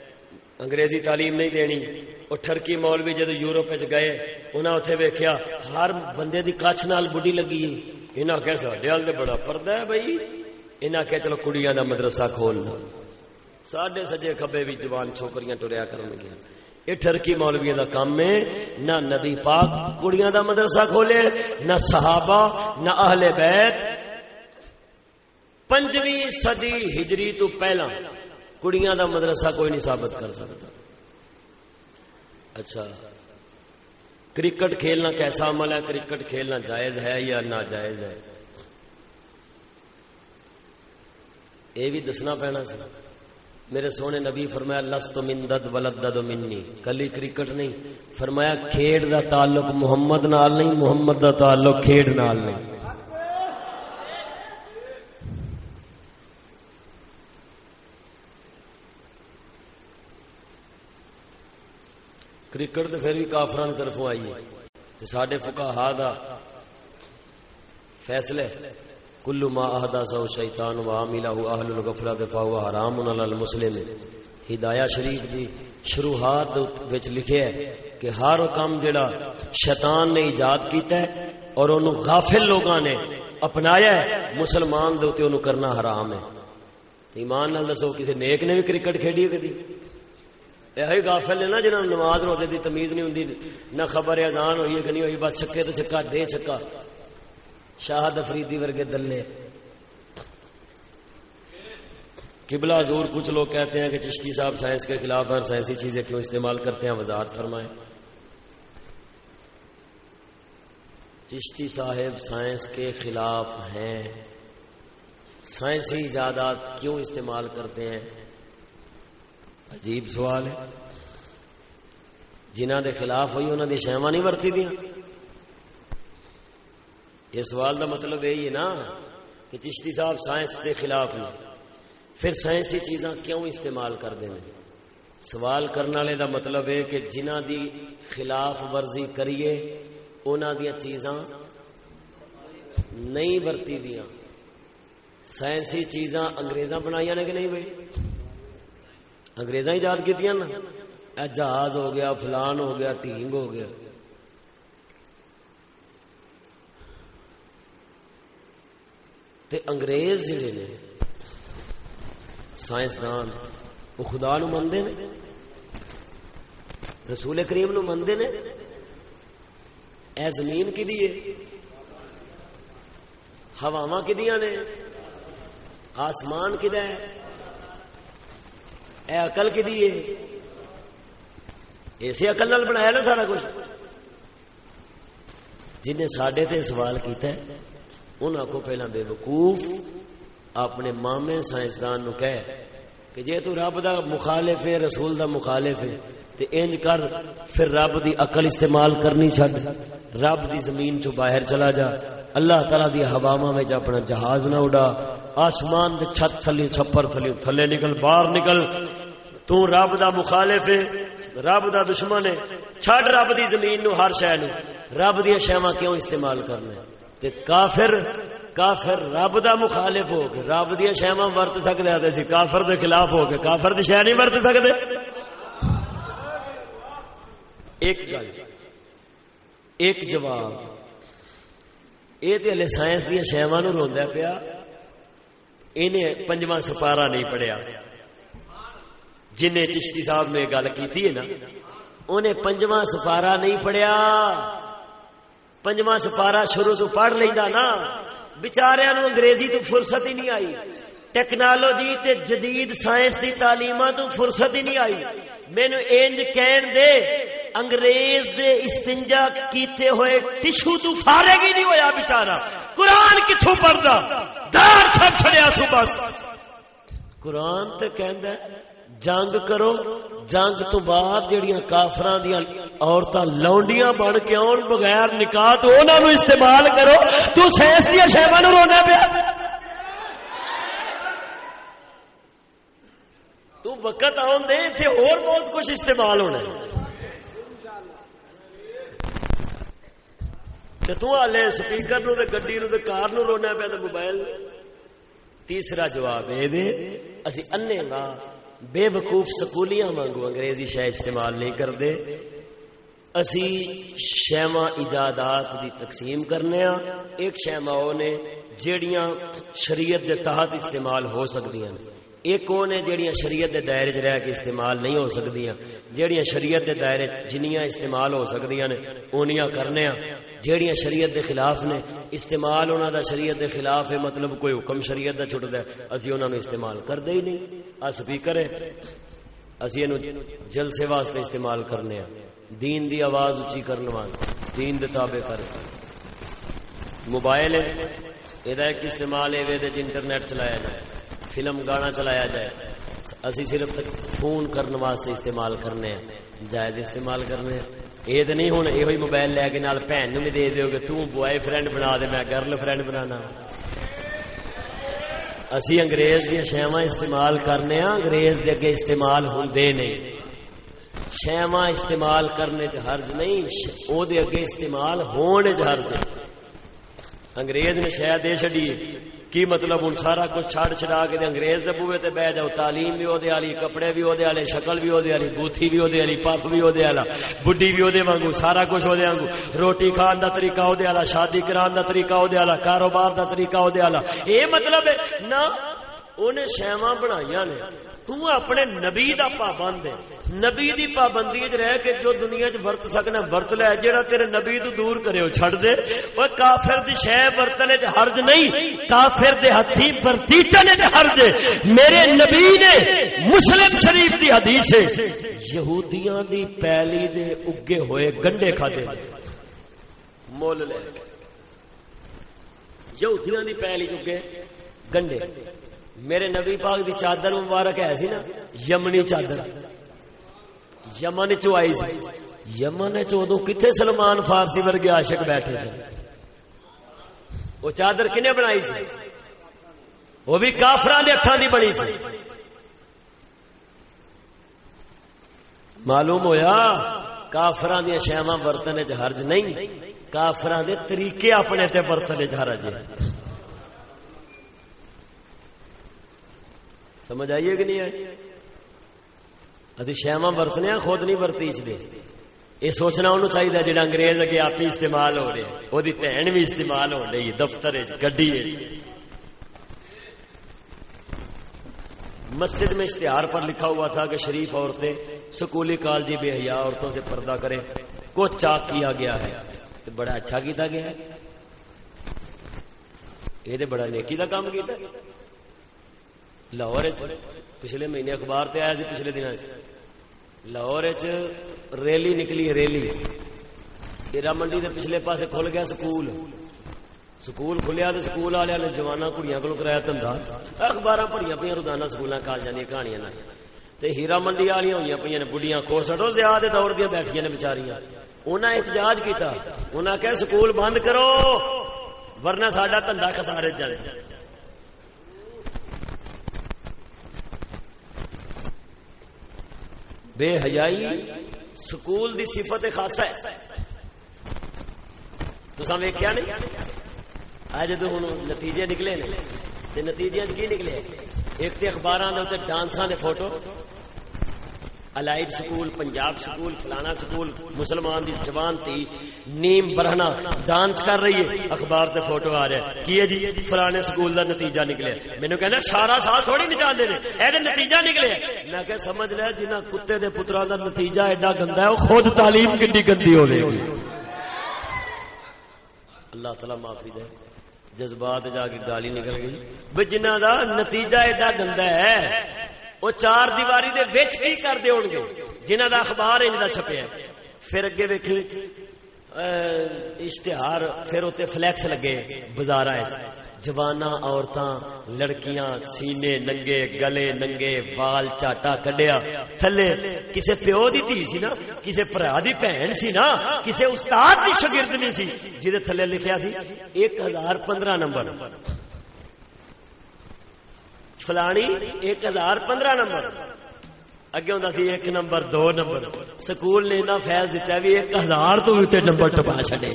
انگریزی تعلیم نہیں دینی۔ وہ ٹرکی مول بھی جدو یورپ گئے انہیں اتنے ویکیا ہر بندے کی کچھ نال بڑھی لگی۔ انہیں کہ سڈے تو بڑا پردہ ہے بھائی۔ انہیں کہ چلو کڑیاں دا مدرسہ کھول۔ لو سڈے سجے کبے بھی جوان چھوکریاں ٹریا کر گیا یہ ٹرکی مولوی دا کام ہے، نہ نبی پاک کڑیاں دا مدرسہ کھولے، نہ صحابہ، نہ اہل بیت۔ پنجویں صدی ہجری تو پہلا کڑیاں دا مدرسہ کوئی نہیں ثابت کر سکتا۔ اچھا۔ کرکٹ کھیلنا کیسا عمل ہے؟ کرکٹ کھیلنا جائز ہے یا ناجائز ہے؟ یہ بھی دسنا پینا سر میرے سونے نبی فرمایا، لست من دد ولد دد منی۔ کلی کرکٹ نہیں۔ فرمایا کھیڈ دا تعلق محمد نال نہیں، محمد دا تعلق کھیڈ نال نہیں۔ کرکٹ تو پھر بھی کافران طرفوں آئی ہے۔ سڈے فکا دا فیصلے کلو ما اہدا سو شیطان و عاملہ اہل الغفلہ فاہو حرام المسلم۔ ہدایہ شریف دی شروحات وچ لکھے ہے کہ ہر کام جڑا شیطان نے ایجاد کیتا ہے اور انہوں غافل لوگاں نے اپنایا ہے، مسلمان دے تے انہوں کرنا حرام ہے۔ ایمان نال دسو کسی نیک نے بھی کرکٹ کھیڈی کدی؟ یہ گافل نے نا جنہوں نماز روزے کی تمیز نہیں ہوں نہ خبر اذان ہوئی ہے کہ نہیں ہوئی بس چھکے تو چھکا دے چھکا شاہد افریدی ورگے دلے قبلہ حضور کچھ لوگ کہتے ہیں کہ چشتی صاحب سائنس کے خلاف ہیں سائنسی چیزیں کیوں استعمال کرتے ہیں وضاحت فرمائیں چشتی صاحب سائنس کے خلاف ہیں سائنسی ایجادات کیوں استعمال کرتے ہیں عجیب سوال ہے۔ جنہ دے خلاف ہوئی انہوں نے شہوا نہیں ورتی دیا یہ سوال دا مطلب یہی ہے نا کہ چشتی صاحب سائنس دے خلاف نہیں پھر سائنسی چیزاں کیوں استعمال کر دیں سوال کرنے والے دا مطلب ہے کہ جنہ دی خلاف ورزی کریے انہوں دیا چیزاں نہیں ورتی دیا سائنسی چیزاں انگریزاں بنائی نے کہ نہیں بھائی اگریزاں ایجاد کی نا؟ جہاز ہو گیا، فلان ہو گیا ٹینگ ہو گیا۔ تے انگریز جڑے نے، سائنسدان، وہ خدا نو مندے نے، رسول کریم نو مندے نے، اے زمین کی دیے ہواواں کدیاں نے، آسمان کدا ہے۔ اے عقل کی دیے اسی عقل نال بنایا نا سارا کچھ۔ جن سڈے تے سوال کیتا ہے انہوں کو پہلا بے وقوف اپنے مامے سائنسدان نو کہے کہ جے تو رب دا مخالف ہے، رسول دا مخالف ہے، تے انج کر پھر رب دی عقل استعمال کرنی چھڈ۔ رب دی زمین چو باہر چلا جا۔ اللہ تعالی دی ہواواں وچ اپنا جہاز نہ اڑا آسمان دے چھت تھلی چھپر تھلی تھلے نکل، باہر نکل۔ تو رب دا مخالف ہے، رب دا دشمن ہے۔ چھڈ رب دی زمین نو ہر شے نو۔ رب دی شیواں کیوں استعمال کرنا تے کافر کافر رب دا مخالف ہو کے رب دیا شہما ورت سکتے آتے سی۔ کافر دے خلاف ہو کے کافر دی شہ نہیں ورت سکتے ایک گل، ایک جواب۔ یہ تو ہلے سائنس دیا شہما نو روا پیا۔ انہیں پنجواں سپارا نہیں پڑھیا۔ جن چشتی صاحب نے گل کی تھی نا، انہیں پنجواں سپارا نہیں پڑھیا۔ پنجواں سپارا شروع تو پڑھ لینا نا بچاریا انگریزی تو فرصت ہی نہیں آئی۔ ٹیکنالوجی تے جدید سائنس دی تعلیم تو فرصت ہی نہیں آئی۔ مینو انج کہن دے، انگریز دے استنجا کیتے ہوئے ٹشو تو فارغ ہی نہیں ہویا بچارا قرآن کتوں پڑھتا دار چھپ چھڑیا سو بس۔ قرآن تے کہندا جنگ کرو۔ جنگ تو بعد جہیا کافر دیا عورتیں لونڈیاں بن کے آن بغیر نکاح تو انہوں استعمال کرو۔ تو سائنس دیا شہبا نو رونا پیا۔ تو وقت آن دے تھے اور بہت کچھ استعمال ہونا تو ہالے سپیکر نو گڈی نو کار نو رونا پیا تو موبائل۔ تیسرا جواب یہ اسی انے گا بے وقوف سکولیاں وانگو انگریزی شہ استعمال نہیں کرتے۔ اسی شہما ایجادات دی تقسیم کرنے ہاں ایک شہما وہ نے جیڑیاں شریعت دے تحت استعمال ہو سکتی ہیں ایک وہ نے جیڑیاں شریعت دے دائرے رہ کے استعمال نہیں ہو سکتی جیڑیاں شریعت دے دائرے جنیاں استعمال ہو سکتی ہیں اونیاں کرنے ہاں۔ جیڑیاں شریعت دے خلاف نے، استعمال ہونا دا شریعت دے خلاف ہے مطلب کوئی حکم شریعت دا چھٹ ہے، اسی انہوں نے استعمال کر دے ہی نہیں۔ آ سپیکر ہے، اسی انہوں جلسے واسطے استعمال کرنے ہیں دین دی آواز اچھی کرنے واسطے، دین دے تابع کر موبائل ہے یہ ایک استعمال ہے انٹرنیٹ چلایا جائے فلم گانا چلایا جائے۔ اسی صرف فون کرنے واسطے استعمال کرنے ہیں، جائز استعمال کرنے ہیں۔ یہ تو نہیں ہوں یہ موبائل لے کے نال بھن بھی دے دیو گے توں بوائے فرینڈ بنا دے، میں گرل فرینڈ بنانا۔ اسی انگریز دیا شہواں استعمال کرنے ہاں انگریز دے اگے استعمال ہوندے نہیں۔ شہواں استعمال کرنے چ حرج نہیں او دے اگے استعمال ہونے چ حرج انگریز نے شہ دے چڑی کی مطلب ہوں سارا کچھ چھڑ چھڑا کے انگریز دے بوے تے بہ جاؤ تعلیم بھی ودے والی، کپڑے بھی ودے والے، شکل بھی ودے والی، بوتھی بھی ودے والی پپ بھی ودے والا، بڈھی بھی ودے وانگو، سارا کچھ ودے وانگو۔ روٹی کھان دا طریقہ ودے والا، شادی کران دا طریقہ ودے والا، کاروبار دا طریقہ ودے والا۔ اے مطلب ہے، نہ اونے شیواں بنائیاں نے تو اپنے نبی دا پابند ہے۔ نبی دی پابندی وچ رہ کے جو دنیا وچ ورت سکنا ورت لے۔ جڑا تیرے نبی تو دور کرے چھڑ دے۔ او کافر دی شے برتنے تے حرج نہیں۔ کافر دے ہتھی برتیچے تے حرج۔ میرے نبی نے مسلم شریف دی حدیث ہے۔ یہودیاں دی پیلی دے اگے ہوئے گنڈے کھادے۔ مول لے۔ یہودیاں دی پیلی اگے گنڈے۔ میرے نبی پاک دی چادر مبارک ہے سی نا، یمنی چادر۔ یمن چو آئی سی۔ یمن چودو کتنے سلمان فارسی ورگے عاشق بیٹھے تھے۔ وہ چادر کنے بنائی سی؟ وہ بھی کافران دے اکھان دی بنی سی۔ معلوم ہویا کافران دیا شیواں برتنے چ حرج نہیں کافران دے طریقے اپنے تے برتنے چ حرج ہے۔ سمجھ آئیے کہ نہیں آئی؟ ابھی شہما برتنے خود نہیں برتی دے۔ یہ سوچنا انہوں چاہیے جہاں انگریز اگے آپ ہی استعمال ہو رہے وہ بھن بھی استعمال ہو رہی دفتر گڈی مسجد میں اشتہار پر لکھا ہوا تھا کہ شریف عورتیں سکولی کالجی بے حیا عورتوں سے پردہ کریں۔ کو چاک کیا گیا ہے۔ تو بڑا اچھا کیتا گیا ہے۔ یہ بڑا نیکی کا کام کیتا لاہور پچھلے مہینے اخبار تے آیا تھی پچھلے دنوں لاہور ریلی نکلی ریلی۔ ہیرا منڈی کے پچھلے پاسے کھل گیا سکول۔ سکول کھلیا تو سکول والے نے جوانا کڑیاں کو کرایا دھندا۔ اخبار پڑھیا پہ روزانہ سکول کالجوں دیا کہانیاں تے ہیرا منڈی والی ہوئی پہ نے بڑھیاں کو سٹو، زیادہ دور دیا بیٹھیا نے بچاریاں انہیں احتجاج کیتا۔ انہیں کہ سکول بند کرو، ورنہ ساڈا دھندا خسارے چل بے حیائی سکول دی صفت خاصا ہے۔ تو ویکیا نہیں؟ آج تو ہوں نتیجے نکلے نے۔ نتیجے کی نکلے؟ ایک تو اخبار ڈانساں نے photo. Elite school Punjab school فلانا سکول مسلمان دی جوان تھی نیم برہنا ڈانس کر رہی ہے اخبار تے فوٹو آ رہا ہے کی ہے جی فلانے سکول دا نتیجہ نکلے مینوں کہنا سارا سال تھوڑی نچا دے اے دے نتیجہ نکلے میں کہ سمجھ لے جنہ کتے دے پتراں دا نتیجہ ایڈا گندا ہے او خود تعلیم کڈی گندی ہو گئی اللہ تعالی معافی دے جذبات جا کے گالی نکل گئی بھئی جنہ دا نتیجہ ایڈا گندا ہے وہ چار دیواری دے وچ کی کر دے ہون گے؟ جنہ دا اخبار انج دا چھپیا پھر اگے ویکھی اشتہار، پھر اوتے فلیکس لگے بازاراں وچ جواناں، عورتاں، لڑکیاں، سینے ننگے، گلے ننگے وال چاٹا کڈیا۔ تھلے کسے پیو دی تھی سی نا، کسے بھرا دی بہن سی نا، کسے استاد دی شاگرد سی جے تھلے لکھیا سی۔ 1015 نمبر۔ فلانی، ایک ہزار پندرہ نمبر۔ اگے ہوں سی ایک نمبر، دو نمبر۔ سکول نے اتنا فیض دیتا بھی ایک ہزار تو بھی نمبر ٹپا چڈے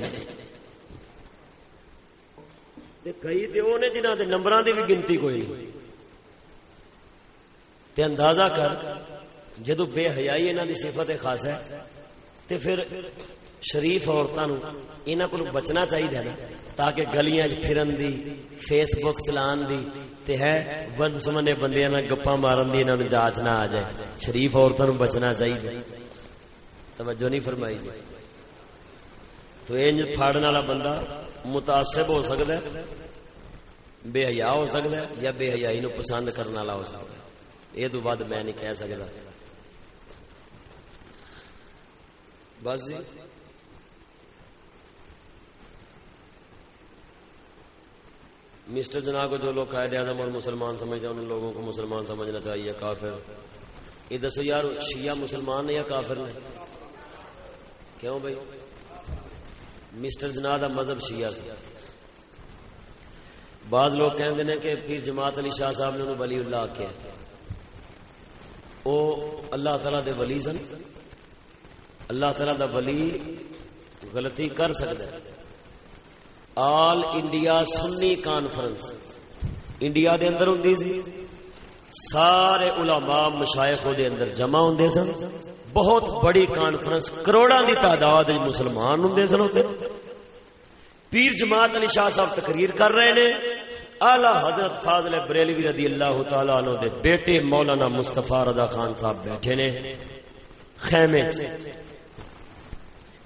کئی تو نے جنہ کے نمبر کی بھی گنتی کوئی۔ تے اندازہ کر جدو بے حیائی انہوں کی صفت خاص ہے، تے پھر شریف عورتوں یہاں کو بچنا چاہیے نا تاکہ گلیاں پھرن دی فیس بک چلان دی تے ہے ون سمنے بندیاں نال گپا مارن دی انہاں نوں جاچ نہ آ جائے۔ شریف عورتوں بچنا چاہیے توجہ نہیں فرمائی جی تو انج پھاڑن والا بندہ متاثب ہو سکتا ہے، بے حیا ہو سکتا ہے یا بے حیائی نو پسند کرنے والا ہو سکتا ہے۔ یہ تو بعد میں نہیں کہہ سکتا بس جی۔ مسٹر جنا کو جو لوگ قائد اعظم اور مسلمان سمجھتے ہیں، ان لوگوں کو مسلمان سمجھنا چاہیے، کافر۔ یہ دسو یار، شیعہ مسلمان نے یا کافر نے کیوں بھائی؟ مسٹر جنا کا مذہب شیعہ سے۔ بعض لوگ کہتے ہیں کہ پھر جماعت علی شاہ صاحب نے ولی اللہ کیا وہ اللہ تعالی دے ولی سن۔ اللہ تعالی دا ولی غلطی کر سکتا ہے all India Sunni conference. India دے اندر ہوں سی۔ سارے علماء مشائق دے اندر جمع ہوں سن۔ بہت بڑی کانفرنس کروڑا دی تعداد مسلمان ہوں سن ہوتے پیر جماعت علی شاہ صاحب تقریر کر رہے نے۔ آلہ حضرت فاضل بریلوی رضی اللہ تعالیٰ عنہ دے بیٹے مولانا مصطفیٰ رضا خان صاحب بیٹھے نے۔ خیمے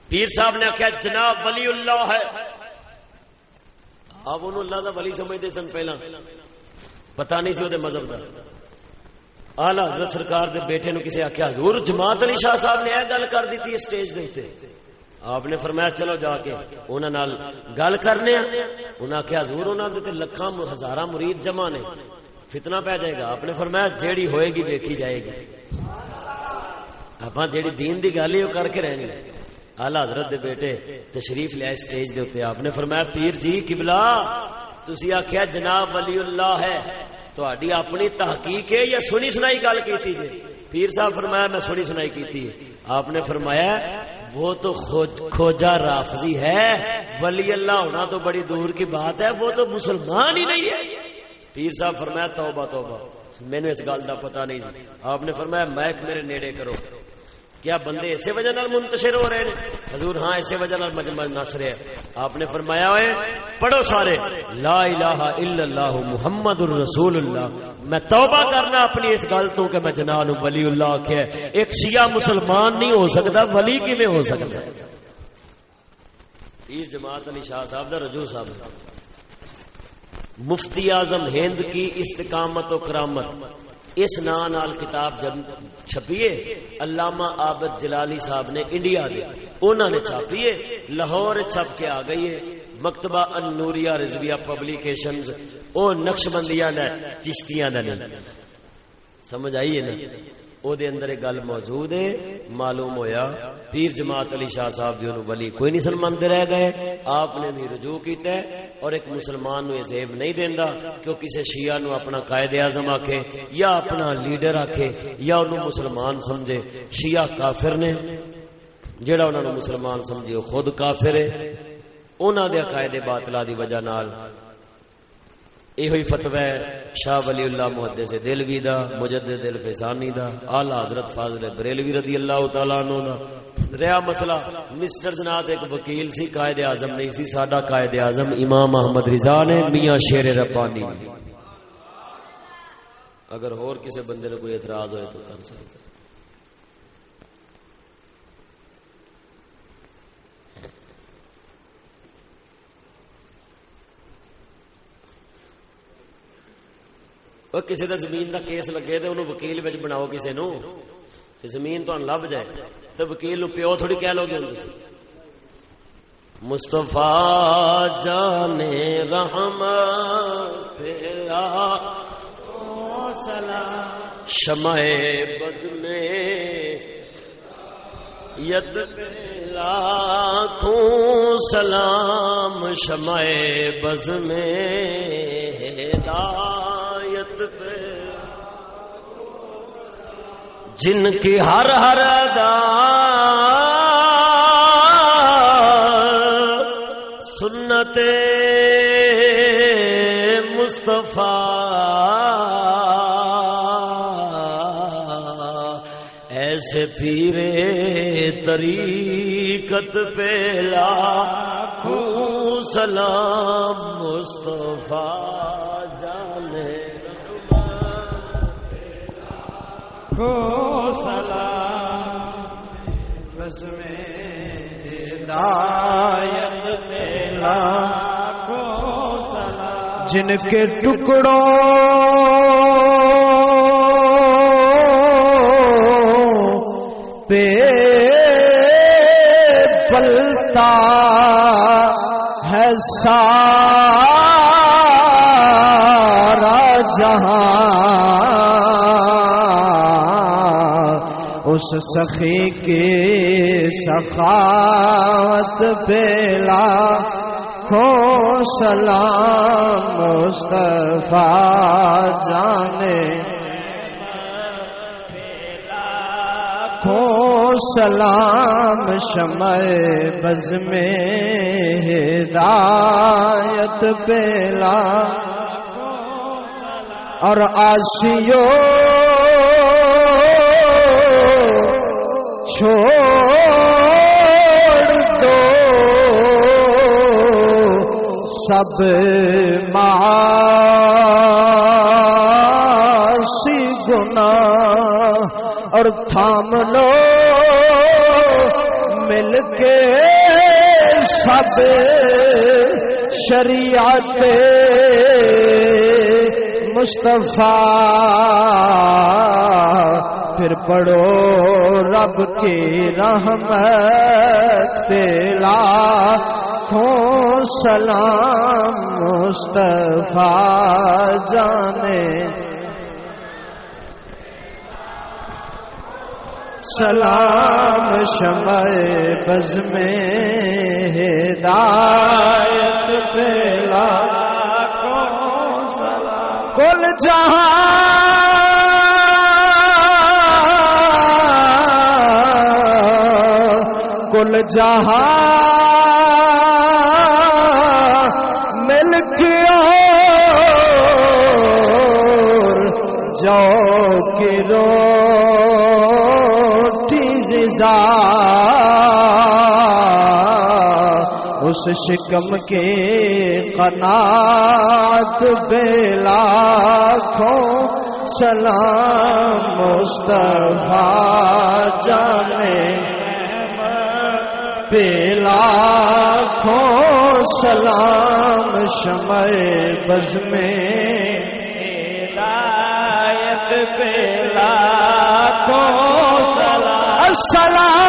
پیر صاحب نے کہا جناب ولی اللہ ہے۔ آپ انہوں اللہ دا ولی سمجھتے سن پہلا۔ پتہ نہیں سی وہ مذہب کا آلہ حضرت سرکار دے بیٹے نو کسی آخیا حضور جماعت علی شاہ صاحب نے یہ گل کر دیتی اسٹیج دے آپ نے فرمایا، چلو جا کے انہوں گل کرنے انہیں آخیا حضور انہوں نے لکھاں ہزار مرید جمع نے۔ فتنہ پی جائے گا۔ آپ نے فرمایا، جیڑی ہوئے گی ویکھی جائے گی۔ آپ جیڑی دین دی گل ہی وہ کر کے رہنی آلہ حضرت دے بیٹے تشریف لیا اسٹیج دے اتنے آپ نے فرمایا، پیر جی کبلا تھی آخیا جناب ولی اللہ ہے۔ تھی اپنی تحقیق ہے یا سنی سنائی گل کی جی پیر صاحب فرمایا، میں سنی سنائی کی آپ نے فرمایا، وہ تو کھوجا رافضی ہے۔ ولی اللہ ہونا تو بڑی دور کی بات ہے، وہ تو مسلمان ہی نہیں ہے۔ پیر صاحب فرمایا، توبہ توبہ۔ مینو اس گل کا پتا نہیں جی۔ آپ نے فرمایا میک میرے نیڑے کرو۔ کیا بندے اسی وجہ نال منتشر ہو رہے ہیں؟ حضور ہاں اسی وجہ نال مجمع نس رہے آپ نے فرمایا ہوئے، پڑھو سارے۔ لا الہ الا اللہ محمد الرسول اللہ میں توبہ کرنا اپنی اس گل تو کہ میں جنان ولی اللہ کیا ایک شیعہ مسلمان نہیں ہو سکتا، ولی کیویں ہو سکتا؟ پیر جماعت علی شاہ صاحب دا رجوع صاحب۔ مفتی اعظم ہند کی استقامت و کرامت۔ اس نام نال کتاب جب چھپیے علامہ عابد جلالی صاحب نے انڈیا دے انہوں نے چھاپیے لاہور چھپ کے آ گئی ہے مکتبہ انوریا رضویہ پبلیکیشنز او نقش بندیاں نے چشتیاں نے سمجھ آئیے نا او دے اندر ایک گل موجود ہے، معلوم ہویا، پیر جماعت علی شاہ صاحب دی انہوں ولی کوئی نہیں سلمان دے رہ گئے۔ آپ نے بھی رجوع کیتا ہے اور ایک مسلمان نو یہ زیب نہیں دیندا کہ وہ کسی شیعہ نو اپنا قائد اعظم آکھے یا اپنا لیڈر آکھے یا انہوں مسلمان سمجھے۔ شیعہ کافر نے جڑا انہوں نے مسلمان سمجھے خود کافر ہے۔ انہوں دے قائد باطلہ دی وجہ نال یہ ہوئی فتوی شاہ ولی اللہ محدث دلوی دا مجدد الفسانی دا اعلی حضرت فاضل بریلوی رضی اللہ تعالی عنہ دا ریا مسئلہ مسٹر جنات ایک وکیل سی قائد اعظم نہیں سی ساڈا قائد اعظم امام احمد رضا نے میاں شیر ربانی اگر اور کسی بندے نے کوئی اعتراض ہوئے تو کر سکتے وہ کسی کا زمین کا کیس لگے تو انہوں وکیل بچ بناؤ کسی نو زمین تو لب جائے تو وکیل نو پیو تھوڑی کہہ لو گے مستفا جانے رحم شمع بز میں ید لاکھوں سلام شمع بز میں پہ۔ جن کی ہر ہر ادا۔ سنت مصطفیٰ۔ ایسے پیرے طریقت پہ لاکھوں سلام مصطفیٰ۔ کو سلام بس میں ہدایت میلا کو سلام۔ جن کے ٹکڑوں پہ پلتا ہے سارا جہاں۔ اس سخی کے سخاوت پیلا کھو سلام مصطفیٰ جانے کھو سلام شمع بز میں ہدایت پیلا اور آسیوں چھوڑ دو۔ سب معاصی گنا اور تھام لو۔ مل کے سب شریعت مصطفیٰ، پھر پڑھو رب کی رحمت پلا ہو سلام مصطفیٰ، جانے۔ سلام شمع بز میں ہدایت پلا کل جہاں کل جہاں مل کے جو کی روٹی فضا اس شکم کے قناعت بلا کھو سلام مصطفیٰ جانے پیلا کھو سلام شمع بز میں ہدایت پہ لاکھوں سلام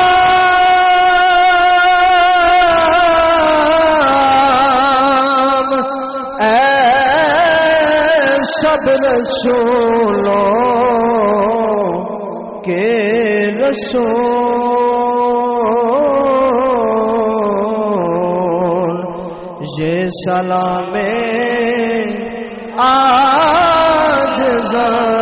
رسولوں کے رسول یہ سلام آج ہو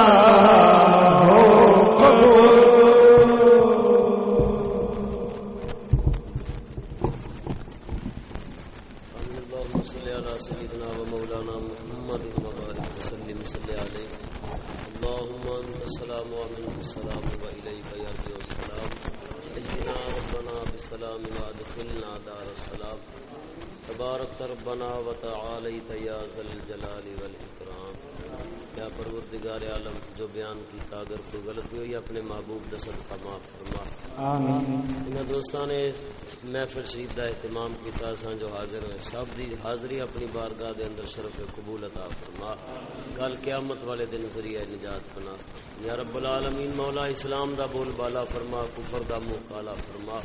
ربنا وتعالى يا ذا الجلال والاكرام یا پروردگار عالم جو بیان کیتا اگر کوئی غلطی ہوئی اپنے محبوب دسد کا معاف فرما. انہاں دوستاں نے محفل شریف دا اہتمام کیتا سان جو حاضر ہوئے سب دی حاضری اپنی بارگاہ دے اندر شرف قبول عطا فرما. کل قیامت والے دن ذریعہ نجات بنا. یا رب العالمین مولا اسلام دا بول بالا فرما کفر دا منہ کالا فرما.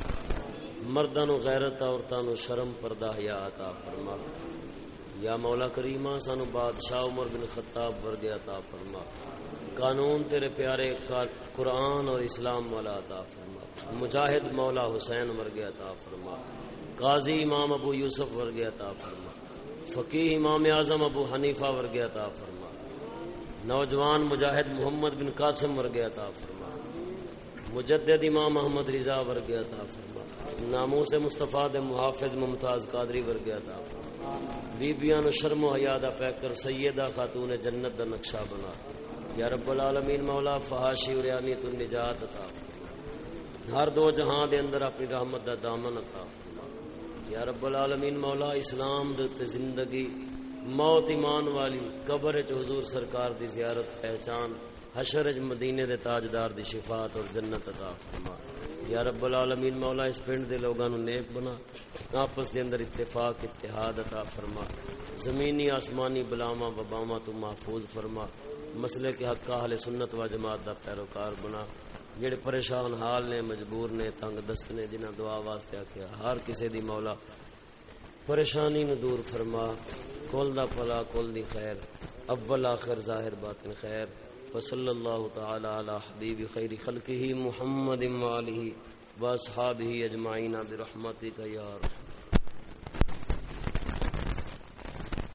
مرداں نو غیرت عورتاں نو شرم، پردہ حیا عطا فرما۔ یا مولا کریمہ، سانو بادشاہ عمر بن خطاب ورگے عطا فرما۔ قانون تیرے پیارے قرآن اور اسلام والا عطا فرما۔ مجاہد مولا حسین ورگے عطا فرما۔ قاضی امام ابو یوسف ورگے عطا فرما۔ فقی امام اعظم ابو حنیفہ ورگے عطا فرما۔ نوجوان مجاہد محمد بن قاسم ورگے عطا فرما۔ مجدد امام محمد رضا ورگے عطا فرما۔ ناموس مصطفیٰ دے محافظ ممتاز قادری ورگے عطا فرما بیبیاں نو شرم و حیا دا پہ کر سیدہ خاتون جنت دا نقشہ بنا۔ یا رب العالمین مولا فحاشی اور یعنی تو نجات عطا ہر دو جہاں دے اندر اپنی رحمت دا دامن عطا یا رب العالمین مولا اسلام دے تے زندگی موت ایمان والی قبر چ حضور سرکار دی زیارت پہچان۔ حشر مدینے دے تاجدار دی شفاعت اور جنت عطا فرما۔ یا رب العالمین، مولا اس پنڈ دے لوگاں نو نیک بنا۔ آپس دے اندر اتفاق، اتحاد عطا فرما۔ زمینی، آسمانی بلاواں، وباواں تو محفوظ فرما۔ مسئلے کے حق اہل سنت و جماعت دا پیروکار بنا۔ جڑے پریشان حال نے، مجبور نے، تنگ دست نے، جنہاں دعا واسطے آکھیا، ہر کسے دی مولا پریشانی نو دور فرما۔ کل دا پلا کل دی خیر۔ اول آخر ظاہر باطن خیر۔ وصلی اللہ تعالی علی حبیب خیر خلقہ محمد وآلہ واصحابہ اجمعین برحمتک یا رب